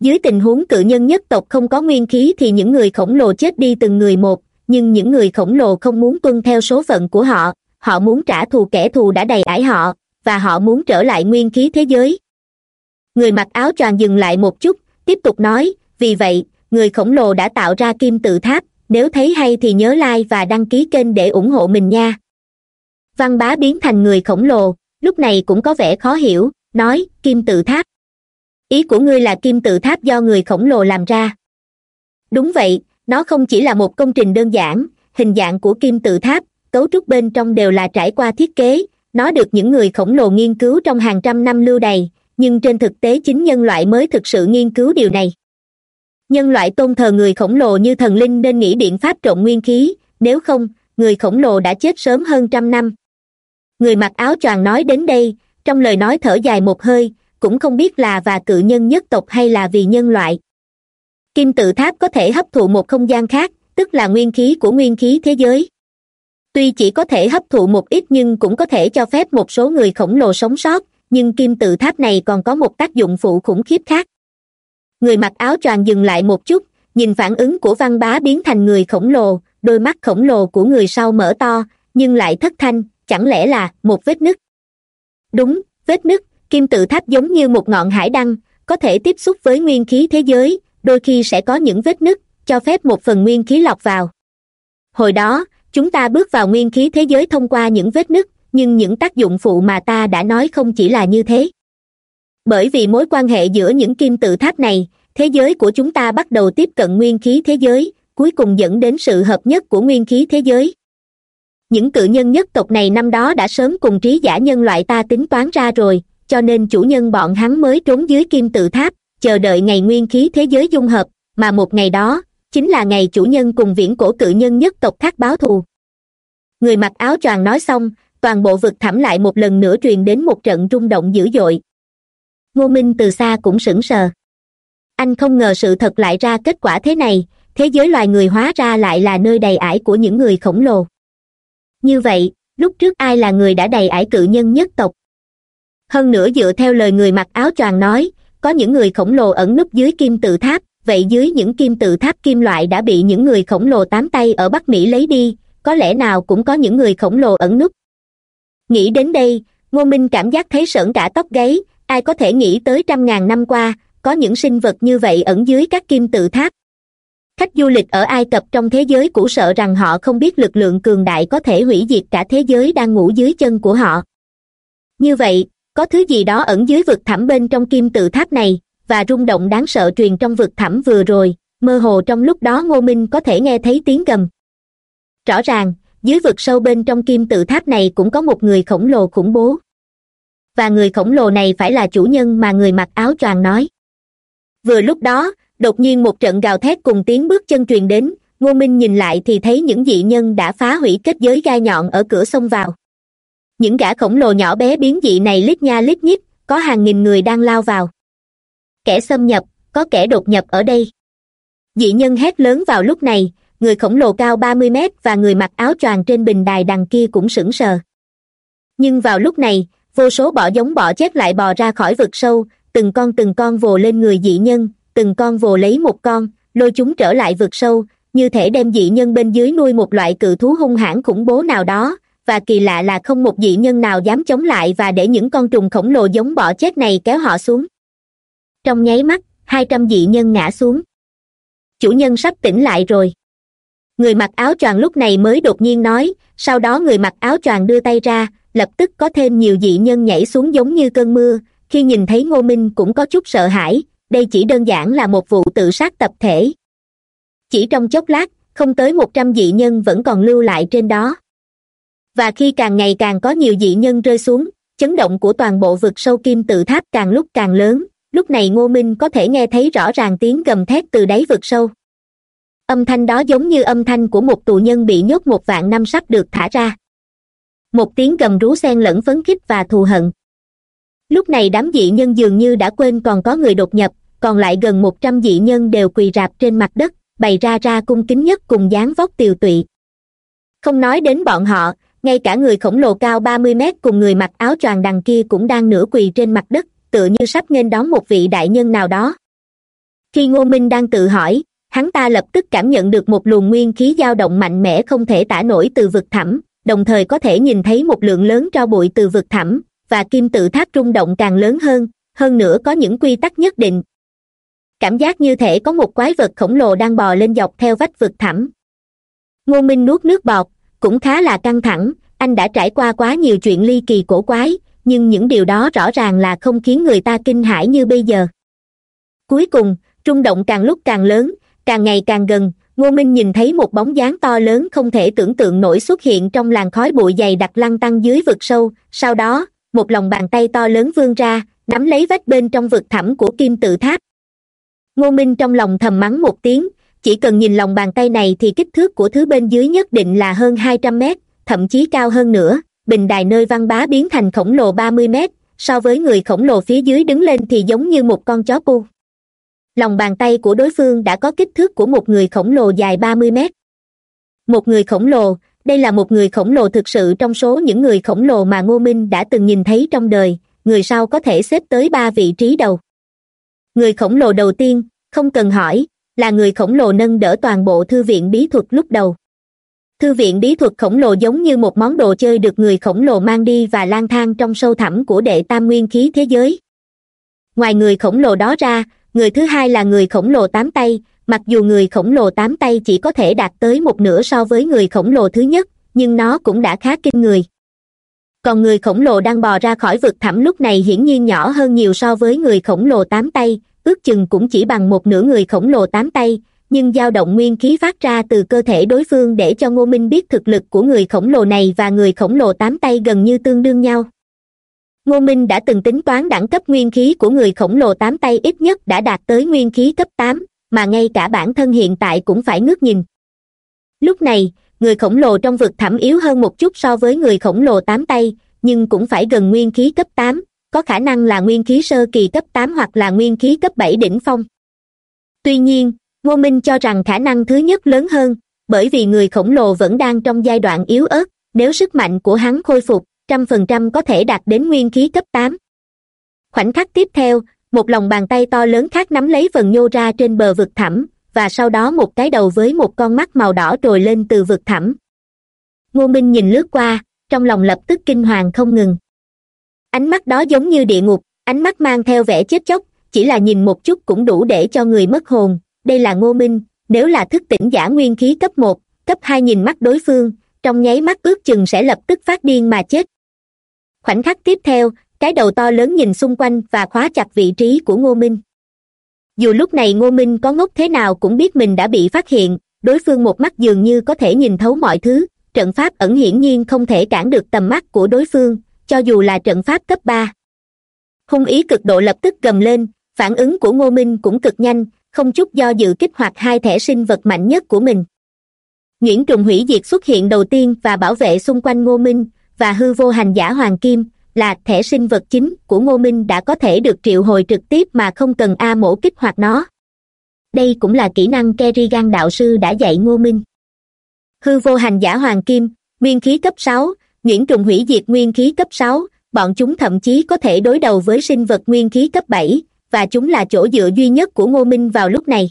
Dưới tình huống cự nhân nhất tộc không có nguyên khí thì những người khổng lồ chết đi từng người một nhưng những người khổng lồ không muốn tuân theo số phận của họ họ muốn trả thù kẻ thù đã đầy ải họ, và họ muốn trở lại nguyên khí thế giới. Người mặc áo choàng dừng lại một chút, tiếp tục nói, vì vậy, người khổng lồ đã tạo ra kim tự tháp, nếu thấy hay thì nhớ like và đăng ký kênh để ủng hộ mình nha. Văn bá biến thành người khổng lồ, lúc này cũng có vẻ khó hiểu, nói, kim tự tháp? Ý của ngươi là kim tự tháp do người khổng lồ làm ra. Đúng vậy nó không chỉ là một công trình đơn giản, hình dạng của kim tự tháp, cấu trúc bên trong đều là trải qua thiết kế, nó được những người khổng lồ nghiên cứu trong hàng trăm năm lưu đày, nhưng trên thực tế chính nhân loại mới thực sự nghiên cứu điều này. Nhân loại tôn thờ người khổng lồ như thần linh nên nghĩ biện pháp trộn nguyên khí, nếu không, người khổng lồ đã chết sớm hơn trăm năm. Người mặc áo choàng nói đến đây, trong lời nói thở dài một hơi, cũng không biết là và cự nhân nhất tộc hay là vì nhân loại kim tự tháp có thể hấp thụ một không gian khác, tức là nguyên khí của nguyên khí thế giới. Tuy chỉ có thể hấp thụ một ít nhưng cũng có thể cho phép một số người khổng lồ sống sót, nhưng kim tự tháp này còn có một tác dụng phụ khủng khiếp khác. Người mặc áo choàng dừng lại một chút, nhìn phản ứng của văn bá biến thành người khổng lồ, đôi mắt khổng lồ của người sau mở to, nhưng lại thất thanh, chẳng lẽ là một vết nứt? Đúng, vết nứt, kim tự tháp giống như một ngọn hải đăng, có thể tiếp xúc với nguyên khí thế giới đôi khi sẽ có những vết nứt, cho phép một phần nguyên khí lọc vào. Hồi đó, chúng ta bước vào nguyên khí thế giới thông qua những vết nứt, nhưng những tác dụng phụ mà ta đã nói không chỉ là như thế. Bởi vì mối quan hệ giữa những kim tự tháp này, thế giới của chúng ta bắt đầu tiếp cận nguyên khí thế giới, cuối cùng dẫn đến sự hợp nhất của nguyên khí thế giới. Những cự nhân nhất tộc này năm đó đã sớm cùng trí giả nhân loại ta tính toán ra rồi, cho nên chủ nhân bọn hắn mới trốn dưới kim tự tháp chờ đợi ngày nguyên khí thế giới dung hợp, mà một ngày đó, chính là ngày chủ nhân cùng viễn cổ cự nhân nhất tộc khác báo thù. Người mặc áo choàng nói xong, toàn bộ vực thẳm lại một lần nữa truyền đến một trận rung động dữ dội. Ngô minh từ xa cũng sững sờ. Anh không ngờ sự thật lại ra kết quả thế này, thế giới loài người hóa ra lại là nơi đầy ải của những người khổng lồ. Như vậy, lúc trước ai là người đã đầy ải cự nhân nhất tộc? Hơn nữa dựa theo lời người mặc áo choàng nói có những người khổng lồ ẩn núp dưới kim tự tháp, vậy dưới những kim tự tháp kim loại đã bị những người khổng lồ tám tay ở bắc mỹ lấy đi, có lẽ nào cũng có những người khổng lồ ẩn núp. Nghĩ đến đây, ngô minh cảm giác thấy sởn cả tóc gáy, ai có thể nghĩ tới trăm ngàn năm qua, có những sinh vật như vậy ẩn dưới các kim tự tháp. Khách du lịch ở ai cập trong thế giới cũ sợ rằng họ không biết lực lượng cường đại có thể hủy diệt cả thế giới đang ngủ dưới chân của họ. Như vậy có thứ gì đó ẩn dưới vực thẳm bên trong kim tự tháp này, và rung động đáng sợ truyền trong vực thẳm vừa rồi, mơ hồ trong lúc đó ngô minh có thể nghe thấy tiếng gầm. Rõ ràng, dưới vực sâu bên trong kim tự tháp này cũng có một người khổng lồ khủng bố. Và người khổng lồ này phải là chủ nhân mà người mặc áo choàng nói. Vừa lúc đó, đột nhiên một trận gào thét cùng tiếng bước chân truyền đến, ngô minh nhìn lại thì thấy những dị nhân đã phá hủy kết giới gai nhọn ở cửa sông vào những gã khổng lồ nhỏ bé biến dị này lít nha lít nhít, có hàng nghìn người đang lao vào. Kẻ xâm nhập, có kẻ đột nhập ở đây. Dị nhân hét lớn vào lúc này, người khổng lồ cao ba mươi mét và người mặc áo choàng trên bình đài đằng kia cũng sững sờ. Nhưng vào lúc này, vô số bọ giống bọ chết lại bò ra khỏi vực sâu, từng con từng con vồ lên người dị nhân, từng con vồ lấy một con, lôi chúng trở lại vực sâu, như thể đem dị nhân bên dưới nuôi một loại cự thú hung hãn khủng bố nào đó và kỳ lạ là không một dị nhân nào dám chống lại và để những con trùng khổng lồ giống bọ chết này kéo họ xuống. Trong nháy mắt, hai trăm dị nhân ngã xuống. Chủ nhân sắp tỉnh lại rồi. Người mặc áo choàng lúc này mới đột nhiên nói, sau đó người mặc áo choàng đưa tay ra, lập tức có thêm nhiều dị nhân nhảy xuống giống như cơn mưa. Khi nhìn thấy ngô minh cũng có chút sợ hãi, đây chỉ đơn giản là một vụ tự sát tập thể. Chỉ trong chốc lát, không tới một trăm dị nhân vẫn còn lưu lại trên đó và khi càng ngày càng có nhiều dị nhân rơi xuống, chấn động của toàn bộ vực sâu kim tự tháp càng lúc càng lớn. Lúc này ngô minh có thể nghe thấy rõ ràng tiếng gầm thét từ đáy vực sâu. Âm thanh đó giống như âm thanh của một tù nhân bị nhốt một vạn năm sắp được thả ra. Một tiếng gầm rú xen lẫn phấn khích và thù hận. Lúc này đám dị nhân dường như đã quên còn có người đột nhập, còn lại gần một trăm dị nhân đều quỳ rạp trên mặt đất, bày ra ra cung kính nhất cùng dáng vóc tiều tụy. Không nói đến bọn họ ngay cả người khổng lồ cao ba mươi mét cùng người mặc áo choàng đằng kia cũng đang nửa quỳ trên mặt đất, tựa như sắp nghênh đón một vị đại nhân nào đó. Khi ngô minh đang tự hỏi, hắn ta lập tức cảm nhận được một luồng nguyên khí dao động mạnh mẽ không thể tả nổi từ vực thẳm, đồng thời có thể nhìn thấy một lượng lớn tro bụi từ vực thẳm, và kim tự tháp rung động càng lớn hơn hơn nữa có những quy tắc nhất định. Cảm giác như thể có một quái vật khổng lồ đang bò lên dọc theo vách vực thẳm. Ngô minh nuốt nước bọt cũng khá là căng thẳng, anh đã trải qua quá nhiều chuyện ly kỳ cổ quái, nhưng những điều đó rõ ràng là không khiến người ta kinh hãi như bây giờ. Cuối cùng, rung động càng lúc càng lớn, càng ngày càng gần, ngô minh nhìn thấy một bóng dáng to lớn không thể tưởng tượng nổi xuất hiện trong làn khói bụi dày đặc lăn tăng dưới vực sâu. Sau đó, một lòng bàn tay to lớn vươn ra, nắm lấy vách bên trong vực thẳm của kim tự tháp. Ngô minh trong lòng thầm mắng một tiếng chỉ cần nhìn lòng bàn tay này thì kích thước của thứ bên dưới nhất định là hơn hai trăm mét, thậm chí cao hơn nữa. Bình đài nơi văn bá biến thành khổng lồ ba mươi mét, so với người khổng lồ phía dưới đứng lên thì giống như một con chó cu. Lòng bàn tay của đối phương đã có kích thước của một người khổng lồ dài ba mươi mét. Một người khổng lồ, đây là một người khổng lồ thực sự trong số những người khổng lồ mà ngô minh đã từng nhìn thấy trong đời, người sau có thể xếp tới ba vị trí đầu. Người khổng lồ đầu tiên, không cần hỏi là người khổng lồ nâng đỡ toàn bộ thư viện bí thuật lúc đầu. Thư viện bí thuật khổng lồ giống như một món đồ chơi được người khổng lồ mang đi và lang thang trong sâu thẳm của đệ tam nguyên khí thế giới. Ngoài người khổng lồ đó ra, người thứ hai là người khổng lồ tám tay, mặc dù người khổng lồ tám tay chỉ có thể đạt tới một nửa so với người khổng lồ thứ nhất, nhưng nó cũng đã khá kinh người. Còn người khổng lồ đang bò ra khỏi vực thẳm lúc này hiển nhiên nhỏ hơn nhiều so với người khổng lồ tám tay ước chừng cũng chỉ bằng một nửa người khổng lồ tám tay, nhưng dao động nguyên khí phát ra từ cơ thể đối phương để cho ngô minh biết thực lực của người khổng lồ này và người khổng lồ tám tay gần như tương đương nhau. Ngô minh đã từng tính toán đẳng cấp nguyên khí của người khổng lồ tám tay ít nhất đã đạt tới nguyên khí cấp tám, mà ngay cả bản thân hiện tại cũng phải ngước nhìn. Lúc này, người khổng lồ trong vực thẳm yếu hơn một chút so với người khổng lồ tám tay, nhưng cũng phải gần nguyên khí cấp tám có khả năng là nguyên khí sơ kỳ cấp tám hoặc là nguyên khí cấp bảy đỉnh phong. Tuy nhiên, ngô minh cho rằng khả năng thứ nhất lớn hơn, bởi vì người khổng lồ vẫn đang trong giai đoạn yếu ớt, nếu sức mạnh của hắn khôi phục, trăm phần trăm có thể đạt đến nguyên khí cấp tám. Khoảnh khắc tiếp theo, một lòng bàn tay to lớn khác nắm lấy phần nhô ra trên bờ vực thẳm, và sau đó một cái đầu với một con mắt màu đỏ trồi lên từ vực thẳm. Ngô minh nhìn lướt qua, trong lòng lập tức kinh hoàng không ngừng ánh mắt đó giống như địa ngục, ánh mắt mang theo vẻ chết chóc, chỉ là nhìn một chút cũng đủ để cho người mất hồn. Đây là ngô minh, nếu là thức tỉnh giả nguyên khí cấp một, cấp hai nhìn mắt đối phương, trong nháy mắt ước chừng sẽ lập tức phát điên mà chết. Khoảnh khắc tiếp theo, cái đầu to lớn nhìn xung quanh và khóa chặt vị trí của ngô minh. Dù lúc này ngô minh có ngốc thế nào cũng biết mình đã bị phát hiện, đối phương một mắt dường như có thể nhìn thấu mọi thứ, trận pháp ẩn hiển nhiên không thể cản được tầm mắt của đối phương cho dù là trận pháp cấp ba. Hung ý cực độ lập tức gầm lên, phản ứng của ngô minh cũng cực nhanh, không chút do dự kích hoạt hai thẻ sinh vật mạnh nhất của mình. Nhuyễn trùng hủy diệt xuất hiện đầu tiên và bảo vệ xung quanh ngô minh, và hư vô hành giả hoàng kim, là thẻ sinh vật chính của ngô minh đã có thể được triệu hồi trực tiếp mà không cần a mổ kích hoạt nó. Đây cũng là kỹ năng kerrigan đạo sư đã dạy ngô minh. Hư vô hành giả hoàng kim, nguyên khí cấp sáu Nguyễn trùng hủy diệt nguyên khí cấp sáu, bọn chúng thậm chí có thể đối đầu với sinh vật nguyên khí cấp bảy, và chúng là chỗ dựa duy nhất của ngô minh vào lúc này.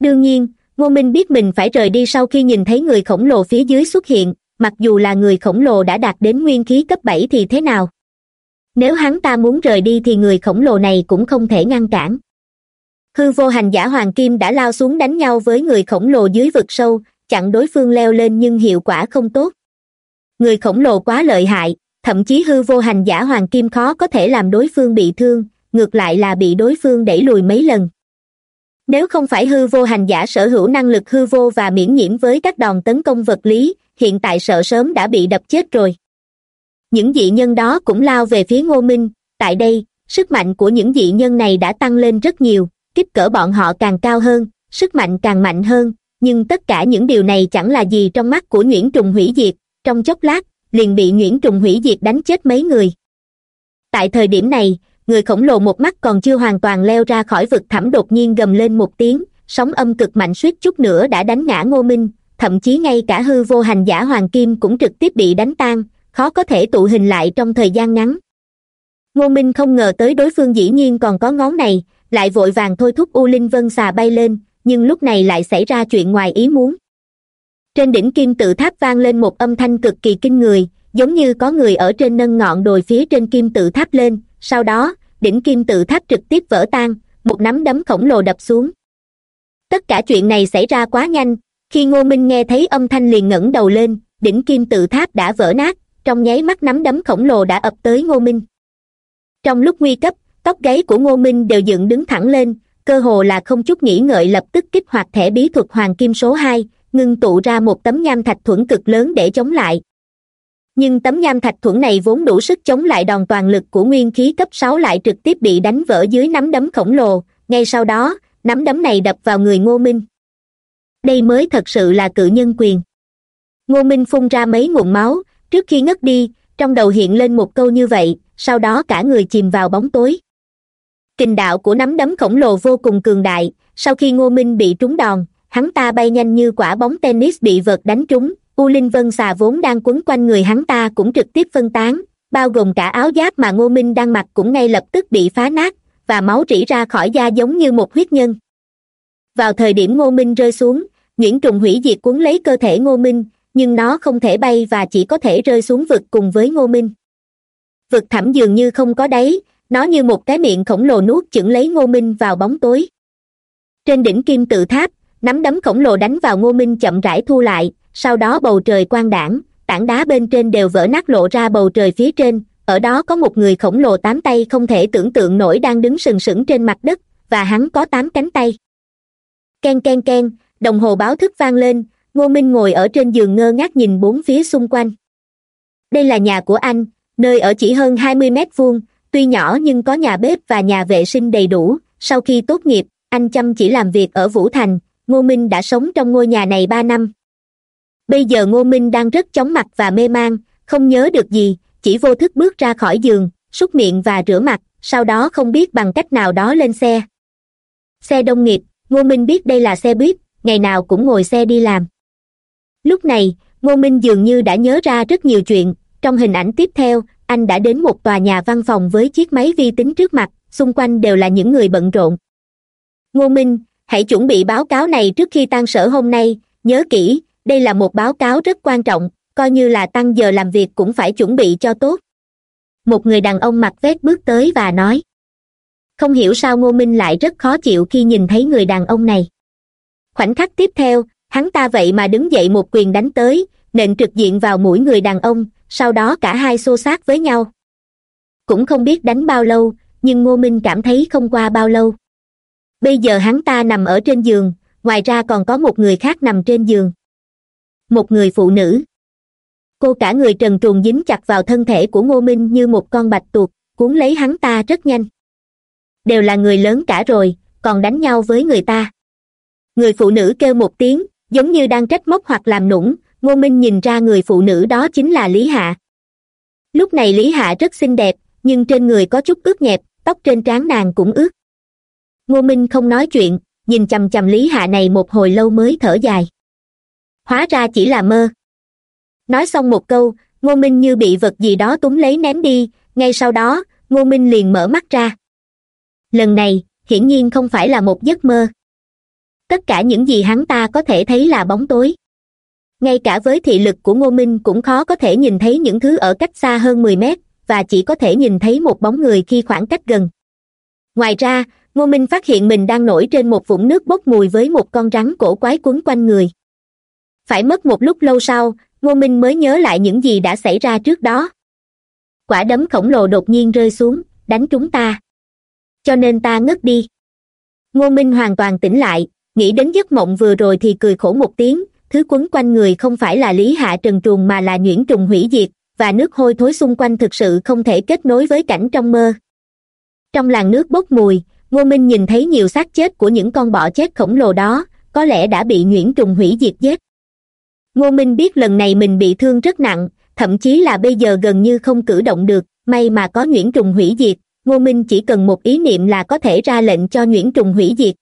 Đương nhiên, ngô minh biết mình phải rời đi sau khi nhìn thấy người khổng lồ phía dưới xuất hiện, mặc dù là người khổng lồ đã đạt đến nguyên khí cấp bảy thì thế nào? Nếu hắn ta muốn rời đi thì người khổng lồ này cũng không thể ngăn cản. Hư vô hành giả hoàng kim đã lao xuống đánh nhau với người khổng lồ dưới vực sâu, chặn đối phương leo lên nhưng hiệu quả không tốt người khổng lồ quá lợi hại, thậm chí hư vô hành giả hoàng kim khó có thể làm đối phương bị thương, ngược lại là bị đối phương đẩy lùi mấy lần. Nếu không phải hư vô hành giả sở hữu năng lực hư vô và miễn nhiễm với các đòn tấn công vật lý, hiện tại sợ sớm đã bị đập chết rồi. Những dị nhân đó cũng lao về phía ngô minh, tại đây, sức mạnh của những dị nhân này đã tăng lên rất nhiều, kích cỡ bọn họ càng cao hơn, sức mạnh càng mạnh hơn, nhưng tất cả những điều này chẳng là gì trong mắt của nhuyễn trùng hủy diệt trong chốc lát, liền bị nhuyễn trùng hủy diệt đánh chết mấy người. Tại thời điểm này, người khổng lồ một mắt còn chưa hoàn toàn leo ra khỏi vực thẳm đột nhiên gầm lên một tiếng, sóng âm cực mạnh suýt chút nữa đã đánh ngã ngô minh, thậm chí ngay cả hư vô hành giả hoàng kim cũng trực tiếp bị đánh tan, khó có thể tụ hình lại trong thời gian ngắn. Ngô minh không ngờ tới đối phương dĩ nhiên còn có ngón này, lại vội vàng thôi thúc u linh vân xà bay lên, nhưng lúc này lại xảy ra chuyện ngoài ý muốn trên đỉnh kim tự tháp vang lên một âm thanh cực kỳ kinh người, giống như có người ở trên nâng ngọn đồi phía trên kim tự tháp lên. Sau đó, đỉnh kim tự tháp trực tiếp vỡ tan, một nắm đấm khổng lồ đập xuống. Tất cả chuyện này xảy ra quá nhanh. Khi ngô minh nghe thấy âm thanh liền ngẩng đầu lên, đỉnh kim tự tháp đã vỡ nát, trong nháy mắt nắm đấm khổng lồ đã ập tới ngô minh. Trong lúc nguy cấp, tóc gáy của ngô minh đều dựng đứng thẳng lên, cơ hồ là không chút nghĩ ngợi lập tức kích hoạt thẻ bí thuật hoàng kim số hai ngưng tụ ra một tấm nham thạch thuẫn cực lớn để chống lại. Nhưng tấm nham thạch thuẫn này vốn đủ sức chống lại đòn toàn lực của nguyên khí cấp sáu lại trực tiếp bị đánh vỡ dưới nắm đấm khổng lồ. Ngay sau đó, nắm đấm này đập vào người ngô minh. Đây mới thật sự là cự nhân quyền. Ngô minh phun ra mấy nguồn máu, trước khi ngất đi, trong đầu hiện lên một câu như vậy, sau đó cả người chìm vào bóng tối. Kình đạo của nắm đấm khổng lồ vô cùng cường đại, sau khi ngô minh bị trúng đòn hắn ta bay nhanh như quả bóng tennis bị vợt đánh trúng, u linh vân xà vốn đang quấn quanh người hắn ta cũng trực tiếp phân tán, bao gồm cả áo giáp mà ngô minh đang mặc cũng ngay lập tức bị phá nát và máu rỉ ra khỏi da giống như một huyết nhân. Vào thời điểm ngô minh rơi xuống, nguyễn trùng hủy diệt cuốn lấy cơ thể ngô minh, nhưng nó không thể bay và chỉ có thể rơi xuống vực cùng với ngô minh. Vực thẳm dường như không có đáy, nó như một cái miệng khổng lồ nuốt chửng lấy ngô minh vào bóng tối. Trên đỉnh kim tự tháp nắm đấm khổng lồ đánh vào ngô minh chậm rãi thu lại, sau đó bầu trời quang đảng tảng đá bên trên đều vỡ nát lộ ra bầu trời phía trên, ở đó có một người khổng lồ tám tay không thể tưởng tượng nổi đang đứng sừng sững trên mặt đất, và hắn có tám cánh tay. K e n k e n k e n đồng hồ báo thức vang lên, ngô minh ngồi ở trên giường ngơ ngác nhìn bốn phía xung quanh. Đây là nhà của anh, nơi ở chỉ hơn hai mươi mét vuông, tuy nhỏ nhưng có nhà bếp và nhà vệ sinh đầy đủ, sau khi tốt nghiệp, anh chăm chỉ làm việc ở vũ thành ngô minh đã sống trong ngôi nhà này ba năm. Bây giờ ngô minh đang rất chóng mặt và mê man, không nhớ được gì, chỉ vô thức bước ra khỏi giường súc miệng và rửa mặt, sau đó không biết bằng cách nào đó lên xe. Xe đông nghiệp ngô minh biết đây là xe buýt, ngày nào cũng ngồi xe đi làm. Lúc này, ngô minh dường như đã nhớ ra rất nhiều chuyện, trong hình ảnh tiếp theo, anh đã đến một tòa nhà văn phòng với chiếc máy vi tính trước mặt, xung quanh đều là những người bận rộn. Ngô minh hãy chuẩn bị báo cáo này trước khi tan sở hôm nay. Nhớ kỹ, đây là một báo cáo rất quan trọng, coi như là tăng giờ làm việc cũng phải chuẩn bị cho tốt. Một người đàn ông mặc vét bước tới và nói. Không hiểu sao ngô minh lại rất khó chịu khi nhìn thấy người đàn ông này. Khoảnh khắc tiếp theo, hắn ta vậy mà đứng dậy một quyền đánh tới, nện trực diện vào mũi người đàn ông, sau đó cả hai xô xát với nhau. Cũng không biết đánh bao lâu, nhưng ngô minh cảm thấy không qua bao lâu bây giờ hắn ta nằm ở trên giường, ngoài ra còn có một người khác nằm trên giường. Một người phụ nữ. Cô cả người trần truồng dính chặt vào thân thể của ngô minh như một con bạch tuộc, cuốn lấy hắn ta rất nhanh. Đều là người lớn cả rồi, còn đánh nhau với người ta. Người phụ nữ kêu một tiếng, giống như đang trách móc hoặc làm nũng, ngô minh nhìn ra người phụ nữ đó chính là lý hạ. Lúc này lý hạ rất xinh đẹp, nhưng trên người có chút ướt nhẹp, tóc trên trán nàng cũng ướt ngô minh không nói chuyện, nhìn chằm chằm lý hạ này một hồi lâu mới thở dài. Hóa ra chỉ là mơ. Nói xong một câu, ngô minh như bị vật gì đó túm lấy ném đi, ngay sau đó, ngô minh liền mở mắt ra. Lần này, hiển nhiên không phải là một giấc mơ. Tất cả những gì hắn ta có thể thấy là bóng tối. Ngay cả với thị lực của ngô minh cũng khó có thể nhìn thấy những thứ ở cách xa hơn mười mét, và chỉ có thể nhìn thấy một bóng người khi khoảng cách gần. Ngoài ra ngô minh phát hiện mình đang nổi trên một vũng nước bốc mùi với một con rắn cổ quái quấn quanh người. Phải mất một lúc lâu sau, ngô minh mới nhớ lại những gì đã xảy ra trước đó. Quả đấm khổng lồ đột nhiên rơi xuống, đánh chúng ta. Cho nên ta ngất đi. Ngô minh hoàn toàn tỉnh lại, nghĩ đến giấc mộng vừa rồi thì cười khổ một tiếng, thứ quấn quanh người không phải là lý hạ trần truồng mà là nhuyễn trùng hủy diệt, và nước hôi thối xung quanh thực sự không thể kết nối với cảnh trong mơ. Trong làn nước bốc mùi ngô minh nhìn thấy nhiều xác chết của những con bọ chết khổng lồ đó, có lẽ đã bị nhuyễn trùng hủy diệt giết. Ngô minh biết lần này mình bị thương rất nặng, thậm chí là bây giờ gần như không cử động được, may mà có nhuyễn trùng hủy diệt, ngô minh chỉ cần một ý niệm là có thể ra lệnh cho nhuyễn trùng hủy diệt.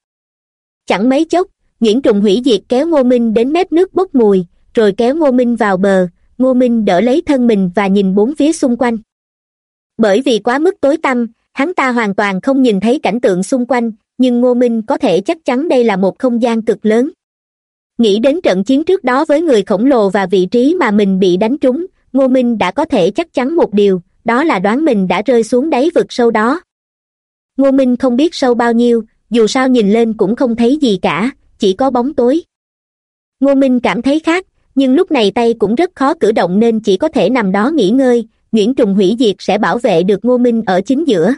Chẳng mấy chốc, nhuyễn trùng hủy diệt kéo ngô minh đến mép nước bốc mùi, rồi kéo ngô minh vào bờ, ngô minh đỡ lấy thân mình và nhìn bốn phía xung quanh. Bởi vì quá mức tối tăm hắn ta hoàn toàn không nhìn thấy cảnh tượng xung quanh, nhưng ngô minh có thể chắc chắn đây là một không gian cực lớn. Nghĩ đến trận chiến trước đó với người khổng lồ và vị trí mà mình bị đánh trúng, ngô minh đã có thể chắc chắn một điều, đó là đoán mình đã rơi xuống đáy vực sâu đó. Ngô minh không biết sâu bao nhiêu, dù sao nhìn lên cũng không thấy gì cả, chỉ có bóng tối. Ngô minh cảm thấy khác, nhưng lúc này tay cũng rất khó cử động nên chỉ có thể nằm đó nghỉ ngơi, nguyễn trùng hủy diệt sẽ bảo vệ được ngô minh ở chính giữa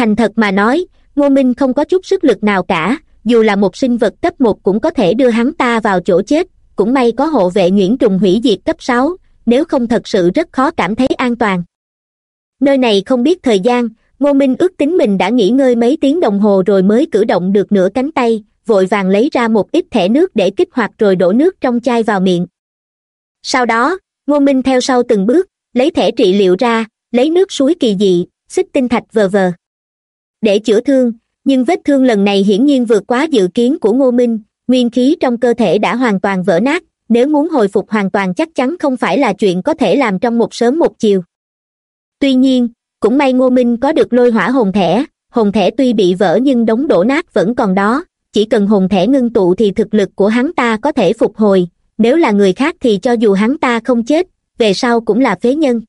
thành thật mà nói, ngô minh không có chút sức lực nào cả, dù là một sinh vật cấp một cũng có thể đưa hắn ta vào chỗ chết, cũng may có hộ vệ nguyễn trùng hủy diệt cấp sáu, nếu không thật sự rất khó cảm thấy an toàn. Nơi này không biết thời gian, ngô minh ước tính mình đã nghỉ ngơi mấy tiếng đồng hồ rồi mới cử động được nửa cánh tay, vội vàng lấy ra một ít thẻ nước để kích hoạt rồi đổ nước trong chai vào miệng. Sau đó, ngô minh theo sau từng bước, lấy thẻ trị liệu ra, lấy nước suối kỳ dị, xích tinh thạch vờ vờ để chữa thương, nhưng vết thương lần này hiển nhiên vượt quá dự kiến của ngô minh, nguyên khí trong cơ thể đã hoàn toàn vỡ nát, nếu muốn hồi phục hoàn toàn chắc chắn không phải là chuyện có thể làm trong một sớm một chiều. Tuy nhiên, cũng may ngô minh có được lôi hỏa hồn thẻ hồn thẻ tuy bị vỡ nhưng đống đổ nát vẫn còn đó, chỉ cần hồn thẻ ngưng tụ thì thực lực của hắn ta có thể phục hồi, nếu là người khác thì cho dù hắn ta không chết, về sau cũng là phế nhân.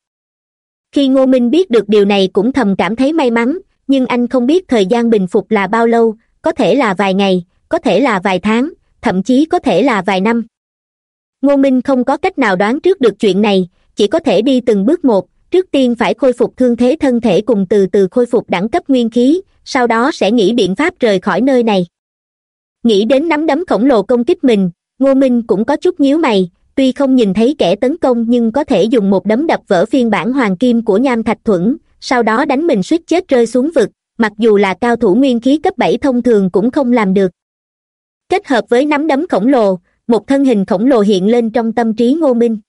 Khi ngô minh biết được điều này cũng thầm cảm thấy may mắn nhưng anh không biết thời gian bình phục là bao lâu, có thể là vài ngày, có thể là vài tháng, thậm chí có thể là vài năm. Ngô minh không có cách nào đoán trước được chuyện này, chỉ có thể đi từng bước một, trước tiên phải khôi phục thương thế thân thể cùng từ từ khôi phục đẳng cấp nguyên khí, sau đó sẽ nghĩ biện pháp rời khỏi nơi này. Nghĩ đến nắm đấm khổng lồ công kích mình, ngô minh cũng có chút nhíu mày, tuy không nhìn thấy kẻ tấn công nhưng có thể dùng một đấm đập vỡ phiên bản hoàng kim của nham thạch thuẫn sau đó đánh mình suýt chết rơi xuống vực, mặc dù là cao thủ nguyên khí cấp bảy thông thường cũng không làm được. Kết hợp với nắm đấm khổng lồ, một thân hình khổng lồ hiện lên trong tâm trí ngô minh.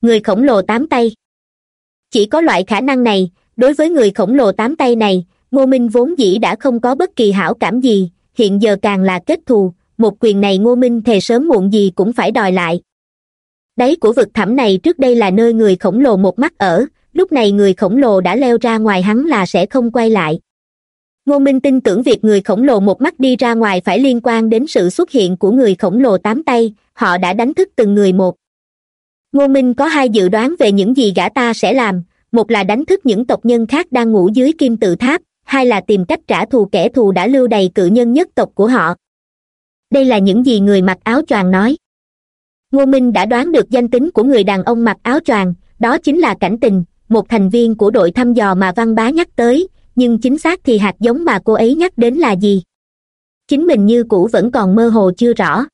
Người khổng lồ tám tay. Chỉ có loại khả năng này, đối với người khổng lồ tám tay này, ngô minh vốn dĩ đã không có bất kỳ hảo cảm gì, hiện giờ càng là kết thù, một quyền này ngô minh thề sớm muộn gì cũng phải đòi lại. Đáy của vực thẳm này trước đây là nơi người khổng lồ một mắt ở lúc này người khổng lồ đã leo ra ngoài hắn là sẽ không quay lại. Ngô minh tin tưởng việc người khổng lồ một mắt đi ra ngoài phải liên quan đến sự xuất hiện của người khổng lồ tám tay, họ đã đánh thức từng người một. Ngô minh có hai dự đoán về những gì gã ta sẽ làm, một là đánh thức những tộc nhân khác đang ngủ dưới kim tự tháp, hai là tìm cách trả thù kẻ thù đã lưu đầy cự nhân nhất tộc của họ. Đây là những gì người mặc áo choàng nói. Ngô minh đã đoán được danh tính của người đàn ông mặc áo choàng, đó chính là cảnh tình một thành viên của đội thăm dò mà văn bá nhắc tới, nhưng chính xác thì hạt giống mà cô ấy nhắc đến là gì? Chính mình như cũ vẫn còn mơ hồ chưa rõ.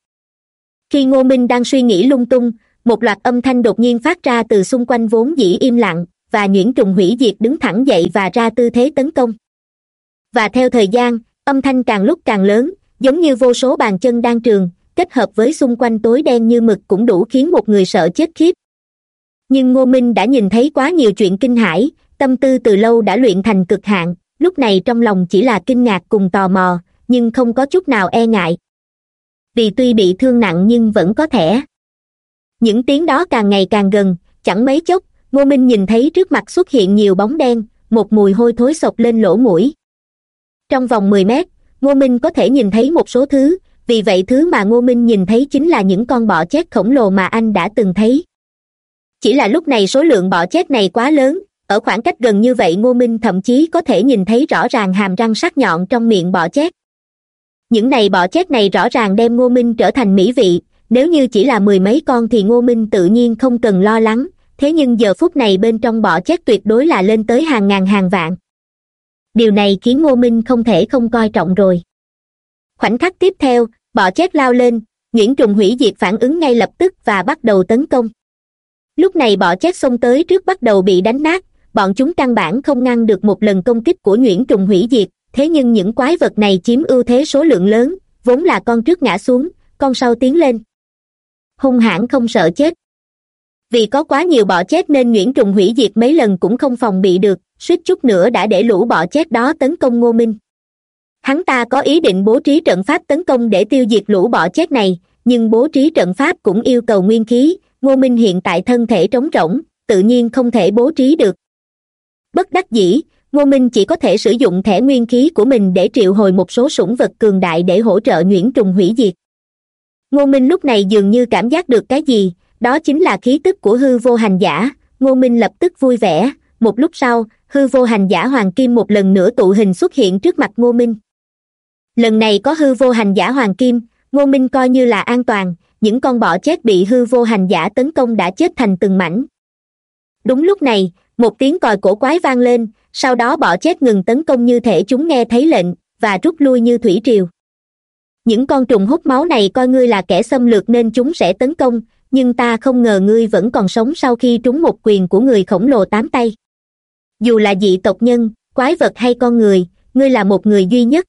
Khi ngô minh đang suy nghĩ lung tung, một loạt âm thanh đột nhiên phát ra từ xung quanh vốn dĩ im lặng, và nhuyễn trùng hủy diệt đứng thẳng dậy và ra tư thế tấn công. Và theo thời gian, âm thanh càng lúc càng lớn, giống như vô số bàn chân đang trường, kết hợp với xung quanh tối đen như mực cũng đủ khiến một người sợ chết khiếp nhưng ngô minh đã nhìn thấy quá nhiều chuyện kinh hãi, tâm tư từ lâu đã luyện thành cực hạn, lúc này trong lòng chỉ là kinh ngạc cùng tò mò, nhưng không có chút nào e ngại. Vì tuy bị thương nặng nhưng vẫn có thể. Những tiếng đó càng ngày càng gần, chẳng mấy chốc, ngô minh nhìn thấy trước mặt xuất hiện nhiều bóng đen, một mùi hôi thối sộc lên lỗ mũi. Trong vòng mười mét, ngô minh có thể nhìn thấy một số thứ, vì vậy thứ mà ngô minh nhìn thấy chính là những con bọ chét khổng lồ mà anh đã từng thấy chỉ là lúc này số lượng bọ chét này quá lớn, ở khoảng cách gần như vậy ngô minh thậm chí có thể nhìn thấy rõ ràng hàm răng sắc nhọn trong miệng bọ chét. Những này bọ chét này rõ ràng đem ngô minh trở thành mỹ vị, nếu như chỉ là mười mấy con thì ngô minh tự nhiên không cần lo lắng, thế nhưng giờ phút này bên trong bọ chét tuyệt đối là lên tới hàng ngàn hàng vạn. Điều này khiến ngô minh không thể không coi trọng rồi. Khoảnh khắc tiếp theo, bọ chét lao lên, nguyễn trùng hủy diệt phản ứng ngay lập tức và bắt đầu tấn công lúc này bọ chét xông tới trước bắt đầu bị đánh nát, bọn chúng căn bản không ngăn được một lần công kích của nhuyễn trùng hủy diệt. Thế nhưng những quái vật này chiếm ưu thế số lượng lớn, vốn là con trước ngã xuống, con sau tiến lên. Hung hãn không sợ chết. Vì có quá nhiều bọ chết nên nhuyễn trùng hủy diệt mấy lần cũng không phòng bị được, suýt chút nữa đã để lũ bọ chết đó tấn công ngô minh. Hắn ta có ý định bố trí trận pháp tấn công để tiêu diệt lũ bọ chết này, nhưng bố trí trận pháp cũng yêu cầu nguyên khí ngô minh hiện tại thân thể trống rỗng, tự nhiên không thể bố trí được. Bất đắc dĩ, ngô minh chỉ có thể sử dụng thẻ nguyên khí của mình để triệu hồi một số sủng vật cường đại để hỗ trợ nhuyễn trùng hủy diệt. Ngô minh lúc này dường như cảm giác được cái gì, đó chính là khí tức của hư vô hành giả. Ngô minh lập tức vui vẻ, một lúc sau, hư vô hành giả hoàng kim một lần nữa tụ hình xuất hiện trước mặt ngô minh. Lần này có hư vô hành giả hoàng kim, ngô minh coi như là an toàn những con bọ chết bị hư vô hành giả tấn công đã chết thành từng mảnh. Đúng lúc này, một tiếng còi cổ quái vang lên, sau đó bọ chết ngừng tấn công như thể chúng nghe thấy lệnh, và rút lui như thủy triều. Những con trùng hút máu này coi ngươi là kẻ xâm lược nên chúng sẽ tấn công, nhưng ta không ngờ ngươi vẫn còn sống sau khi trúng một quyền của người khổng lồ tám tay. Dù là dị tộc nhân, quái vật hay con người, ngươi là một người duy nhất.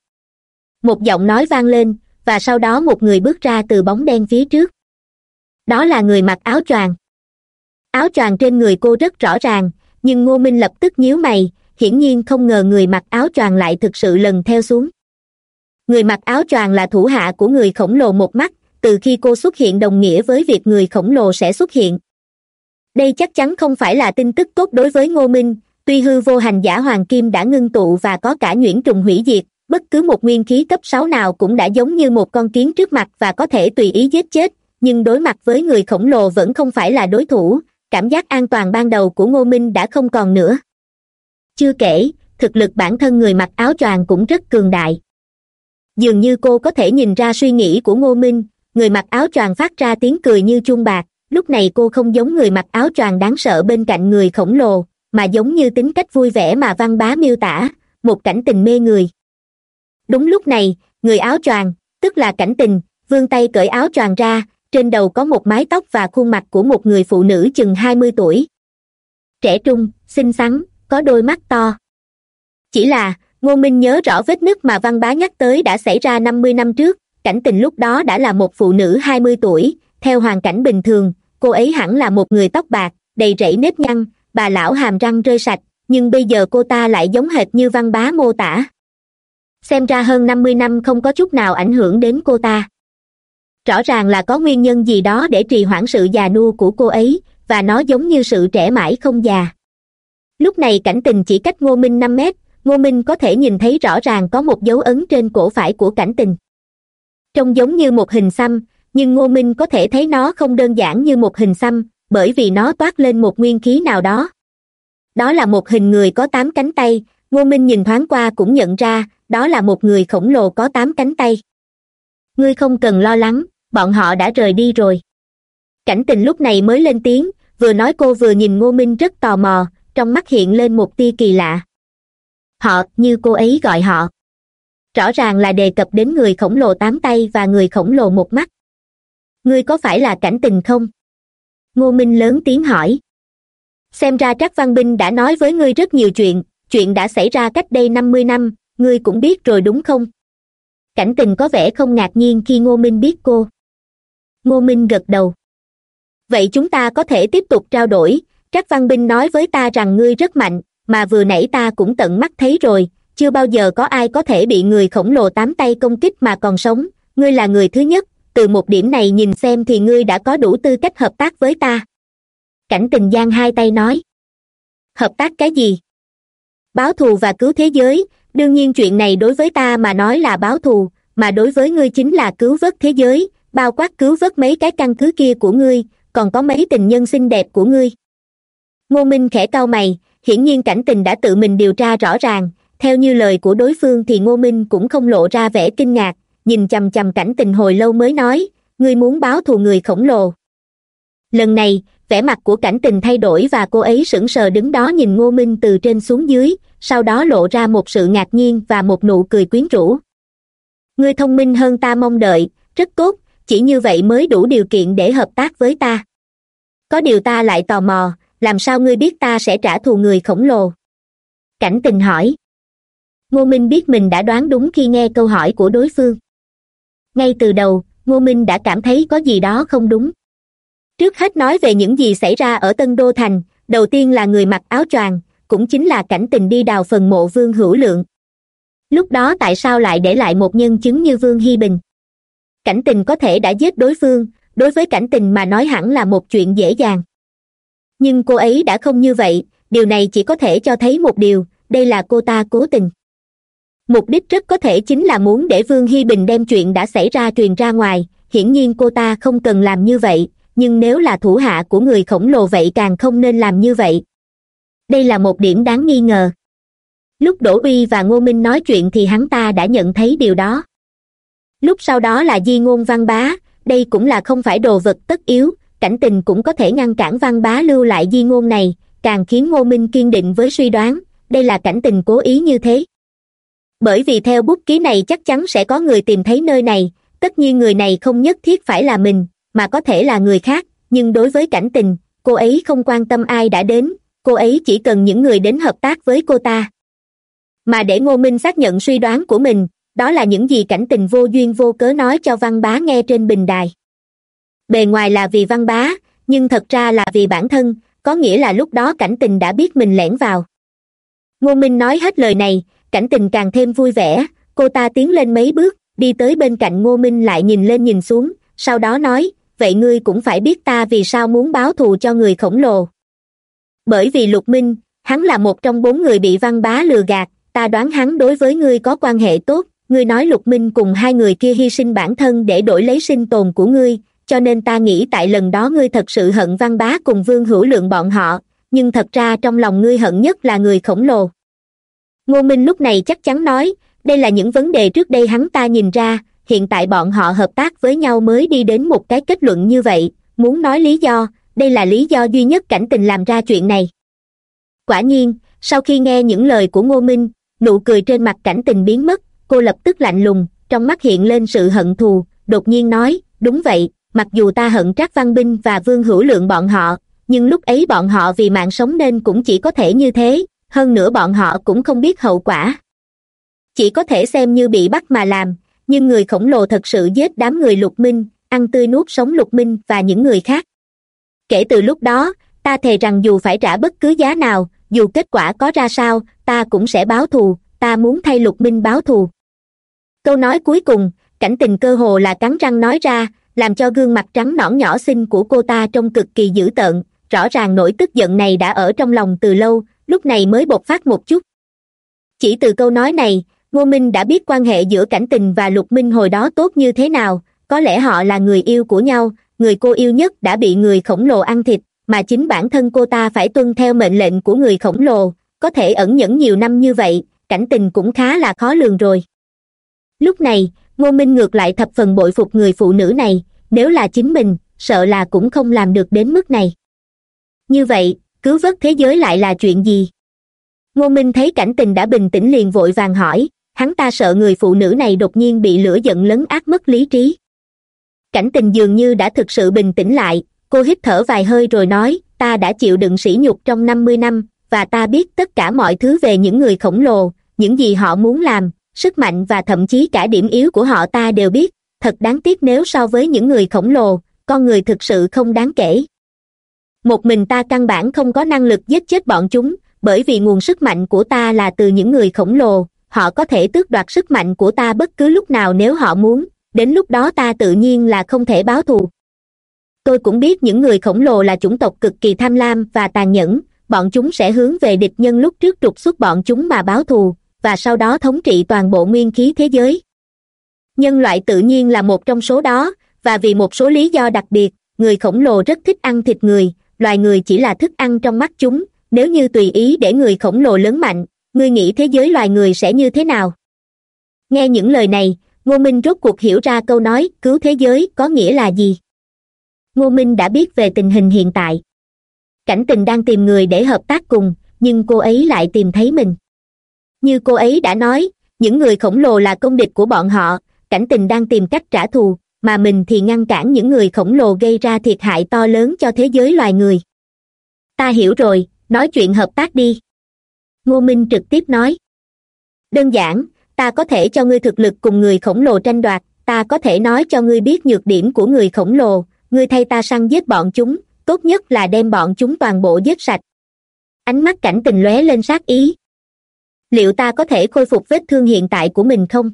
Một giọng nói vang lên và sau đó một người bước ra từ bóng đen phía trước. Đó là người mặc áo choàng. Áo choàng trên người cô rất rõ ràng, nhưng ngô minh lập tức nhíu mày, hiển nhiên không ngờ người mặc áo choàng lại thực sự lần theo xuống. Người mặc áo choàng là thủ hạ của người khổng lồ một mắt, từ khi cô xuất hiện đồng nghĩa với việc người khổng lồ sẽ xuất hiện. Đây chắc chắn không phải là tin tức tốt đối với ngô minh, tuy hư vô hành giả hoàng kim đã ngưng tụ và có cả nhuyễn trùng hủy diệt bất cứ một nguyên khí cấp sáu nào cũng đã giống như một con kiến trước mặt và có thể tùy ý giết chết, nhưng đối mặt với người khổng lồ vẫn không phải là đối thủ. Cảm giác an toàn ban đầu của ngô minh đã không còn nữa. Chưa kể, thực lực bản thân người mặc áo choàng cũng rất cường đại. Dường như cô có thể nhìn ra suy nghĩ của ngô minh, người mặc áo choàng phát ra tiếng cười như chuông bạc. Lúc này cô không giống người mặc áo choàng đáng sợ bên cạnh người khổng lồ, mà giống như tính cách vui vẻ mà văn bá miêu tả, một cảnh tình mê người đúng lúc này, người áo choàng, tức là cảnh tình, vươn tay cởi áo choàng ra, trên đầu có một mái tóc và khuôn mặt của một người phụ nữ chừng hai mươi tuổi. Trẻ trung, xinh xắn, có đôi mắt to. Chỉ là, ngô minh nhớ rõ vết nứt mà văn bá nhắc tới đã xảy ra năm mươi năm trước, cảnh tình lúc đó đã là một phụ nữ hai mươi tuổi, theo hoàn cảnh bình thường, cô ấy hẳn là một người tóc bạc, đầy rẫy nếp nhăn, bà lão hàm răng rơi sạch, nhưng bây giờ cô ta lại giống hệt như văn bá mô tả xem ra hơn năm mươi năm không có chút nào ảnh hưởng đến cô ta. Rõ ràng là có nguyên nhân gì đó để trì hoãn sự già nua của cô ấy, và nó giống như sự trẻ mãi không già. Lúc này cảnh tình chỉ cách ngô minh năm mét, ngô minh có thể nhìn thấy rõ ràng có một dấu ấn trên cổ phải của cảnh tình. Trông giống như một hình xăm, nhưng ngô minh có thể thấy nó không đơn giản như một hình xăm, bởi vì nó toát lên một nguyên khí nào đó. Đó là một hình người có tám cánh tay, ngô minh nhìn thoáng qua cũng nhận ra đó là một người khổng lồ có tám cánh tay. Ngươi không cần lo lắng, bọn họ đã rời đi rồi. Cảnh tình lúc này mới lên tiếng, vừa nói cô vừa nhìn ngô minh rất tò mò, trong mắt hiện lên một tia kỳ lạ. Họ, như cô ấy gọi họ. Rõ ràng là đề cập đến người khổng lồ tám tay và người khổng lồ một mắt. Ngươi có phải là cảnh tình không? Ngô minh lớn tiếng hỏi. Xem ra trác văn binh đã nói với ngươi rất nhiều chuyện chuyện đã xảy ra cách đây năm mươi năm ngươi cũng biết rồi đúng không? Cảnh tình có vẻ không ngạc nhiên khi ngô minh biết cô. Ngô minh gật đầu. Vậy chúng ta có thể tiếp tục trao đổi. Trác văn binh nói với ta rằng ngươi rất mạnh, mà vừa nãy ta cũng tận mắt thấy rồi. Chưa bao giờ có ai có thể bị người khổng lồ tám tay công kích mà còn sống. Ngươi là người thứ nhất. Từ một điểm này nhìn xem thì ngươi đã có đủ tư cách hợp tác với ta. Cảnh tình giang hai tay nói. Hợp tác cái gì? Báo thù và cứu thế giới đương nhiên chuyện này đối với ta mà nói là báo thù, mà đối với ngươi chính là cứu vớt thế giới, bao quát cứu vớt mấy cái căn cứ kia của ngươi, còn có mấy tình nhân xinh đẹp của ngươi. Ngô minh khẽ cau mày, hiển nhiên cảnh tình đã tự mình điều tra rõ ràng, theo như lời của đối phương thì ngô minh cũng không lộ ra vẻ kinh ngạc, nhìn chằm chằm cảnh tình hồi lâu mới nói, ngươi muốn báo thù người khổng lồ. Lần này vẻ mặt của cảnh tình thay đổi và cô ấy sững sờ đứng đó nhìn ngô minh từ trên xuống dưới, sau đó lộ ra một sự ngạc nhiên và một nụ cười quyến rũ. Ngươi thông minh hơn ta mong đợi, rất tốt, chỉ như vậy mới đủ điều kiện để hợp tác với ta. Có điều ta lại tò mò, làm sao ngươi biết ta sẽ trả thù người khổng lồ? Cảnh tình hỏi. Ngô minh biết mình đã đoán đúng khi nghe câu hỏi của đối phương. Ngay từ đầu, ngô minh đã cảm thấy có gì đó không đúng trước hết nói về những gì xảy ra ở tân đô thành, đầu tiên là người mặc áo choàng, cũng chính là cảnh tình đi đào phần mộ vương hữu lượng. Lúc đó tại sao lại để lại một nhân chứng như vương hy bình? Cảnh tình có thể đã giết đối phương, đối với cảnh tình mà nói hẳn là một chuyện dễ dàng. Nhưng cô ấy đã không như vậy, điều này chỉ có thể cho thấy một điều, đây là cô ta cố tình. Mục đích rất có thể chính là muốn để vương hy bình đem chuyện đã xảy ra truyền ra ngoài, hiển nhiên cô ta không cần làm như vậy nhưng nếu là thủ hạ của người khổng lồ vậy càng không nên làm như vậy. Đây là một điểm đáng nghi ngờ. Lúc đỗ uy và ngô minh nói chuyện thì hắn ta đã nhận thấy điều đó. Lúc sau đó là di ngôn văn bá, đây cũng là không phải đồ vật tất yếu, cảnh tình cũng có thể ngăn cản văn bá lưu lại di ngôn này, càng khiến ngô minh kiên định với suy đoán, đây là cảnh tình cố ý như thế. Bởi vì theo bút ký này chắc chắn sẽ có người tìm thấy nơi này, tất nhiên người này không nhất thiết phải là mình mà có thể là người khác, nhưng đối với cảnh tình, cô ấy không quan tâm ai đã đến, cô ấy chỉ cần những người đến hợp tác với cô ta. Mà để ngô minh xác nhận suy đoán của mình, đó là những gì cảnh tình vô duyên vô cớ nói cho văn bá nghe trên bình đài. Bề ngoài là vì văn bá, nhưng thật ra là vì bản thân, có nghĩa là lúc đó cảnh tình đã biết mình lẻn vào. Ngô minh nói hết lời này, cảnh tình càng thêm vui vẻ, cô ta tiến lên mấy bước, đi tới bên cạnh ngô minh lại nhìn lên nhìn xuống, sau đó nói vậy ngươi cũng phải biết ta vì sao muốn báo thù cho người khổng lồ. Bởi vì lục minh, hắn là một trong bốn người bị văn bá lừa gạt, ta đoán hắn đối với ngươi có quan hệ tốt, ngươi nói lục minh cùng hai người kia hy sinh bản thân để đổi lấy sinh tồn của ngươi, cho nên ta nghĩ tại lần đó ngươi thật sự hận văn bá cùng vương hữu lượng bọn họ, nhưng thật ra trong lòng ngươi hận nhất là người khổng lồ. Ngô minh lúc này chắc chắn nói, đây là những vấn đề trước đây hắn ta nhìn ra hiện tại bọn họ hợp tác với nhau mới đi đến một cái kết luận như vậy, muốn nói lý do, đây là lý do duy nhất cảnh tình làm ra chuyện này. Quả nhiên, sau khi nghe những lời của ngô minh, nụ cười trên mặt cảnh tình biến mất, cô lập tức lạnh lùng, trong mắt hiện lên sự hận thù, đột nhiên nói, đúng vậy, mặc dù ta hận trác văn binh và vương hữu lượng bọn họ, nhưng lúc ấy bọn họ vì mạng sống nên cũng chỉ có thể như thế, hơn nữa bọn họ cũng không biết hậu quả. Chỉ có thể xem như bị bắt mà làm nhưng người khổng lồ thật sự giết đám người lục minh, ăn tươi nuốt sống lục minh và những người khác. Kể từ lúc đó, ta thề rằng dù phải trả bất cứ giá nào, dù kết quả có ra sao, ta cũng sẽ báo thù, ta muốn thay lục minh báo thù. Câu nói cuối cùng, cảnh tình cơ hồ là cắn răng nói ra, làm cho gương mặt trắng nõn nhỏ xinh của cô ta trông cực kỳ dữ tợn, rõ ràng nỗi tức giận này đã ở trong lòng từ lâu, lúc này mới bộc phát một chút. Chỉ từ câu nói này ngô minh đã biết quan hệ giữa cảnh tình và lục minh hồi đó tốt như thế nào, có lẽ họ là người yêu của nhau, người cô yêu nhất đã bị người khổng lồ ăn thịt, mà chính bản thân cô ta phải tuân theo mệnh lệnh của người khổng lồ, có thể ẩn nhẫn nhiều năm như vậy, cảnh tình cũng khá là khó lường rồi. Lúc này, ngô minh ngược lại thập phần bội phục người phụ nữ này, nếu là chính mình, sợ là cũng không làm được đến mức này. Như vậy cứu vớt thế giới lại là chuyện gì? Ngô minh thấy cảnh tình đã bình tĩnh liền vội vàng hỏi hắn ta sợ người phụ nữ này đột nhiên bị lửa giận lấn át mất lý trí. Cảnh tình dường như đã thực sự bình tĩnh lại, cô hít thở vài hơi rồi nói, ta đã chịu đựng sỉ nhục trong năm mươi năm, và ta biết tất cả mọi thứ về những người khổng lồ, những gì họ muốn làm, sức mạnh và thậm chí cả điểm yếu của họ ta đều biết, thật đáng tiếc nếu so với những người khổng lồ, con người thực sự không đáng kể. Một mình ta căn bản không có năng lực giết chết bọn chúng, bởi vì nguồn sức mạnh của ta là từ những người khổng lồ họ có thể tước đoạt sức mạnh của ta bất cứ lúc nào nếu họ muốn, đến lúc đó ta tự nhiên là không thể báo thù. Tôi cũng biết những người khổng lồ là chủng tộc cực kỳ tham lam và tàn nhẫn, bọn chúng sẽ hướng về địch nhân lúc trước trục xuất bọn chúng mà báo thù, và sau đó thống trị toàn bộ nguyên khí thế giới. Nhân loại tự nhiên là một trong số đó, và vì một số lý do đặc biệt, người khổng lồ rất thích ăn thịt người, loài người chỉ là thức ăn trong mắt chúng, nếu như tùy ý để người khổng lồ lớn mạnh ngươi nghĩ thế giới loài người sẽ như thế nào? Nghe những lời này, ngô minh rốt cuộc hiểu ra câu nói, cứu thế giới có nghĩa là gì? Ngô minh đã biết về tình hình hiện tại. Cảnh tình đang tìm người để hợp tác cùng, nhưng cô ấy lại tìm thấy mình. Như cô ấy đã nói, những người khổng lồ là công địch của bọn họ, cảnh tình đang tìm cách trả thù, mà mình thì ngăn cản những người khổng lồ gây ra thiệt hại to lớn cho thế giới loài người. Ta hiểu rồi, nói chuyện hợp tác đi ngô minh trực tiếp nói. Đơn giản, ta có thể cho ngươi thực lực cùng người khổng lồ tranh đoạt, ta có thể nói cho ngươi biết nhược điểm của người khổng lồ, ngươi thay ta săn giết bọn chúng, tốt nhất là đem bọn chúng toàn bộ giết sạch. Ánh mắt cảnh tình lóe lên sát ý. Liệu ta có thể khôi phục vết thương hiện tại của mình không?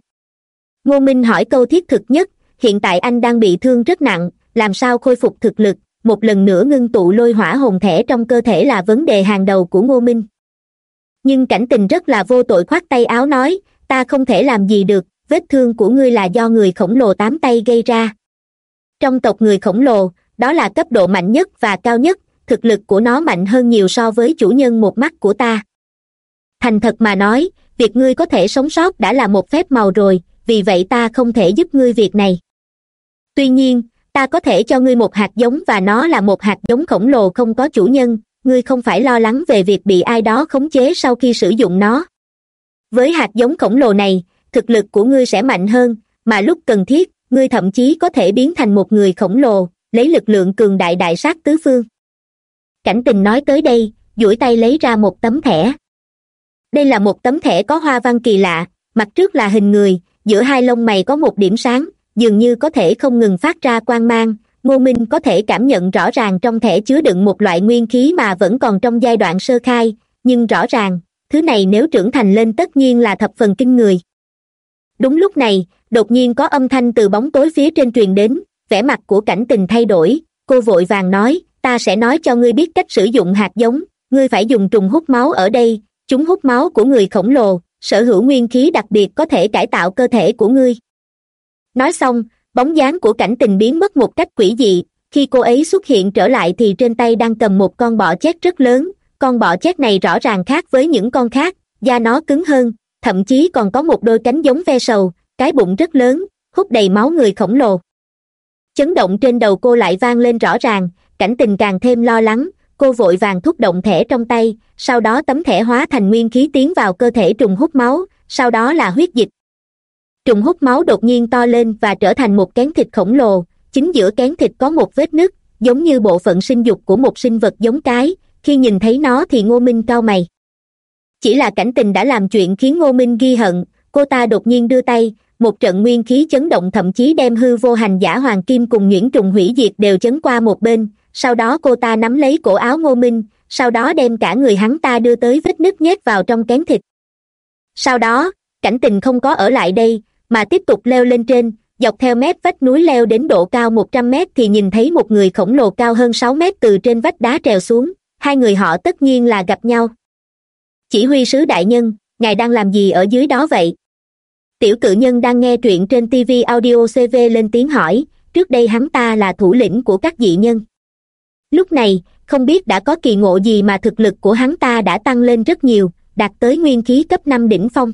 Ngô minh hỏi câu thiết thực nhất, hiện tại anh đang bị thương rất nặng, làm sao khôi phục thực lực? Một lần nữa ngưng tụ lôi hỏa hồn thể trong cơ thể là vấn đề hàng đầu của ngô minh nhưng cảnh tình rất là vô tội khoát tay áo nói, ta không thể làm gì được, vết thương của ngươi là do người khổng lồ tám tay gây ra. Trong tộc người khổng lồ, đó là cấp độ mạnh nhất và cao nhất, thực lực của nó mạnh hơn nhiều so với chủ nhân một mắt của ta. Thành thật mà nói, việc ngươi có thể sống sót đã là một phép màu rồi, vì vậy ta không thể giúp ngươi việc này. Tuy nhiên, ta có thể cho ngươi một hạt giống và nó là một hạt giống khổng lồ không có chủ nhân ngươi không phải lo lắng về việc bị ai đó khống chế sau khi sử dụng nó. Với hạt giống khổng lồ này, thực lực của ngươi sẽ mạnh hơn, mà lúc cần thiết, ngươi thậm chí có thể biến thành một người khổng lồ, lấy lực lượng cường đại đại sát tứ phương. Cảnh tình nói tới đây, duỗi tay lấy ra một tấm thẻ. Đây là một tấm thẻ có hoa văn kỳ lạ, mặt trước là hình người, giữa hai lông mày có một điểm sáng, dường như có thể không ngừng phát ra quang mang ngô minh có thể cảm nhận rõ ràng trong thẻ chứa đựng một loại nguyên khí mà vẫn còn trong giai đoạn sơ khai, nhưng rõ ràng, thứ này nếu trưởng thành lên tất nhiên là thập phần kinh người. Đúng lúc này, đột nhiên có âm thanh từ bóng tối phía trên truyền đến, vẻ mặt của cảnh tình thay đổi, cô vội vàng nói, ta sẽ nói cho ngươi biết cách sử dụng hạt giống, ngươi phải dùng trùng hút máu ở đây, chúng hút máu của người khổng lồ, sở hữu nguyên khí đặc biệt có thể cải tạo cơ thể của ngươi. Nói xong bóng dáng của cảnh tình biến mất một cách quỷ dị. Khi cô ấy xuất hiện trở lại thì trên tay đang cầm một con bọ chét rất lớn. Con bọ chét này rõ ràng khác với những con khác, da nó cứng hơn, thậm chí còn có một đôi cánh giống ve sầu, cái bụng rất lớn, hút đầy máu người khổng lồ. Chấn động trên đầu cô lại vang lên rõ ràng, cảnh tình càng thêm lo lắng, cô vội vàng thúc động thẻ trong tay, sau đó tấm thẻ hóa thành nguyên khí tiến vào cơ thể trùng hút máu, sau đó là huyết dịch trùng hút máu đột nhiên to lên và trở thành một kén thịt khổng lồ. Chính giữa kén thịt có một vết nứt, giống như bộ phận sinh dục của một sinh vật giống cái. Khi nhìn thấy nó thì ngô minh cao mày. Chỉ là cảnh tình đã làm chuyện khiến ngô minh ghi hận, cô ta đột nhiên đưa tay. Một trận nguyên khí chấn động thậm chí đem hư vô hành giả hoàng kim cùng nhuyễn trùng hủy diệt đều chấn qua một bên. Sau đó cô ta nắm lấy cổ áo ngô minh, sau đó đem cả người hắn ta đưa tới vết nứt nhét vào trong kén thịt. Sau đó, cảnh tình không có ở lại đây mà tiếp tục leo lên trên, dọc theo mép vách núi leo đến độ cao một trăm mét thì nhìn thấy một người khổng lồ cao hơn sáu mét từ trên vách đá trèo xuống, hai người họ tất nhiên là gặp nhau. Chỉ huy sứ đại nhân, ngài đang làm gì ở dưới đó vậy? Tiểu cự nhân đang nghe truyện trên tv audio cv lên tiếng hỏi, trước đây hắn ta là thủ lĩnh của các dị nhân. Lúc này, không biết đã có kỳ ngộ gì mà thực lực của hắn ta đã tăng lên rất nhiều, đạt tới nguyên khí cấp năm đỉnh phong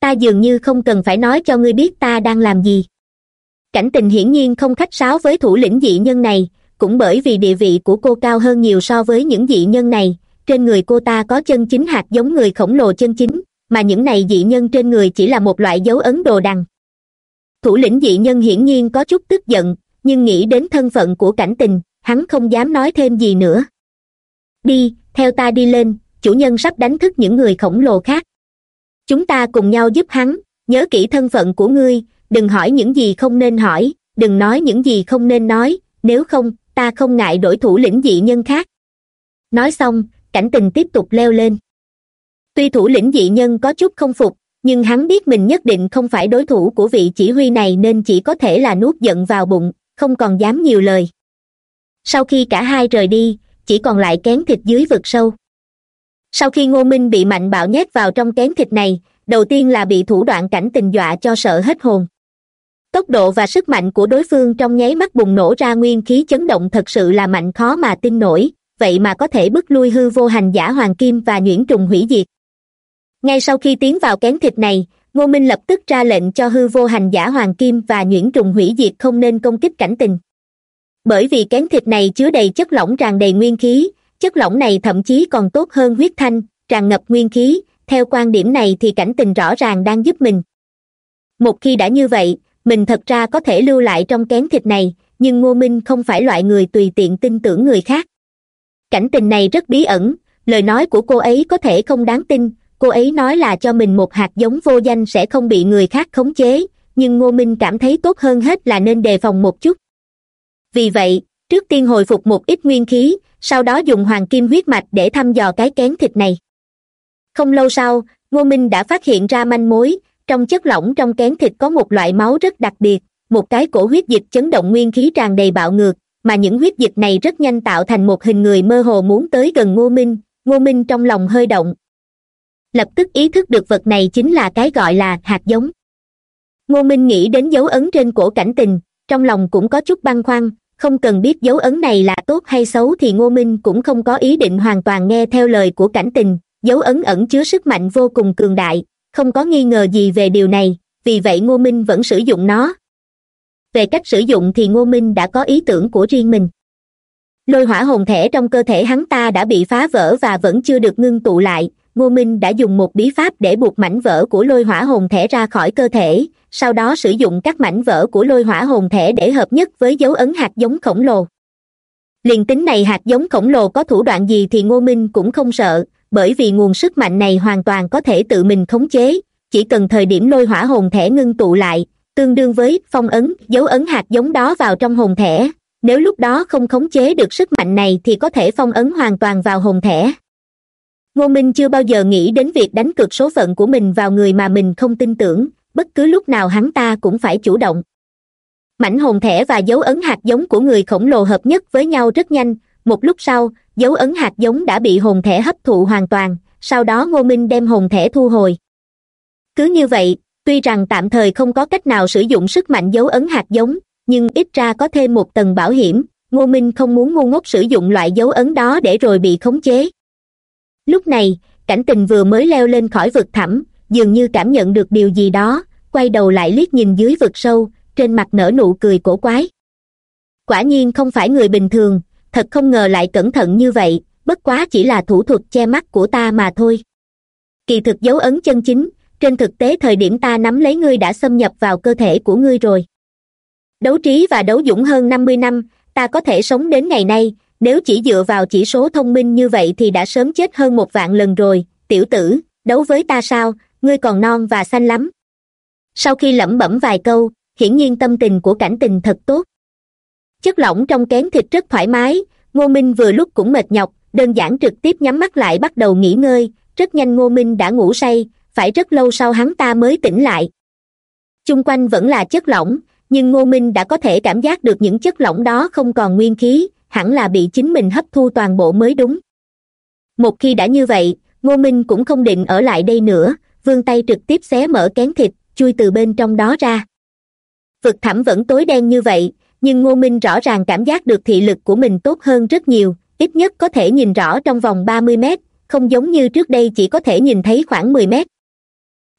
ta dường như không cần phải nói cho ngươi biết ta đang làm gì. Cảnh tình hiển nhiên không khách sáo với thủ lĩnh dị nhân này, cũng bởi vì địa vị của cô cao hơn nhiều so với những dị nhân này. Trên người cô ta có chân chính hạt giống người khổng lồ chân chính, mà những này dị nhân trên người chỉ là một loại dấu ấn đồ đằng. Thủ lĩnh dị nhân hiển nhiên có chút tức giận, nhưng nghĩ đến thân phận của cảnh tình, hắn không dám nói thêm gì nữa. Đi, theo ta đi lên, chủ nhân sắp đánh thức những người khổng lồ khác chúng ta cùng nhau giúp hắn, nhớ kỹ thân phận của ngươi, đừng hỏi những gì không nên hỏi, đừng nói những gì không nên nói, nếu không, ta không ngại đổi thủ lĩnh dị nhân khác. Nói xong, cảnh tình tiếp tục leo lên. Tuy thủ lĩnh dị nhân có chút không phục, nhưng hắn biết mình nhất định không phải đối thủ của vị chỉ huy này nên chỉ có thể là nuốt giận vào bụng, không còn dám nhiều lời. Sau khi cả hai rời đi, chỉ còn lại kén thịt dưới vực sâu sau khi ngô minh bị mạnh bạo nhét vào trong kén thịt này, đầu tiên là bị thủ đoạn cảnh tình dọa cho sợ hết hồn. Tốc độ và sức mạnh của đối phương trong nháy mắt bùng nổ ra nguyên khí chấn động thật sự là mạnh khó mà tin nổi, vậy mà có thể bức lui hư vô hành giả hoàng kim và nhuyễn trùng hủy diệt. Ngay sau khi tiến vào kén thịt này, ngô minh lập tức ra lệnh cho hư vô hành giả hoàng kim và nhuyễn trùng hủy diệt không nên công kích cảnh tình. Bởi vì kén thịt này chứa đầy chất lỏng tràn đầy nguyên khí chất lỏng này thậm chí còn tốt hơn huyết thanh, tràn ngập nguyên khí. Theo quan điểm này thì cảnh tình rõ ràng đang giúp mình. Một khi đã như vậy, mình thật ra có thể lưu lại trong kén thịt này, nhưng ngô minh không phải loại người tùy tiện tin tưởng người khác. Cảnh tình này rất bí ẩn, lời nói của cô ấy có thể không đáng tin. Cô ấy nói là cho mình một hạt giống vô danh sẽ không bị người khác khống chế, nhưng ngô minh cảm thấy tốt hơn hết là nên đề phòng một chút. Vì vậy trước tiên hồi phục một ít nguyên khí, sau đó dùng hoàng kim huyết mạch để thăm dò cái kén thịt này. Không lâu sau, ngô minh đã phát hiện ra manh mối, trong chất lỏng trong kén thịt có một loại máu rất đặc biệt, một cái cổ huyết dịch chấn động nguyên khí tràn đầy bạo ngược, mà những huyết dịch này rất nhanh tạo thành một hình người mơ hồ muốn tới gần ngô minh ngô minh trong lòng hơi động. Lập tức ý thức được vật này chính là cái gọi là hạt giống. Ngô minh nghĩ đến dấu ấn trên cổ cảnh tình, trong lòng cũng có chút băn khoăn không cần biết dấu ấn này là tốt hay xấu thì ngô minh cũng không có ý định hoàn toàn nghe theo lời của cảnh tình. Dấu ấn ẩn chứa sức mạnh vô cùng cường đại. Không có nghi ngờ gì về điều này, vì vậy ngô minh vẫn sử dụng nó. Về cách sử dụng thì ngô minh đã có ý tưởng của riêng mình. Lôi hỏa hồn thể trong cơ thể hắn ta đã bị phá vỡ và vẫn chưa được ngưng tụ lại ngô minh đã dùng một bí pháp để buộc mảnh vỡ của lôi hỏa hồn thể ra khỏi cơ thể, sau đó sử dụng các mảnh vỡ của lôi hỏa hồn thể để hợp nhất với dấu ấn hạt giống khổng lồ. Liền tính này hạt giống khổng lồ có thủ đoạn gì thì ngô minh cũng không sợ, bởi vì nguồn sức mạnh này hoàn toàn có thể tự mình khống chế, chỉ cần thời điểm lôi hỏa hồn thể ngưng tụ lại, tương đương với phong ấn, dấu ấn hạt giống đó vào trong hồn thể. Nếu lúc đó không khống chế được sức mạnh này thì có thể phong ấn hoàn toàn vào hồn thể ngô minh chưa bao giờ nghĩ đến việc đánh cược số phận của mình vào người mà mình không tin tưởng, bất cứ lúc nào hắn ta cũng phải chủ động. Mảnh hồn thẻ và dấu ấn hạt giống của người khổng lồ hợp nhất với nhau rất nhanh, một lúc sau, dấu ấn hạt giống đã bị hồn thẻ hấp thụ hoàn toàn, sau đó ngô minh đem hồn thẻ thu hồi. Cứ như vậy, tuy rằng tạm thời không có cách nào sử dụng sức mạnh dấu ấn hạt giống, nhưng ít ra có thêm một tầng bảo hiểm, ngô minh không muốn ngu ngốc sử dụng loại dấu ấn đó để rồi bị khống chế lúc này, cảnh tình vừa mới leo lên khỏi vực thẳm, dường như cảm nhận được điều gì đó, quay đầu lại liếc nhìn dưới vực sâu, trên mặt nở nụ cười cổ quái. Quả nhiên không phải người bình thường, thật không ngờ lại cẩn thận như vậy, bất quá chỉ là thủ thuật che mắt của ta mà thôi. Kỳ thực dấu ấn chân chính, trên thực tế thời điểm ta nắm lấy ngươi đã xâm nhập vào cơ thể của ngươi rồi. Đấu trí và đấu dũng hơn năm mươi năm, ta có thể sống đến ngày nay nếu chỉ dựa vào chỉ số thông minh như vậy thì đã sớm chết hơn một vạn lần rồi, tiểu tử, đấu với ta sao, ngươi còn non và xanh lắm. Sau khi lẩm bẩm vài câu, hiển nhiên tâm tình của cảnh tình thật tốt. Chất lỏng trong kén thịt rất thoải mái, ngô minh vừa lúc cũng mệt nhọc, đơn giản trực tiếp nhắm mắt lại bắt đầu nghỉ ngơi, rất nhanh ngô minh đã ngủ say, phải rất lâu sau hắn ta mới tỉnh lại. Chung quanh vẫn là chất lỏng, nhưng ngô minh đã có thể cảm giác được những chất lỏng đó không còn nguyên khí hẳn là bị chính mình hấp thu toàn bộ mới đúng. Một khi đã như vậy, ngô minh cũng không định ở lại đây nữa, vươn tay trực tiếp xé mở kén thịt, chui từ bên trong đó ra. Vực thẳm vẫn tối đen như vậy, nhưng ngô minh rõ ràng cảm giác được thị lực của mình tốt hơn rất nhiều, ít nhất có thể nhìn rõ trong vòng ba mươi mét, không giống như trước đây chỉ có thể nhìn thấy khoảng mười mét.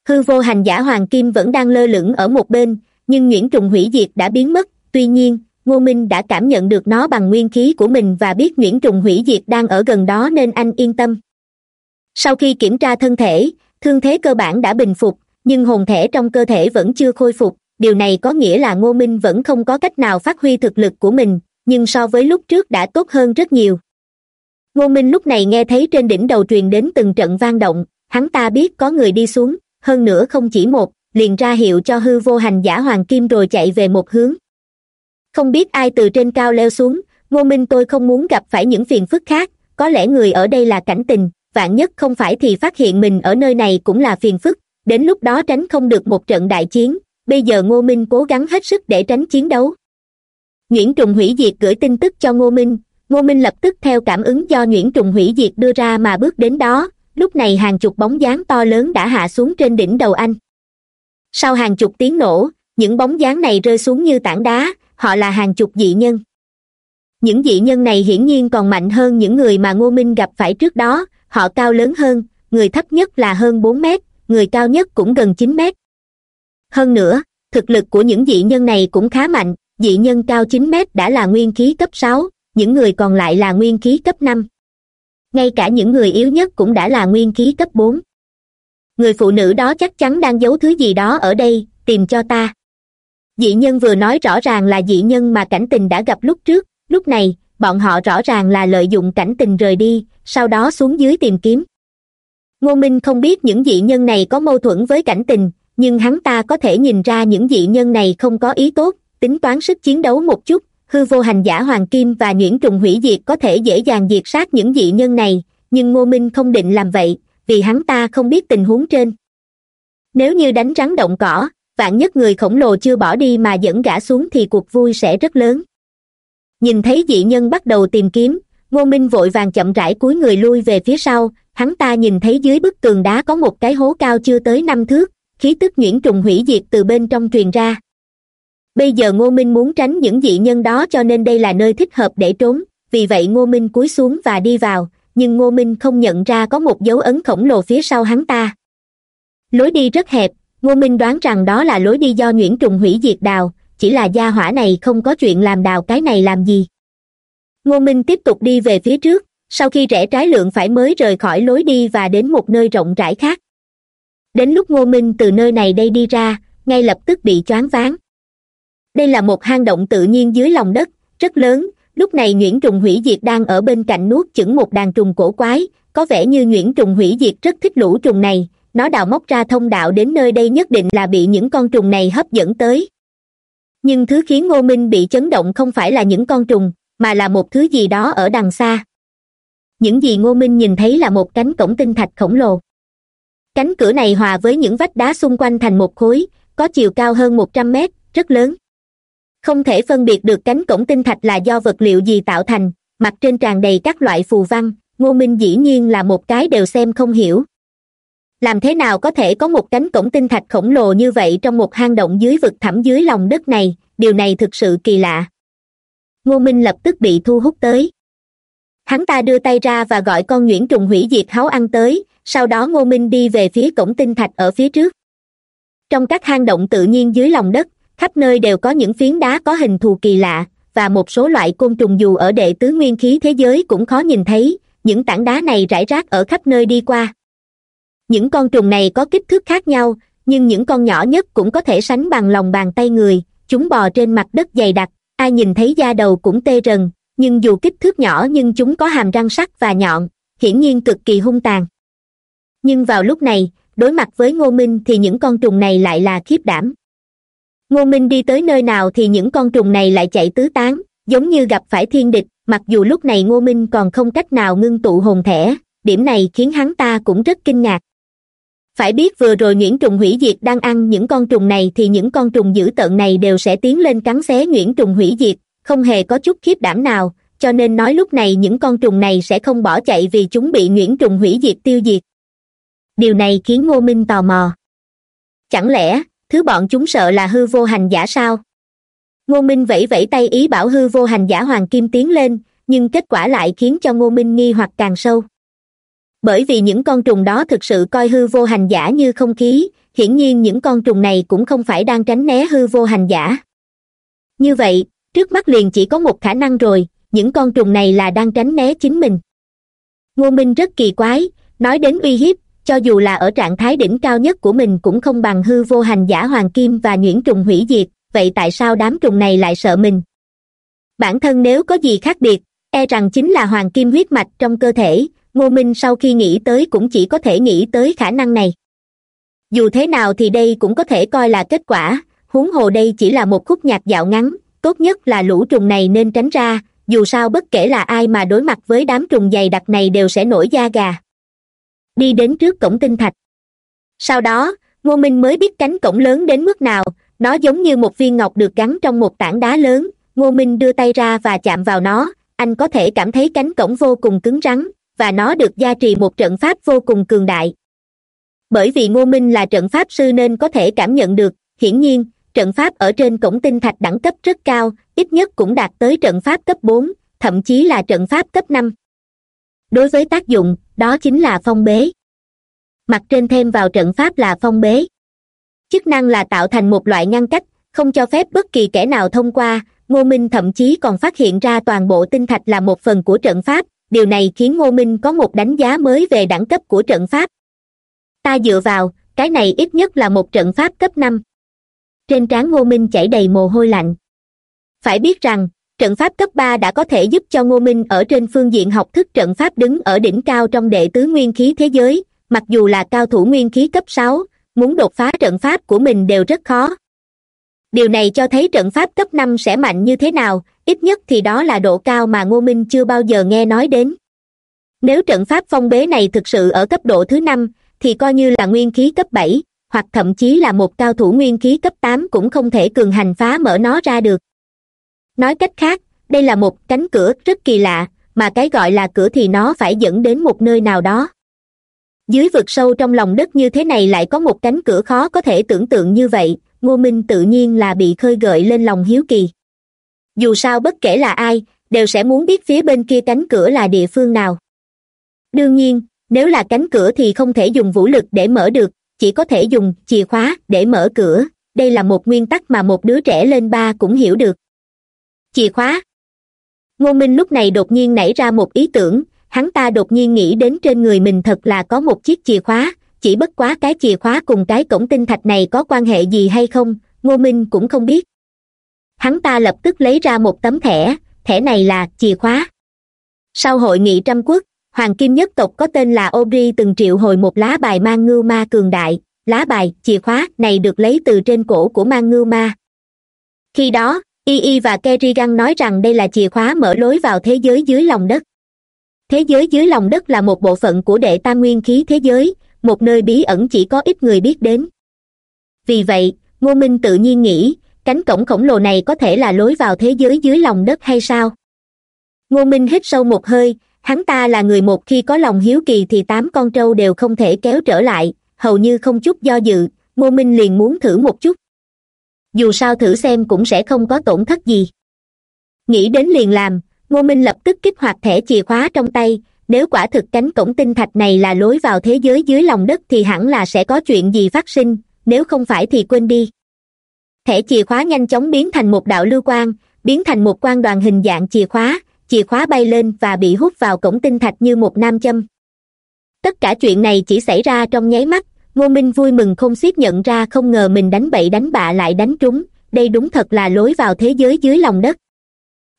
Hư vô hành giả hoàng kim vẫn đang lơ lửng ở một bên, nhưng nhuyễn trùng hủy diệt đã biến mất, tuy nhiên ngô minh đã cảm nhận được nó bằng nguyên khí của mình và biết nhuyễn trùng hủy diệt đang ở gần đó nên anh yên tâm. Sau khi kiểm tra thân thể, thương thế cơ bản đã bình phục, nhưng hồn thể trong cơ thể vẫn chưa khôi phục. Điều này có nghĩa là ngô minh vẫn không có cách nào phát huy thực lực của mình, nhưng so với lúc trước đã tốt hơn rất nhiều. Ngô minh lúc này nghe thấy trên đỉnh đầu truyền đến từng trận vang động, hắn ta biết có người đi xuống, hơn nữa không chỉ một, liền ra hiệu cho hư vô hành giả hoàng kim rồi chạy về một hướng không biết ai từ trên cao leo xuống, ngô minh tôi không muốn gặp phải những phiền phức khác, có lẽ người ở đây là cảnh tình, vạn nhất không phải thì phát hiện mình ở nơi này cũng là phiền phức, đến lúc đó tránh không được một trận đại chiến, bây giờ ngô minh cố gắng hết sức để tránh chiến đấu. Nguyễn trùng hủy diệt gửi tin tức cho ngô minh ngô minh lập tức theo cảm ứng do Nguyễn trùng hủy diệt đưa ra mà bước đến đó, lúc này hàng chục bóng dáng to lớn đã hạ xuống trên đỉnh đầu anh. Sau hàng chục tiếng nổ, những bóng dáng này rơi xuống như tảng đá họ là hàng chục dị nhân. Những dị nhân này hiển nhiên còn mạnh hơn những người mà ngô minh gặp phải trước đó, họ cao lớn hơn, người thấp nhất là hơn bốn mét, người cao nhất cũng gần chín mét. Hơn nữa, thực lực của những dị nhân này cũng khá mạnh, dị nhân cao chín mét đã là nguyên khí cấp sáu, những người còn lại là nguyên khí cấp năm. Ngay cả những người yếu nhất cũng đã là nguyên khí cấp bốn. Người phụ nữ đó chắc chắn đang giấu thứ gì đó ở đây, tìm cho ta dị nhân vừa nói rõ ràng là dị nhân mà cảnh tình đã gặp lúc trước. Lúc này, bọn họ rõ ràng là lợi dụng cảnh tình rời đi, sau đó xuống dưới tìm kiếm. Ngô minh không biết những dị nhân này có mâu thuẫn với cảnh tình, nhưng hắn ta có thể nhìn ra những dị nhân này không có ý tốt, tính toán sức chiến đấu một chút, hư vô hành giả hoàng kim và nhuyễn trùng hủy diệt có thể dễ dàng diệt sát những dị nhân này, nhưng ngô minh không định làm vậy, vì hắn ta không biết tình huống trên. Nếu như đánh rắn động cỏ vạn nhất người khổng lồ chưa bỏ đi mà dẫn gã xuống thì cuộc vui sẽ rất lớn. Nhìn thấy dị nhân bắt đầu tìm kiếm, ngô minh vội vàng chậm rãi cúi người lui về phía sau, hắn ta nhìn thấy dưới bức tường đá có một cái hố cao chưa tới năm thước, khí tức nhuyễn trùng hủy diệt từ bên trong truyền ra. Bây giờ ngô minh muốn tránh những dị nhân đó cho nên đây là nơi thích hợp để trốn, vì vậy ngô minh cúi xuống và đi vào, nhưng ngô minh không nhận ra có một dấu ấn khổng lồ phía sau hắn ta. Lối đi rất hẹp ngô minh đoán rằng đó là lối đi do nhuyễn trùng hủy diệt đào, chỉ là gia hỏa này không có chuyện làm đào cái này làm gì. Ngô minh tiếp tục đi về phía trước, sau khi rẽ trái lượng phải mới rời khỏi lối đi và đến một nơi rộng rãi khác. Đến lúc ngô minh từ nơi này đây đi ra, ngay lập tức bị choáng váng. Đây là một hang động tự nhiên dưới lòng đất, rất lớn, lúc này nhuyễn trùng hủy diệt đang ở bên cạnh nuốt chửng một đàn trùng cổ quái, có vẻ như nhuyễn trùng hủy diệt rất thích lũ trùng này nó đào móc ra thông đạo đến nơi đây nhất định là bị những con trùng này hấp dẫn tới. Nhưng thứ khiến ngô minh bị chấn động không phải là những con trùng, mà là một thứ gì đó ở đằng xa. Những gì ngô minh nhìn thấy là một cánh cổng tinh thạch khổng lồ. Cánh cửa này hòa với những vách đá xung quanh thành một khối, có chiều cao hơn một trăm mét, rất lớn. Không thể phân biệt được cánh cổng tinh thạch là do vật liệu gì tạo thành, mặt trên tràn đầy các loại phù văn, ngô minh dĩ nhiên là một cái đều xem không hiểu làm thế nào có thể có một cánh cổng tinh thạch khổng lồ như vậy trong một hang động dưới vực thẳm dưới lòng đất này? Điều này thực sự kỳ lạ. Ngô minh lập tức bị thu hút tới. Hắn ta đưa tay ra và gọi con nhuyễn trùng hủy diệt háu ăn tới, sau đó ngô minh đi về phía cổng tinh thạch ở phía trước. Trong các hang động tự nhiên dưới lòng đất, khắp nơi đều có những phiến đá có hình thù kỳ lạ, và một số loại côn trùng dù ở đệ tứ nguyên khí thế giới cũng khó nhìn thấy. Những tảng đá này rải rác ở khắp nơi đi qua những con trùng này có kích thước khác nhau, nhưng những con nhỏ nhất cũng có thể sánh bằng lòng bàn tay người, chúng bò trên mặt đất dày đặc, ai nhìn thấy da đầu cũng tê rần, nhưng dù kích thước nhỏ nhưng chúng có hàm răng sắc và nhọn, hiển nhiên cực kỳ hung tàn. Nhưng vào lúc này, đối mặt với ngô minh thì những con trùng này lại là khiếp đảm. Ngô minh đi tới nơi nào thì những con trùng này lại chạy tứ tán, giống như gặp phải thiên địch, mặc dù lúc này ngô minh còn không cách nào ngưng tụ hồn thẻ điểm này khiến hắn ta cũng rất kinh ngạc phải biết vừa rồi nhuyễn trùng hủy diệt đang ăn những con trùng này thì những con trùng dữ tợn này đều sẽ tiến lên cắn xé nhuyễn trùng hủy diệt, không hề có chút khiếp đảm nào, cho nên nói lúc này những con trùng này sẽ không bỏ chạy vì chúng bị nhuyễn trùng hủy diệt tiêu diệt. Điều này khiến ngô minh tò mò. Chẳng lẽ, thứ bọn chúng sợ là hư vô hành giả sao? Ngô minh vẫy vẫy tay ý bảo hư vô hành giả hoàng kim tiến lên, nhưng kết quả lại khiến cho ngô minh nghi hoặc càng sâu bởi vì những con trùng đó thực sự coi hư vô hành giả như không khí, hiển nhiên những con trùng này cũng không phải đang tránh né hư vô hành giả. Như vậy, trước mắt liền chỉ có một khả năng rồi, những con trùng này là đang tránh né chính mình. Ngô minh rất kỳ quái, nói đến uy hiếp, cho dù là ở trạng thái đỉnh cao nhất của mình cũng không bằng hư vô hành giả hoàng kim và nhuyễn trùng hủy diệt, vậy tại sao đám trùng này lại sợ mình? Bản thân nếu có gì khác biệt e rằng chính là hoàng kim huyết mạch trong cơ thể, ngô minh sau khi nghĩ tới cũng chỉ có thể nghĩ tới khả năng này. Dù thế nào thì đây cũng có thể coi là kết quả, huống hồ đây chỉ là một khúc nhạc dạo ngắn, tốt nhất là lũ trùng này nên tránh ra, dù sao bất kể là ai mà đối mặt với đám trùng dày đặc này đều sẽ nổi da gà. Đi đến trước cổng tinh thạch. Sau đó, ngô minh mới biết cánh cổng lớn đến mức nào, nó giống như một viên ngọc được gắn trong một tảng đá lớn, ngô minh đưa tay ra và chạm vào nó anh có thể cảm thấy cánh cổng vô cùng cứng rắn, và nó được gia trì một trận pháp vô cùng cường đại. Bởi vì ngô minh là trận pháp sư nên có thể cảm nhận được, hiển nhiên, trận pháp ở trên cổng tinh thạch đẳng cấp rất cao, ít nhất cũng đạt tới trận pháp cấp bốn, thậm chí là trận pháp cấp năm. Đối với tác dụng, đó chính là phong bế. Mặt trên thêm vào trận pháp là phong bế. Chức năng là tạo thành một loại ngăn cách, không cho phép bất kỳ kẻ nào thông qua ngô minh thậm chí còn phát hiện ra toàn bộ tinh thạch là một phần của trận pháp, điều này khiến ngô minh có một đánh giá mới về đẳng cấp của trận pháp. Ta dựa vào, cái này ít nhất là một trận pháp cấp năm. Trên trán ngô minh chảy đầy mồ hôi lạnh. Phải biết rằng, trận pháp cấp ba đã có thể giúp cho ngô minh ở trên phương diện học thức trận pháp đứng ở đỉnh cao trong đệ tứ nguyên khí thế giới, mặc dù là cao thủ nguyên khí cấp sáu, muốn đột phá trận pháp của mình đều rất khó điều này cho thấy trận pháp cấp năm sẽ mạnh như thế nào, ít nhất thì đó là độ cao mà ngô minh chưa bao giờ nghe nói đến. Nếu trận pháp phong bế này thực sự ở cấp độ thứ năm, thì coi như là nguyên khí cấp bảy, hoặc thậm chí là một cao thủ nguyên khí cấp tám cũng không thể cường hành phá mở nó ra được. Nói cách khác, đây là một cánh cửa rất kỳ lạ, mà cái gọi là cửa thì nó phải dẫn đến một nơi nào đó. Dưới vực sâu trong lòng đất như thế này lại có một cánh cửa khó có thể tưởng tượng như vậy ngô minh tự nhiên là bị khơi gợi lên lòng hiếu kỳ. Dù sao bất kể là ai, đều sẽ muốn biết phía bên kia cánh cửa là địa phương nào. Đương nhiên, nếu là cánh cửa thì không thể dùng vũ lực để mở được, chỉ có thể dùng chìa khóa để mở cửa. Đây là một nguyên tắc mà một đứa trẻ lên ba cũng hiểu được. Chìa khóa. Ngô minh lúc này đột nhiên nảy ra một ý tưởng, hắn ta đột nhiên nghĩ đến trên người mình thật là có một chiếc chìa khóa chỉ bất quá cái chìa khóa cùng cái cổng tinh thạch này có quan hệ gì hay không, ngô minh cũng không biết. Hắn ta lập tức lấy ra một tấm thẻ thẻ này là chìa khóa. Sau hội nghị trăm quốc, hoàng kim nhất tộc có tên là obri từng triệu hồi một lá bài mang ngưu ma cường đại. Lá bài, chìa khóa này được lấy từ trên cổ của mang ngưu ma. Khi đó, y y và kerrigan nói rằng đây là chìa khóa mở lối vào thế giới dưới lòng đất. Thế giới dưới lòng đất là một bộ phận của đệ tam nguyên khí thế giới một nơi bí ẩn chỉ có ít người biết đến. Vì vậy, ngô minh tự nhiên nghĩ, cánh cổng khổng lồ này có thể là lối vào thế giới dưới lòng đất hay sao? Ngô minh hít sâu một hơi, hắn ta là người một khi có lòng hiếu kỳ thì tám con trâu đều không thể kéo trở lại, hầu như không chút do dự, ngô minh liền muốn thử một chút. Dù sao thử xem cũng sẽ không có tổn thất gì. Nghĩ đến liền làm, ngô minh lập tức kích hoạt thẻ chìa khóa trong tay nếu quả thực cánh cổng tinh thạch này là lối vào thế giới dưới lòng đất thì hẳn là sẽ có chuyện gì phát sinh, nếu không phải thì quên đi. Thẻ chìa khóa nhanh chóng biến thành một đạo lưu quang, biến thành một quan đoàn hình dạng chìa khóa chìa khóa bay lên và bị hút vào cổng tinh thạch như một nam châm. Tất cả chuyện này chỉ xảy ra trong nháy mắt, ngô minh vui mừng không xiết nhận ra không ngờ mình đánh bậy đánh bạ lại đánh trúng, đây đúng thật là lối vào thế giới dưới lòng đất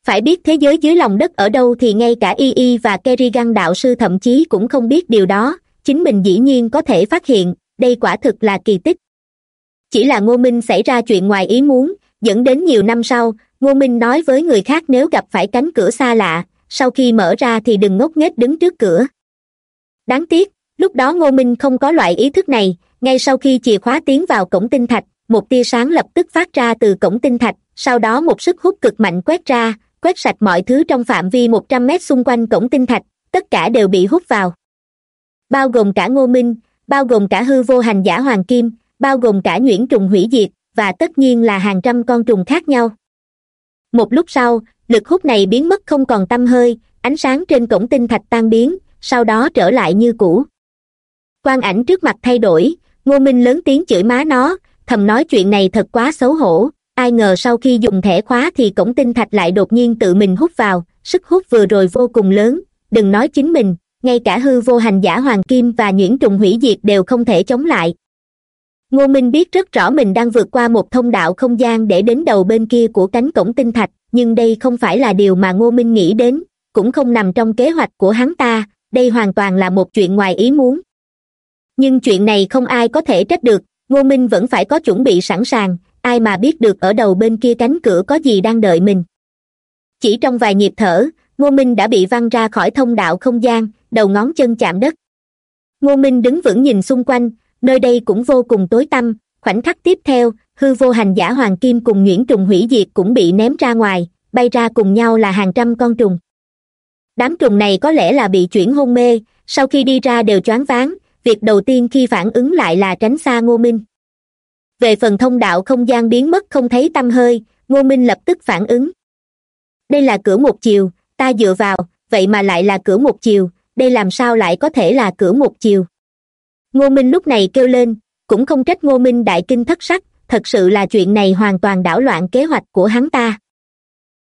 phải biết thế giới dưới lòng đất ở đâu thì ngay cả y y và kerrigan đạo sư thậm chí cũng không biết điều đó, chính mình dĩ nhiên có thể phát hiện, đây quả thực là kỳ tích. Chỉ là ngô minh xảy ra chuyện ngoài ý muốn, dẫn đến nhiều năm sau, ngô minh nói với người khác nếu gặp phải cánh cửa xa lạ, sau khi mở ra thì đừng ngốc nghếch đứng trước cửa. Đáng tiếc, lúc đó ngô minh không có loại ý thức này, ngay sau khi chìa khóa tiến vào cổng tinh thạch, một tia sáng lập tức phát ra từ cổng tinh thạch, sau đó một sức hút cực mạnh quét ra quét sạch mọi thứ trong phạm vi một trăm mét xung quanh cổng tinh thạch, tất cả đều bị hút vào. Bao gồm cả ngô minh, bao gồm cả hư vô hành giả hoàng kim, bao gồm cả nhuyễn trùng hủy diệt, và tất nhiên là hàng trăm con trùng khác nhau. Một lúc sau, lực hút này biến mất không còn t hơi, ánh sáng trên cổng tinh thạch tan biến, sau đó trở lại như cũ. Quan ảnh trước mặt thay đổi, ngô minh lớn tiếng chửi má nó, thầm nói chuyện này thật quá xấu hổ ai ngờ sau khi dùng thẻ khóa thì cổng tinh thạch lại đột nhiên tự mình hút vào, sức hút vừa rồi vô cùng lớn. Đừng nói chính mình, ngay cả hư vô hành giả hoàng kim và nhuyễn trùng hủy diệt đều không thể chống lại. Ngô minh biết rất rõ mình đang vượt qua một thông đạo không gian để đến đầu bên kia của cánh cổng tinh thạch, nhưng đây không phải là điều mà ngô minh nghĩ đến, cũng không nằm trong kế hoạch của hắn ta, đây hoàn toàn là một chuyện ngoài ý muốn. Nhưng chuyện này không ai có thể trách được, ngô minh vẫn phải có chuẩn bị sẵn sàng ai mà biết được ở đầu bên kia cánh cửa có gì đang đợi mình. Chỉ trong vài nhịp thở, ngô minh đã bị văng ra khỏi thông đạo không gian, đầu ngón chân chạm đất. Ngô minh đứng vững nhìn xung quanh, nơi đây cũng vô cùng tối tăm, khoảnh khắc tiếp theo, hư vô hành giả hoàng kim cùng nhuyễn trùng hủy diệt cũng bị ném ra ngoài, bay ra cùng nhau là hàng trăm con trùng. Đám trùng này có lẽ là bị chuyển hôn mê, sau khi đi ra đều choáng váng, việc đầu tiên khi phản ứng lại là tránh xa ngô minh về phần thông đạo không gian biến mất không thấy t hơi, ngô minh lập tức phản ứng. Đây là cửa một chiều, ta dựa vào, vậy mà lại là cửa một chiều, đây làm sao lại có thể là cửa một chiều? Ngô minh lúc này kêu lên, cũng không trách ngô minh đại kinh thất sắc, thật sự là chuyện này hoàn toàn đảo loạn kế hoạch của hắn ta.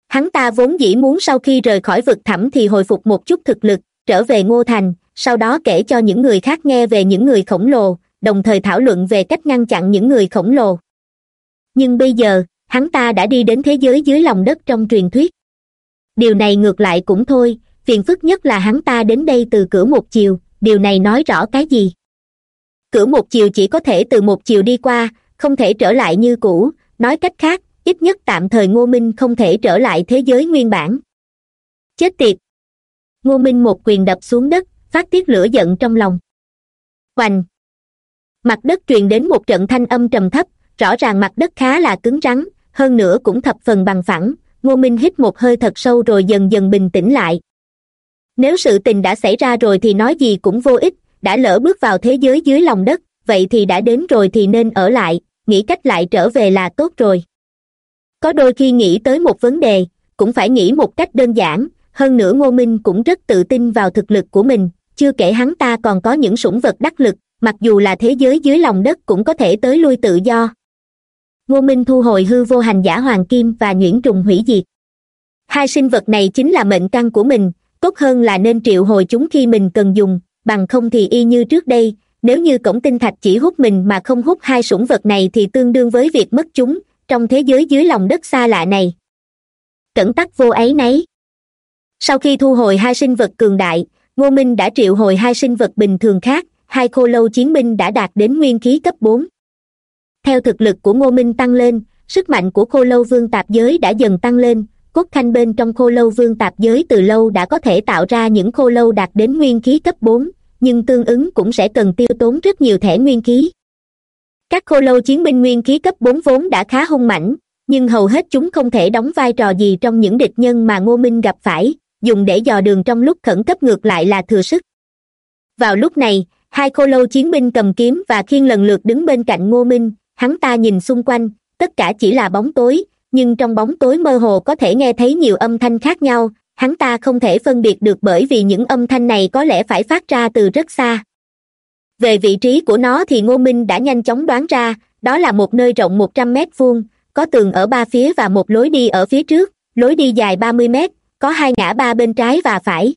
Hắn ta vốn dĩ muốn sau khi rời khỏi vực thẳm thì hồi phục một chút thực lực, trở về ngô thành, sau đó kể cho những người khác nghe về những người khổng lồ đồng thời thảo luận về cách ngăn chặn những người khổng lồ. Nhưng bây giờ, hắn ta đã đi đến thế giới dưới lòng đất trong truyền thuyết. Điều này ngược lại cũng thôi, phiền phức nhất là hắn ta đến đây từ cửa một chiều, điều này nói rõ cái gì? Cửa một chiều chỉ có thể từ một chiều đi qua, không thể trở lại như cũ, nói cách khác, ít nhất tạm thời ngô minh không thể trở lại thế giới nguyên bản. Chết tiệt! Ngô minh một quyền đập xuống đất, phát tiết lửa giận trong lòng. Hoành mặt đất truyền đến một trận thanh âm trầm thấp, rõ ràng mặt đất khá là cứng rắn, hơn nữa cũng thập phần bằng phẳng. Ngô minh hít một hơi thật sâu rồi dần dần bình tĩnh lại. Nếu sự tình đã xảy ra rồi thì nói gì cũng vô ích, đã lỡ bước vào thế giới dưới lòng đất, vậy thì đã đến rồi thì nên ở lại, nghĩ cách lại trở về là tốt rồi. Có đôi khi nghĩ tới một vấn đề, cũng phải nghĩ một cách đơn giản, hơn nữa ngô minh cũng rất tự tin vào thực lực của mình, chưa kể hắn ta còn có những sủng vật đắc lực mặc dù là thế giới dưới lòng đất cũng có thể tới lui tự do. Ngô minh thu hồi hư vô hành giả hoàng kim và nhuyễn trùng hủy diệt. Hai sinh vật này chính là mệnh căn của mình, tốt hơn là nên triệu hồi chúng khi mình cần dùng, bằng không thì y như trước đây, nếu như cổng tinh thạch chỉ hút mình mà không hút hai sủng vật này thì tương đương với việc mất chúng, trong thế giới dưới lòng đất xa lạ này. Cẩn tắc vô ấy nấy. Sau khi thu hồi hai sinh vật cường đại, ngô minh đã triệu hồi hai sinh vật bình thường khác hai khô lâu chiến binh đã đạt đến nguyên khí cấp bốn. Theo thực lực của ngô minh tăng lên, sức mạnh của khô lâu vương tạp giới đã dần tăng lên, cốt khanh bên trong khô lâu vương tạp giới từ lâu đã có thể tạo ra những khô lâu đạt đến nguyên khí cấp bốn, nhưng tương ứng cũng sẽ cần tiêu tốn rất nhiều thẻ nguyên khí. Các khô lâu chiến binh nguyên khí cấp bốn vốn đã khá hung mãnh, nhưng hầu hết chúng không thể đóng vai trò gì trong những địch nhân mà ngô minh gặp phải, dùng để dò đường trong lúc khẩn cấp ngược lại là thừa sức. Vào lúc này hai khô lâu chiến binh cầm kiếm và khiên lần lượt đứng bên cạnh ngô minh, hắn ta nhìn xung quanh, tất cả chỉ là bóng tối, nhưng trong bóng tối mơ hồ có thể nghe thấy nhiều âm thanh khác nhau, hắn ta không thể phân biệt được bởi vì những âm thanh này có lẽ phải phát ra từ rất xa. Về vị trí của nó thì ngô minh đã nhanh chóng đoán ra, đó là một nơi rộng một trăm mét vuông, có tường ở ba phía và một lối đi ở phía trước, lối đi dài ba mươi mét, có hai ngã ba bên trái và phải.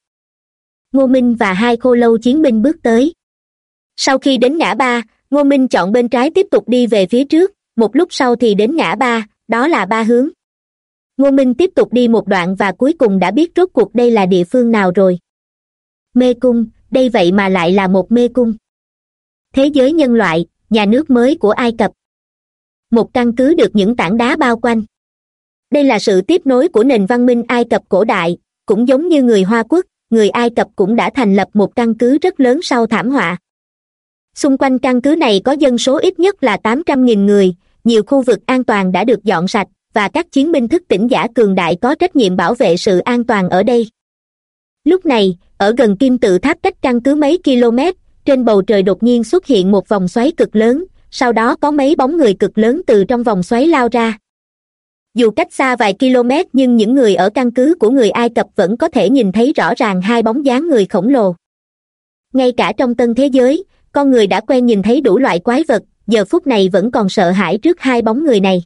Ngô minh và hai khô lâu chiến binh bước tới sau khi đến ngã ba, ngô minh chọn bên trái tiếp tục đi về phía trước, một lúc sau thì đến ngã ba, đó là ba hướng. Ngô minh tiếp tục đi một đoạn và cuối cùng đã biết rốt cuộc đây là địa phương nào rồi. Mê cung, đây vậy mà lại là một mê cung. Thế giới nhân loại, nhà nước mới của ai cập. Một căn cứ được những tảng đá bao quanh. Đây là sự tiếp nối của nền văn minh ai cập cổ đại, cũng giống như người hoa quốc, người ai cập cũng đã thành lập một căn cứ rất lớn sau thảm họa xung quanh căn cứ này có dân số ít nhất là tám trăm nghìn người, nhiều khu vực an toàn đã được dọn sạch, và các chiến binh thức tỉnh giả cường đại có trách nhiệm bảo vệ sự an toàn ở đây. Lúc này, ở gần kim tự tháp cách căn cứ mấy km, trên bầu trời đột nhiên xuất hiện một vòng xoáy cực lớn, sau đó có mấy bóng người cực lớn từ trong vòng xoáy lao ra. Dù cách xa vài km nhưng những người ở căn cứ của người ai cập vẫn có thể nhìn thấy rõ ràng hai bóng dáng người khổng lồ. Ngay cả trong tân thế giới con người đã quen nhìn thấy đủ loại quái vật, giờ phút này vẫn còn sợ hãi trước hai bóng người này.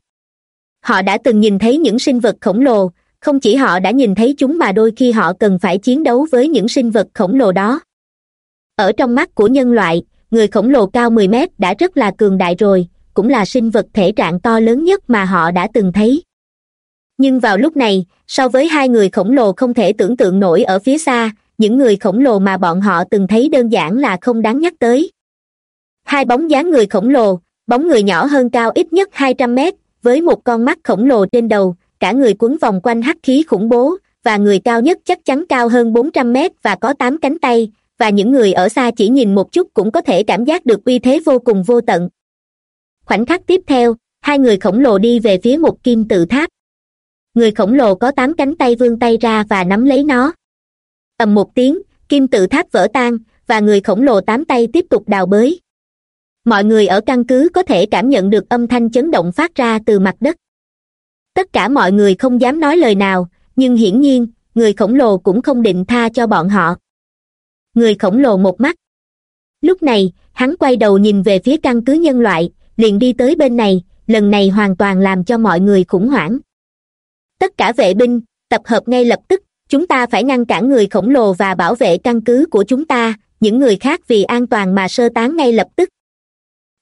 Họ đã từng nhìn thấy những sinh vật khổng lồ, không chỉ họ đã nhìn thấy chúng mà đôi khi họ cần phải chiến đấu với những sinh vật khổng lồ đó. Ở trong mắt của nhân loại, người khổng lồ cao mười mét đã rất là cường đại rồi, cũng là sinh vật thể trạng to lớn nhất mà họ đã từng thấy. Nhưng vào lúc này, so với hai người khổng lồ không thể tưởng tượng nổi ở phía xa, những người khổng lồ mà bọn họ từng thấy đơn giản là không đáng nhắc tới hai bóng dáng người khổng lồ, bóng người nhỏ hơn cao ít nhất hai trăm mét, với một con mắt khổng lồ trên đầu, cả người quấn vòng quanh hắc khí khủng bố, và người cao nhất chắc chắn cao hơn bốn trăm mét và có tám cánh tay, và những người ở xa chỉ nhìn một chút cũng có thể cảm giác được uy thế vô cùng vô tận. Khoảnh khắc tiếp theo, hai người khổng lồ đi về phía một kim tự tháp. Người khổng lồ có tám cánh tay vươn tay ra và nắm lấy nó. Ầm một tiếng, kim tự tháp vỡ tan, và người khổng lồ tám tay tiếp tục đào bới mọi người ở căn cứ có thể cảm nhận được âm thanh chấn động phát ra từ mặt đất. Tất cả mọi người không dám nói lời nào, nhưng hiển nhiên, người khổng lồ cũng không định tha cho bọn họ. Người khổng lồ một mắt. Lúc này, hắn quay đầu nhìn về phía căn cứ nhân loại, liền đi tới bên này, lần này hoàn toàn làm cho mọi người khủng hoảng. Tất cả vệ binh, tập hợp ngay lập tức, chúng ta phải ngăn cản người khổng lồ và bảo vệ căn cứ của chúng ta, những người khác vì an toàn mà sơ tán ngay lập tức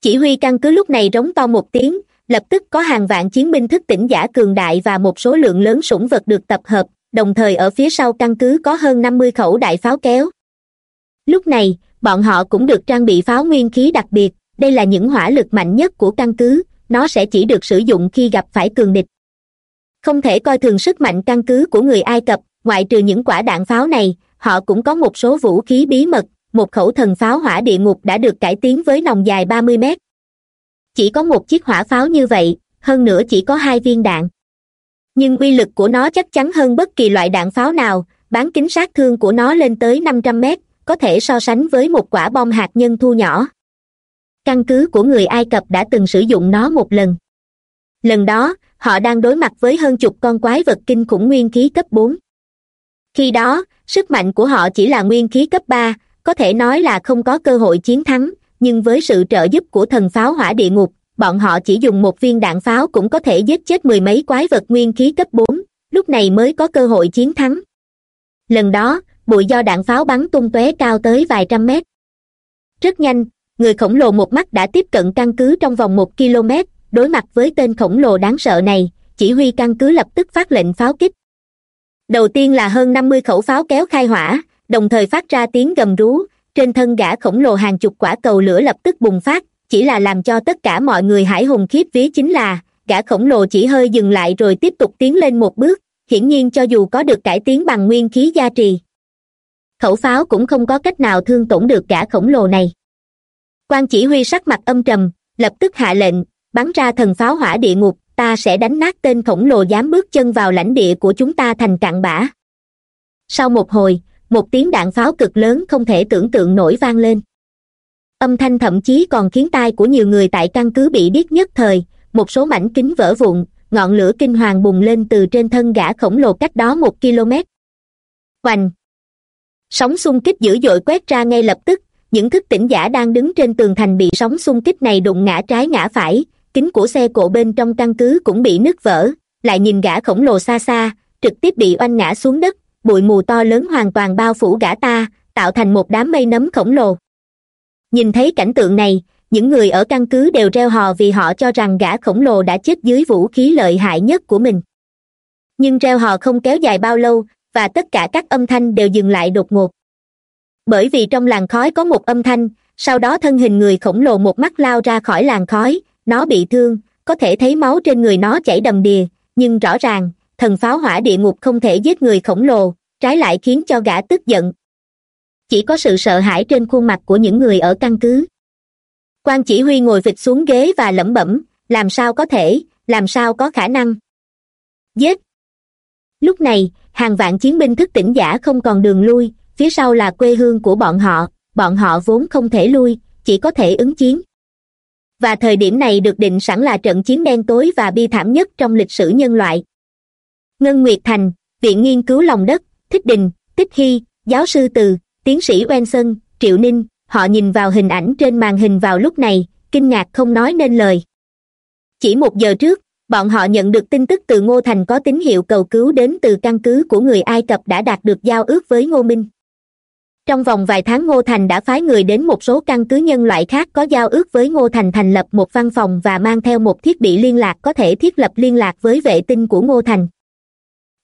chỉ huy căn cứ lúc này rống to một tiếng, lập tức có hàng vạn chiến binh thức tỉnh giả cường đại và một số lượng lớn sủng vật được tập hợp, đồng thời ở phía sau căn cứ có hơn năm mươi khẩu đại pháo kéo. Lúc này, bọn họ cũng được trang bị pháo nguyên khí đặc biệt, đây là những hỏa lực mạnh nhất của căn cứ, nó sẽ chỉ được sử dụng khi gặp phải cường địch. Không thể coi thường sức mạnh căn cứ của người ai cập, ngoại trừ những quả đạn pháo này, họ cũng có một số vũ khí bí mật một khẩu thần pháo hỏa địa ngục đã được cải tiến với nòng dài ba mươi mét. Chỉ có một chiếc hỏa pháo như vậy, hơn nữa chỉ có hai viên đạn. Nhưng uy lực của nó chắc chắn hơn bất kỳ loại đạn pháo nào, bán kính sát thương của nó lên tới năm trăm mét, có thể so sánh với một quả bom hạt nhân thu nhỏ. Căn cứ của người ai cập đã từng sử dụng nó một lần. Lần đó, họ đang đối mặt với hơn chục con quái vật kinh khủng nguyên khí cấp bốn. Khi đó, sức mạnh của họ chỉ là nguyên khí cấp ba có thể nói là không có cơ hội chiến thắng, nhưng với sự trợ giúp của thần pháo hỏa địa ngục, bọn họ chỉ dùng một viên đạn pháo cũng có thể giết chết mười mấy quái vật nguyên khí cấp bốn, lúc này mới có cơ hội chiến thắng. Lần đó, bụi do đạn pháo bắn tung tóe cao tới vài trăm mét. Rất nhanh, người khổng lồ một mắt đã tiếp cận căn cứ trong vòng một km đối mặt với tên khổng lồ đáng sợ này, chỉ huy căn cứ lập tức phát lệnh pháo kích. Đầu tiên là hơn năm mươi khẩu pháo kéo khai hỏa đồng thời phát ra tiếng gầm rú. Trên thân gã khổng lồ hàng chục quả cầu lửa lập tức bùng phát, chỉ là làm cho tất cả mọi người hải hùng khiếp vía chính là, gã khổng lồ chỉ hơi dừng lại rồi tiếp tục tiến lên một bước. Hiển nhiên cho dù có được cải tiến bằng nguyên khí gia trì, khẩu pháo cũng không có cách nào thương tổn được gã khổng lồ này. Quan chỉ huy sắc mặt âm trầm, lập tức hạ lệnh, bắn ra thần pháo hỏa địa ngục, ta sẽ đánh nát tên khổng lồ dám bước chân vào lãnh địa của chúng ta thành cạn bã. Sau một hồi một tiếng đạn pháo cực lớn không thể tưởng tượng nổi vang lên. Âm thanh thậm chí còn khiến tai của nhiều người tại căn cứ bị điếc nhất thời, một số mảnh kính vỡ vụn, ngọn lửa kinh hoàng bùng lên từ trên thân gã khổng lồ cách đó một km. Hoành sóng xung kích dữ dội quét ra ngay lập tức, những thức tỉnh giả đang đứng trên tường thành bị sóng xung kích này đụng ngã trái ngã phải, kính của xe cộ bên trong căn cứ cũng bị nứt vỡ, lại nhìn gã khổng lồ xa xa, trực tiếp bị oanh ngã xuống đất bụi mù to lớn hoàn toàn bao phủ gã ta, tạo thành một đám mây nấm khổng lồ. Nhìn thấy cảnh tượng này, những người ở căn cứ đều reo hò vì họ cho rằng gã khổng lồ đã chết dưới vũ khí lợi hại nhất của mình. Nhưng reo hò không kéo dài bao lâu, và tất cả các âm thanh đều dừng lại đột ngột. Bởi vì trong làn khói có một âm thanh, sau đó thân hình người khổng lồ một mắt lao ra khỏi làn khói, nó bị thương, có thể thấy máu trên người nó chảy đầm đìa, nhưng rõ ràng thần pháo hỏa địa ngục không thể giết người khổng lồ, trái lại khiến cho gã tức giận. Chỉ có sự sợ hãi trên khuôn mặt của những người ở căn cứ. Quan chỉ huy ngồi vịt xuống ghế và lẩm bẩm, làm sao có thể, làm sao có khả năng? Giết! Lúc này, hàng vạn chiến binh thức tỉnh giả không còn đường lui, phía sau là quê hương của bọn họ bọn họ vốn không thể lui, chỉ có thể ứng chiến. Và thời điểm này được định sẵn là trận chiến đen tối và bi thảm nhất trong lịch sử nhân loại ngân nguyệt thành, viện nghiên cứu lòng đất, thích đình, tích hy, giáo sư từ, tiến sĩ wenson triệu ninh, họ nhìn vào hình ảnh trên màn hình vào lúc này, kinh ngạc không nói nên lời. Chỉ một giờ trước, bọn họ nhận được tin tức từ ngô thành có tín hiệu cầu cứu đến từ căn cứ của người ai cập đã đạt được giao ước với ngô minh. Trong vòng vài tháng ngô thành đã phái người đến một số căn cứ nhân loại khác có giao ước với ngô thành thành lập một văn phòng và mang theo một thiết bị liên lạc có thể thiết lập liên lạc với vệ tinh của ngô thành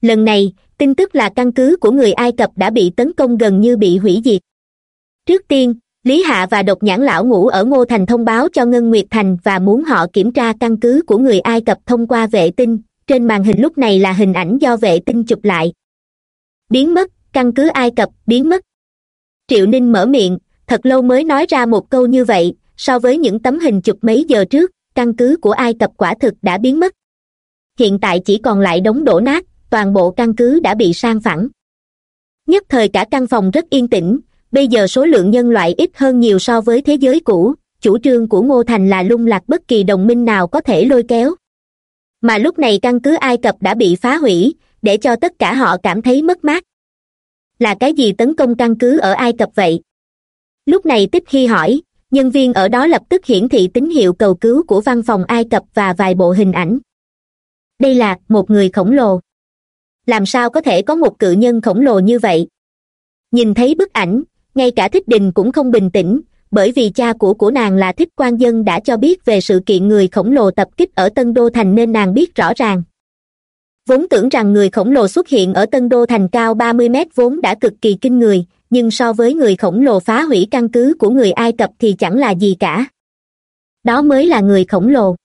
lần này, tin tức là căn cứ của người ai cập đã bị tấn công gần như bị hủy diệt. Trước tiên, lý hạ và độc nhãn lão ngủ ở ngô thành thông báo cho ngân nguyệt thành và muốn họ kiểm tra căn cứ của người ai cập thông qua vệ tinh. Trên màn hình lúc này là hình ảnh do vệ tinh chụp lại. Biến mất, căn cứ ai cập biến mất. Triệu ninh mở miệng, thật lâu mới nói ra một câu như vậy, so với những tấm hình chụp mấy giờ trước, căn cứ của ai cập quả thực đã biến mất. Hiện tại chỉ còn lại đống đổ nát toàn bộ căn cứ đã bị sang phẳng. Nhất thời cả căn phòng rất yên tĩnh, bây giờ số lượng nhân loại ít hơn nhiều so với thế giới cũ, chủ trương của ngô thành là lung lạc bất kỳ đồng minh nào có thể lôi kéo. Mà lúc này căn cứ ai cập đã bị phá hủy, để cho tất cả họ cảm thấy mất mát. Là cái gì tấn công căn cứ ở ai cập vậy? Lúc này tích khi hỏi, nhân viên ở đó lập tức hiển thị tín hiệu cầu cứu của văn phòng ai cập và vài bộ hình ảnh. Đây là một người khổng lồ làm sao có thể có một cự nhân khổng lồ như vậy? Nhìn thấy bức ảnh, ngay cả thích đình cũng không bình tĩnh, bởi vì cha của của nàng là thích quan dân đã cho biết về sự kiện người khổng lồ tập kích ở tân đô thành nên nàng biết rõ ràng. Vốn tưởng rằng người khổng lồ xuất hiện ở tân đô thành cao ba mươi mét vốn đã cực kỳ kinh người, nhưng so với người khổng lồ phá hủy căn cứ của người ai cập thì chẳng là gì cả. Đó mới là người khổng lồ.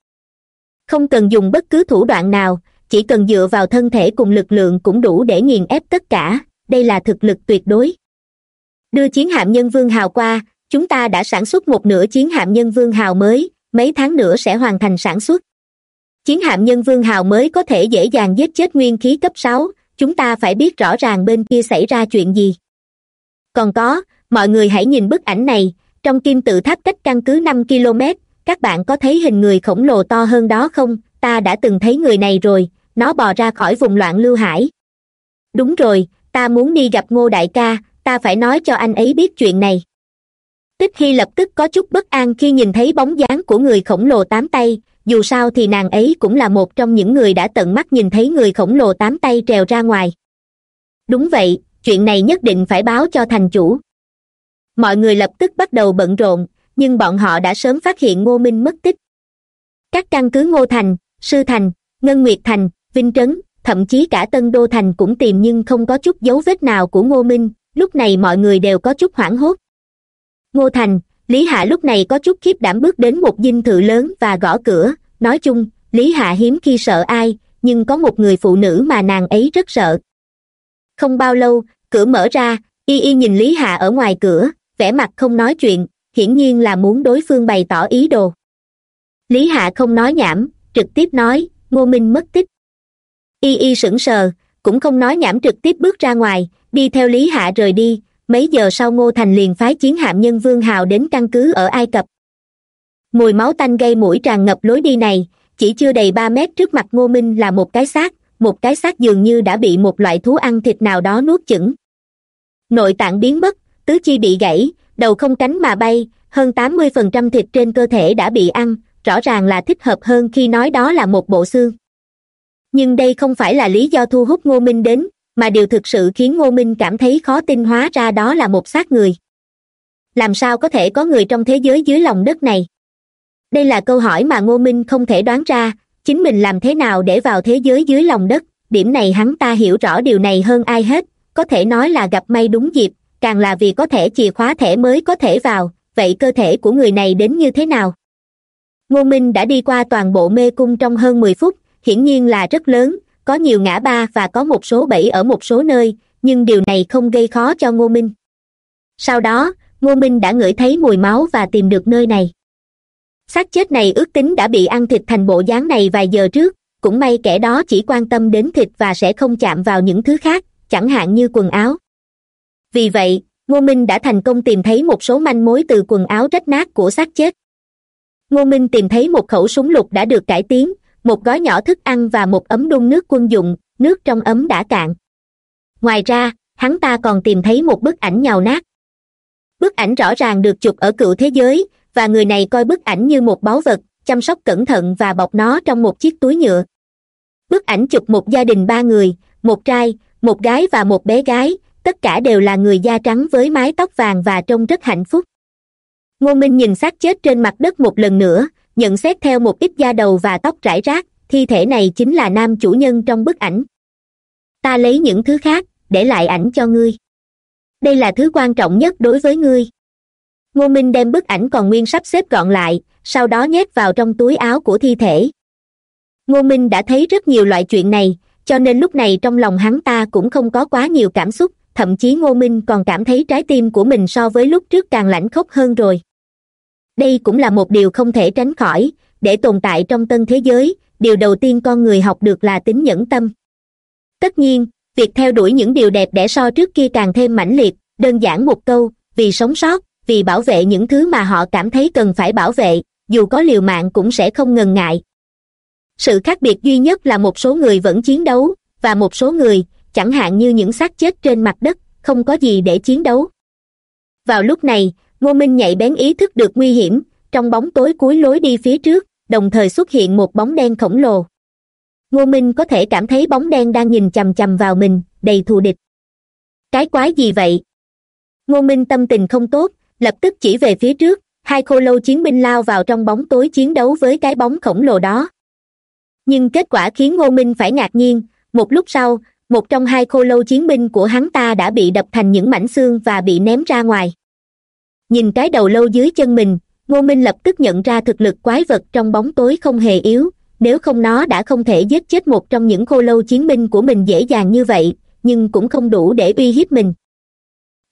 Không cần dùng bất cứ thủ đoạn nào chỉ cần dựa vào thân thể cùng lực lượng cũng đủ để nghiền ép tất cả. Đây là thực lực tuyệt đối. Đưa chiến hạm nhân vương hào qua, chúng ta đã sản xuất một nửa chiến hạm nhân vương hào mới, mấy tháng nữa sẽ hoàn thành sản xuất. Chiến hạm nhân vương hào mới có thể dễ dàng giết chết nguyên khí cấp sáu, chúng ta phải biết rõ ràng bên kia xảy ra chuyện gì. Còn có, mọi người hãy nhìn bức ảnh này, trong kim tự tháp cách căn cứ năm km các bạn có thấy hình người khổng lồ to hơn đó không? Ta đã từng thấy người này rồi nó bò ra khỏi vùng loạn lưu hải. Đúng rồi, ta muốn đi gặp ngô đại ca, ta phải nói cho anh ấy biết chuyện này. Tích hy lập tức có chút bất an khi nhìn thấy bóng dáng của người khổng lồ tám tay, dù sao thì nàng ấy cũng là một trong những người đã tận mắt nhìn thấy người khổng lồ tám tay trèo ra ngoài. Đúng vậy, chuyện này nhất định phải báo cho thành chủ. Mọi người lập tức bắt đầu bận rộn, nhưng bọn họ đã sớm phát hiện ngô minh mất tích. Các căn cứ ngô thành, sư thành, ngân nguyệt thành vinh trấn, thậm chí cả tân đô thành cũng tìm nhưng không có chút dấu vết nào của ngô minh, lúc này mọi người đều có chút hoảng hốt. Ngô thành, lý hạ lúc này có chút khiếp đảm bước đến một dinh thự lớn và gõ cửa, nói chung, lý hạ hiếm khi sợ ai, nhưng có một người phụ nữ mà nàng ấy rất sợ. Không bao lâu, cửa mở ra, y y nhìn lý hạ ở ngoài cửa, vẻ mặt không nói chuyện, hiển nhiên là muốn đối phương bày tỏ ý đồ. Lý hạ không nói nhảm, trực tiếp nói, ngô minh mất tích y y sững sờ, cũng không nói nhảm trực tiếp bước ra ngoài, đi theo lý hạ rời đi. Mấy giờ sau ngô thành liền phái chiến hạm nhân vương hào đến căn cứ ở ai cập. Mùi máu tanh gây mũi tràn ngập lối đi này, chỉ chưa đầy ba mét trước mặt ngô minh là một cái xác, một cái xác dường như đã bị một loại thú ăn thịt nào đó nuốt chửng. Nội tạng biến mất, tứ chi bị gãy, đầu không cánh mà bay, hơn tám mươi phần trăm thịt trên cơ thể đã bị ăn, rõ ràng là thích hợp hơn khi nói đó là một bộ xương nhưng đây không phải là lý do thu hút ngô minh đến, mà điều thực sự khiến ngô minh cảm thấy khó tin hóa ra đó là một xác người. Làm sao có thể có người trong thế giới dưới lòng đất này? Đây là câu hỏi mà ngô minh không thể đoán ra, chính mình làm thế nào để vào thế giới dưới lòng đất? Điểm này hắn ta hiểu rõ điều này hơn ai hết, có thể nói là gặp may đúng dịp, càng là vì có thể chìa khóa thẻ mới có thể vào, vậy cơ thể của người này đến như thế nào? Ngô minh đã đi qua toàn bộ mê cung trong hơn mười phút hiển nhiên là rất lớn, có nhiều ngã ba và có một số bẫy ở một số nơi, nhưng điều này không gây khó cho ngô minh. Sau đó, ngô minh đã ngửi thấy mùi máu và tìm được nơi này. Xác chết này ước tính đã bị ăn thịt thành bộ dáng này vài giờ trước, cũng may kẻ đó chỉ quan tâm đến thịt và sẽ không chạm vào những thứ khác, chẳng hạn như quần áo. Vì vậy, ngô minh đã thành công tìm thấy một số manh mối từ quần áo rách nát của xác chết. Ngô minh tìm thấy một khẩu súng lục đã được cải tiến một gói nhỏ thức ăn và một ấm đun nước quân dụng, nước trong ấm đã cạn. Ngoài ra, hắn ta còn tìm thấy một bức ảnh nhào nát. Bức ảnh rõ ràng được chụp ở cựu thế giới, và người này coi bức ảnh như một báu vật, chăm sóc cẩn thận và bọc nó trong một chiếc túi nhựa. Bức ảnh chụp một gia đình ba người, một trai, một gái và một bé gái, tất cả đều là người da trắng với mái tóc vàng và trông rất hạnh phúc. Ngô minh nhìn xác chết trên mặt đất một lần nữa nhận xét theo một ít da đầu và tóc rải rác, thi thể này chính là nam chủ nhân trong bức ảnh. Ta lấy những thứ khác, để lại ảnh cho ngươi. Đây là thứ quan trọng nhất đối với ngươi. Ngô minh đem bức ảnh còn nguyên sắp xếp gọn lại, sau đó nhét vào trong túi áo của thi thể. Ngô minh đã thấy rất nhiều loại chuyện này, cho nên lúc này trong lòng hắn ta cũng không có quá nhiều cảm xúc, thậm chí ngô minh còn cảm thấy trái tim của mình so với lúc trước càng lãnh khốc hơn rồi đây cũng là một điều không thể tránh khỏi, để tồn tại trong tân thế giới, điều đầu tiên con người học được là tính nhẫn tâm. Tất nhiên, việc theo đuổi những điều đẹp đẽ so trước kia càng thêm mãnh liệt, đơn giản một câu, vì sống sót, vì bảo vệ những thứ mà họ cảm thấy cần phải bảo vệ, dù có liều mạng cũng sẽ không ngần ngại. Sự khác biệt duy nhất là một số người vẫn chiến đấu, và một số người, chẳng hạn như những xác chết trên mặt đất, không có gì để chiến đấu. Vào lúc này ngô minh nhạy bén ý thức được nguy hiểm, trong bóng tối cuối lối đi phía trước, đồng thời xuất hiện một bóng đen khổng lồ. Ngô minh có thể cảm thấy bóng đen đang nhìn chằm chằm vào mình, đầy thù địch. Cái quái gì vậy? Ngô minh tâm tình không tốt, lập tức chỉ về phía trước, hai khô lâu chiến binh lao vào trong bóng tối chiến đấu với cái bóng khổng lồ đó. Nhưng kết quả khiến ngô minh phải ngạc nhiên, một lúc sau, một trong hai khô lâu chiến binh của hắn ta đã bị đập thành những mảnh xương và bị ném ra ngoài nhìn cái đầu lâu dưới chân mình, ngô minh lập tức nhận ra thực lực quái vật trong bóng tối không hề yếu. Nếu không nó đã không thể giết chết một trong những khô lâu chiến binh của mình dễ dàng như vậy, nhưng cũng không đủ để uy hiếp mình.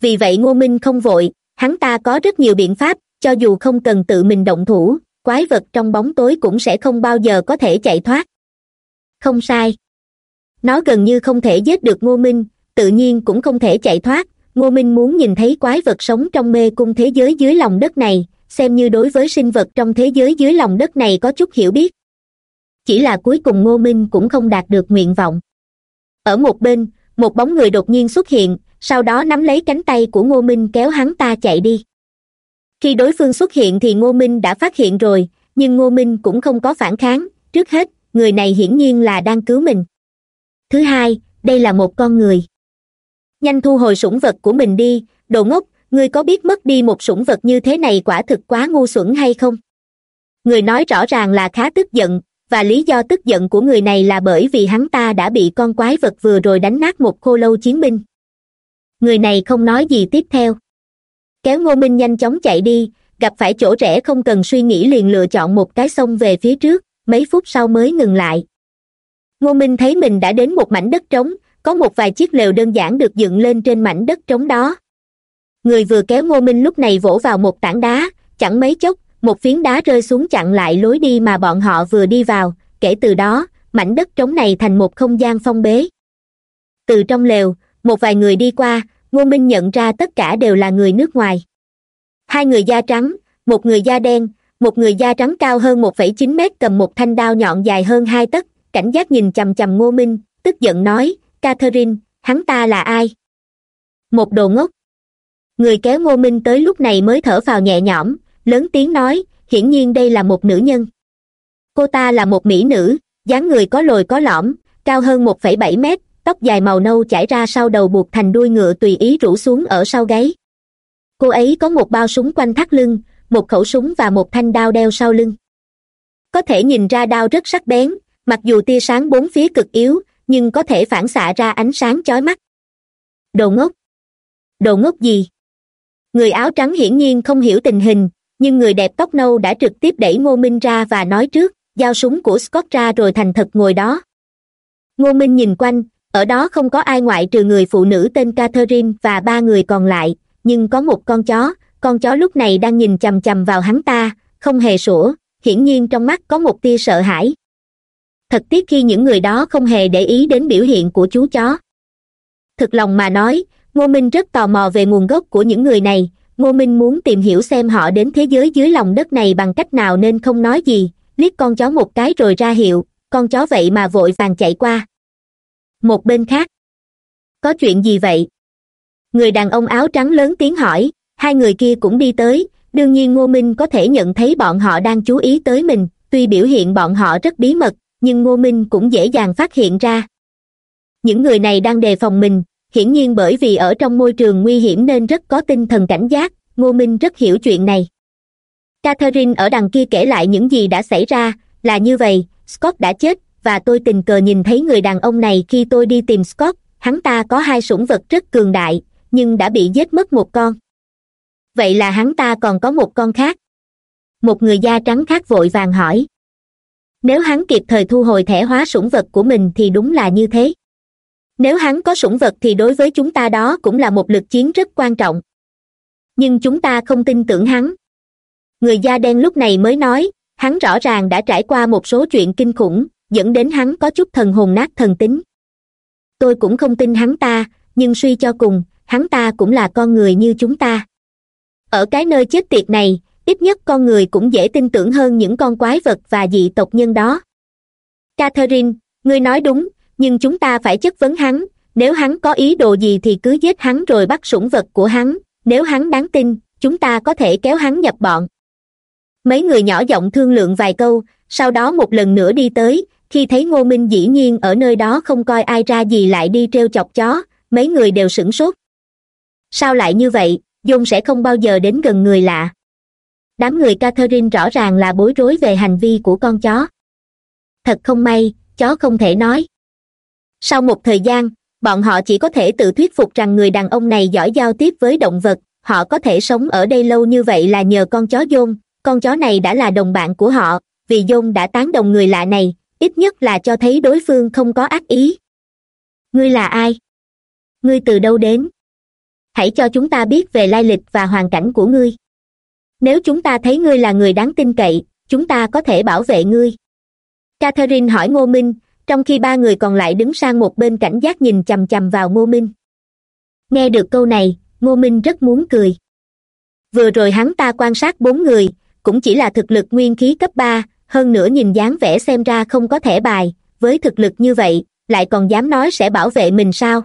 Vì vậy ngô minh không vội, hắn ta có rất nhiều biện pháp, cho dù không cần tự mình động thủ, quái vật trong bóng tối cũng sẽ không bao giờ có thể chạy thoát. Không sai. Nó gần như không thể giết được ngô minh, tự nhiên cũng không thể chạy thoát ngô minh muốn nhìn thấy quái vật sống trong mê cung thế giới dưới lòng đất này, xem như đối với sinh vật trong thế giới dưới lòng đất này có chút hiểu biết. Chỉ là cuối cùng ngô minh cũng không đạt được nguyện vọng. Ở một bên, một bóng người đột nhiên xuất hiện, sau đó nắm lấy cánh tay của ngô minh kéo hắn ta chạy đi. Khi đối phương xuất hiện thì ngô minh đã phát hiện rồi, nhưng ngô minh cũng không có phản kháng, trước hết, người này hiển nhiên là đang cứu mình. Thứ hai, đây là một con người nhanh thu hồi sủng vật của mình đi. Đồ ngốc, ngươi có biết mất đi một sủng vật như thế này quả thực quá ngu xuẩn hay không? Người nói rõ ràng là khá tức giận, và lý do tức giận của người này là bởi vì hắn ta đã bị con quái vật vừa rồi đánh nát một khô lâu chiến binh. Người này không nói gì tiếp theo. Kéo ngô minh nhanh chóng chạy đi, gặp phải chỗ rẽ không cần suy nghĩ liền lựa chọn một cái sông về phía trước, mấy phút sau mới ngừng lại. Ngô minh thấy mình đã đến một mảnh đất trống có một vài chiếc lều đơn giản được dựng lên trên mảnh đất trống đó. Người vừa kéo ngô minh lúc này vỗ vào một tảng đá, chẳng mấy chốc, một phiến đá rơi xuống chặn lại lối đi mà bọn họ vừa đi vào. Kể từ đó, mảnh đất trống này thành một không gian phong bế. Từ trong lều, một vài người đi qua, ngô minh nhận ra tất cả đều là người nước ngoài. Hai người da trắng, một người da đen, một người da trắng cao hơn một phẩy chín mét cầm một thanh đao nhọn dài hơn hai tấc. Cảnh giác nhìn chằm chằm ngô minh, tức giận nói catherine, hắn ta là ai? Một đồ ngốc. Người kéo ngô minh tới lúc này mới thở vào nhẹ nhõm, lớn tiếng nói, hiển nhiên đây là một nữ nhân. Cô ta là một mỹ nữ, dáng người có lồi có lõm, cao hơn một phẩy bảy mét, tóc dài màu nâu chảy ra sau đầu buộc thành đuôi ngựa tùy ý rủ xuống ở sau gáy. Cô ấy có một bao súng quanh thắt lưng, một khẩu súng và một thanh đao đeo sau lưng. Có thể nhìn ra đao rất sắc bén, mặc dù tia sáng bốn phía cực yếu nhưng có thể phản xạ ra ánh sáng chói mắt. Đồ ngốc. Đồ ngốc gì? Người áo trắng hiển nhiên không hiểu tình hình, nhưng người đẹp tóc nâu đã trực tiếp đẩy ngô minh ra và nói trước, giao súng của scott ra rồi thành thật ngồi đó. Ngô minh nhìn quanh, ở đó không có ai ngoại trừ người phụ nữ tên catherine và ba người còn lại, nhưng có một con chó con chó lúc này đang nhìn chằm chằm vào hắn ta, không hề sủa, hiển nhiên trong mắt có một tia sợ hãi thật tiếc khi những người đó không hề để ý đến biểu hiện của chú chó. Thực lòng mà nói, ngô minh rất tò mò về nguồn gốc của những người này. Ngô minh muốn tìm hiểu xem họ đến thế giới dưới lòng đất này bằng cách nào nên không nói gì. Liếc con chó một cái rồi ra hiệu, con chó vậy mà vội vàng chạy qua. Một bên khác, có chuyện gì vậy? Người đàn ông áo trắng lớn tiếng hỏi, hai người kia cũng đi tới. Đương nhiên ngô minh có thể nhận thấy bọn họ đang chú ý tới mình. Tuy biểu hiện bọn họ rất bí mật nhưng ngô minh cũng dễ dàng phát hiện ra. Những người này đang đề phòng mình, hiển nhiên bởi vì ở trong môi trường nguy hiểm nên rất có tinh thần cảnh giác, ngô minh rất hiểu chuyện này. Catherine ở đằng kia kể lại những gì đã xảy ra, là như vậy, scott đã chết, và tôi tình cờ nhìn thấy người đàn ông này khi tôi đi tìm scott, hắn ta có hai sủng vật rất cường đại, nhưng đã bị giết mất một con. Vậy là hắn ta còn có một con khác. Một người da trắng khác vội vàng hỏi nếu hắn kịp thời thu hồi thẻ hóa sủng vật của mình thì đúng là như thế. Nếu hắn có sủng vật thì đối với chúng ta đó cũng là một lực chiến rất quan trọng. Nhưng chúng ta không tin tưởng hắn. Người da đen lúc này mới nói, hắn rõ ràng đã trải qua một số chuyện kinh khủng, dẫn đến hắn có chút thần hồn nát thần tính. Tôi cũng không tin hắn ta, nhưng suy cho cùng, hắn ta cũng là con người như chúng ta. Ở cái nơi chết tiệt này ít nhất con người cũng dễ tin tưởng hơn những con quái vật và dị tộc nhân đó. Catherine, ngươi nói đúng, nhưng chúng ta phải chất vấn hắn, nếu hắn có ý đồ gì thì cứ giết hắn rồi bắt sủng vật của hắn, nếu hắn đáng tin, chúng ta có thể kéo hắn nhập bọn. Mấy người nhỏ giọng thương lượng vài câu, sau đó một lần nữa đi tới, khi thấy ngô minh dĩ nhiên ở nơi đó không coi ai ra gì lại đi t chọc chó, mấy người đều sửng sốt. Sao lại như vậy, dung sẽ không bao giờ đến gần người lạ đám người catherine rõ ràng là bối rối về hành vi của con chó. Thật không may, chó không thể nói. Sau một thời gian, bọn họ chỉ có thể tự thuyết phục rằng người đàn ông này giỏi giao tiếp với động vật, họ có thể sống ở đây lâu như vậy là nhờ con chó dôn. Con chó này đã là đồng bạn của họ, vì dôn đã tán đồng người lạ này, ít nhất là cho thấy đối phương không có ác ý. Ngươi là ai? Ngươi từ đâu đến? Hãy cho chúng ta biết về lai lịch và hoàn cảnh của ngươi nếu chúng ta thấy ngươi là người đáng tin cậy, chúng ta có thể bảo vệ ngươi. Catherine hỏi ngô minh, trong khi ba người còn lại đứng sang một bên cảnh giác nhìn chằm chằm vào ngô minh. Nghe được câu này, ngô minh rất muốn cười. Vừa rồi hắn ta quan sát bốn người, cũng chỉ là thực lực nguyên khí cấp ba, hơn nữa nhìn dáng vẻ xem ra không có thẻ bài, với thực lực như vậy, lại còn dám nói sẽ bảo vệ mình sao?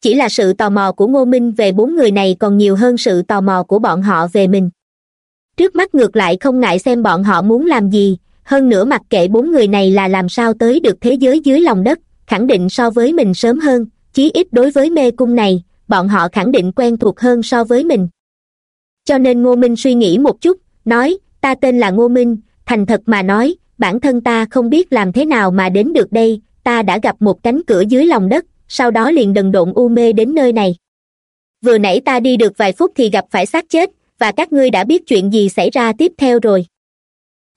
Chỉ là sự tò mò của ngô minh về bốn người này còn nhiều hơn sự tò mò của bọn họ về mình trước mắt ngược lại không ngại xem bọn họ muốn làm gì, hơn nữa mặc kệ bốn người này là làm sao tới được thế giới dưới lòng đất, khẳng định so với mình sớm hơn, chí ít đối với mê cung này, bọn họ khẳng định quen thuộc hơn so với mình. Cho nên ngô minh suy nghĩ một chút, nói, ta tên là ngô minh, thành thật mà nói, bản thân ta không biết làm thế nào mà đến được đây, ta đã gặp một cánh cửa dưới lòng đất, sau đó liền đần độn u mê đến nơi này. Vừa nãy ta đi được vài phút thì gặp phải xác chết và các ngươi đã biết chuyện gì xảy ra tiếp theo rồi.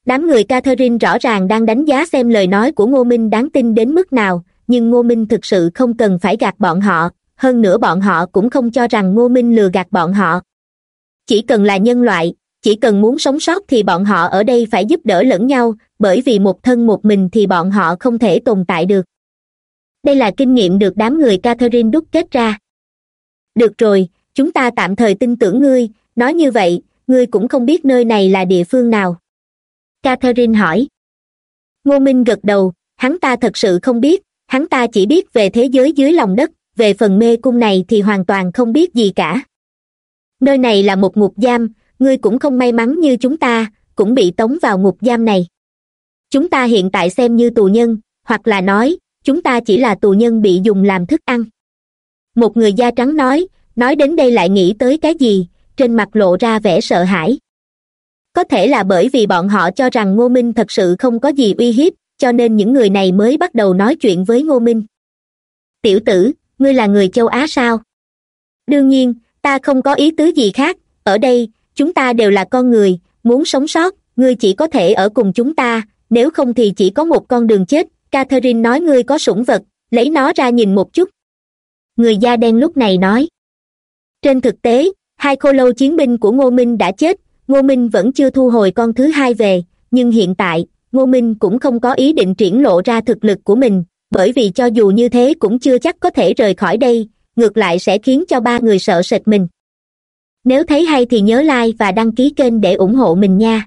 Đám người catherine rõ ràng đang đánh giá xem lời nói của ngô minh đáng tin đến mức nào, nhưng ngô minh thực sự không cần phải gạt bọn họ, hơn nữa bọn họ cũng không cho rằng ngô minh lừa gạt bọn họ. Chỉ cần là nhân loại, chỉ cần muốn sống sót thì bọn họ ở đây phải giúp đỡ lẫn nhau, bởi vì một thân một mình thì bọn họ không thể tồn tại được. Đây là kinh nghiệm được đám người catherine đúc kết ra. Được rồi, chúng ta tạm thời tin tưởng ngươi nói như vậy, ngươi cũng không biết nơi này là địa phương nào. Catherine hỏi. Ngô minh gật đầu, hắn ta thật sự không biết, hắn ta chỉ biết về thế giới dưới lòng đất, về phần mê cung này thì hoàn toàn không biết gì cả. Nơi này là một ngục giam, ngươi cũng không may mắn như chúng ta, cũng bị tống vào ngục giam này. Chúng ta hiện tại xem như tù nhân, hoặc là nói, chúng ta chỉ là tù nhân bị dùng làm thức ăn. Một người da trắng nói nói đến đây lại nghĩ tới cái gì trên mặt lộ ra vẻ sợ hãi. Có thể là bởi vì bọn họ cho rằng ngô minh thật sự không có gì uy hiếp, cho nên những người này mới bắt đầu nói chuyện với ngô minh. Tiểu tử, ngươi là người châu á sao? Đương nhiên, ta không có ý tứ gì khác. Ở đây, chúng ta đều là con người, muốn sống sót, ngươi chỉ có thể ở cùng chúng ta. Nếu không thì chỉ có một con đường chết. Catherine nói, ngươi có sủng vật, lấy nó ra nhìn một chút. Người da đen lúc này nói. Trên thực tế hai khô lâu chiến binh của ngô minh đã chết, ngô minh vẫn chưa thu hồi con thứ hai về, nhưng hiện tại, ngô minh cũng không có ý định triển lộ ra thực lực của mình, bởi vì cho dù như thế cũng chưa chắc có thể rời khỏi đây, ngược lại sẽ khiến cho ba người sợ sệt mình. Nếu thấy hay thì nhớ like và đăng ký kênh để ủng hộ mình nha.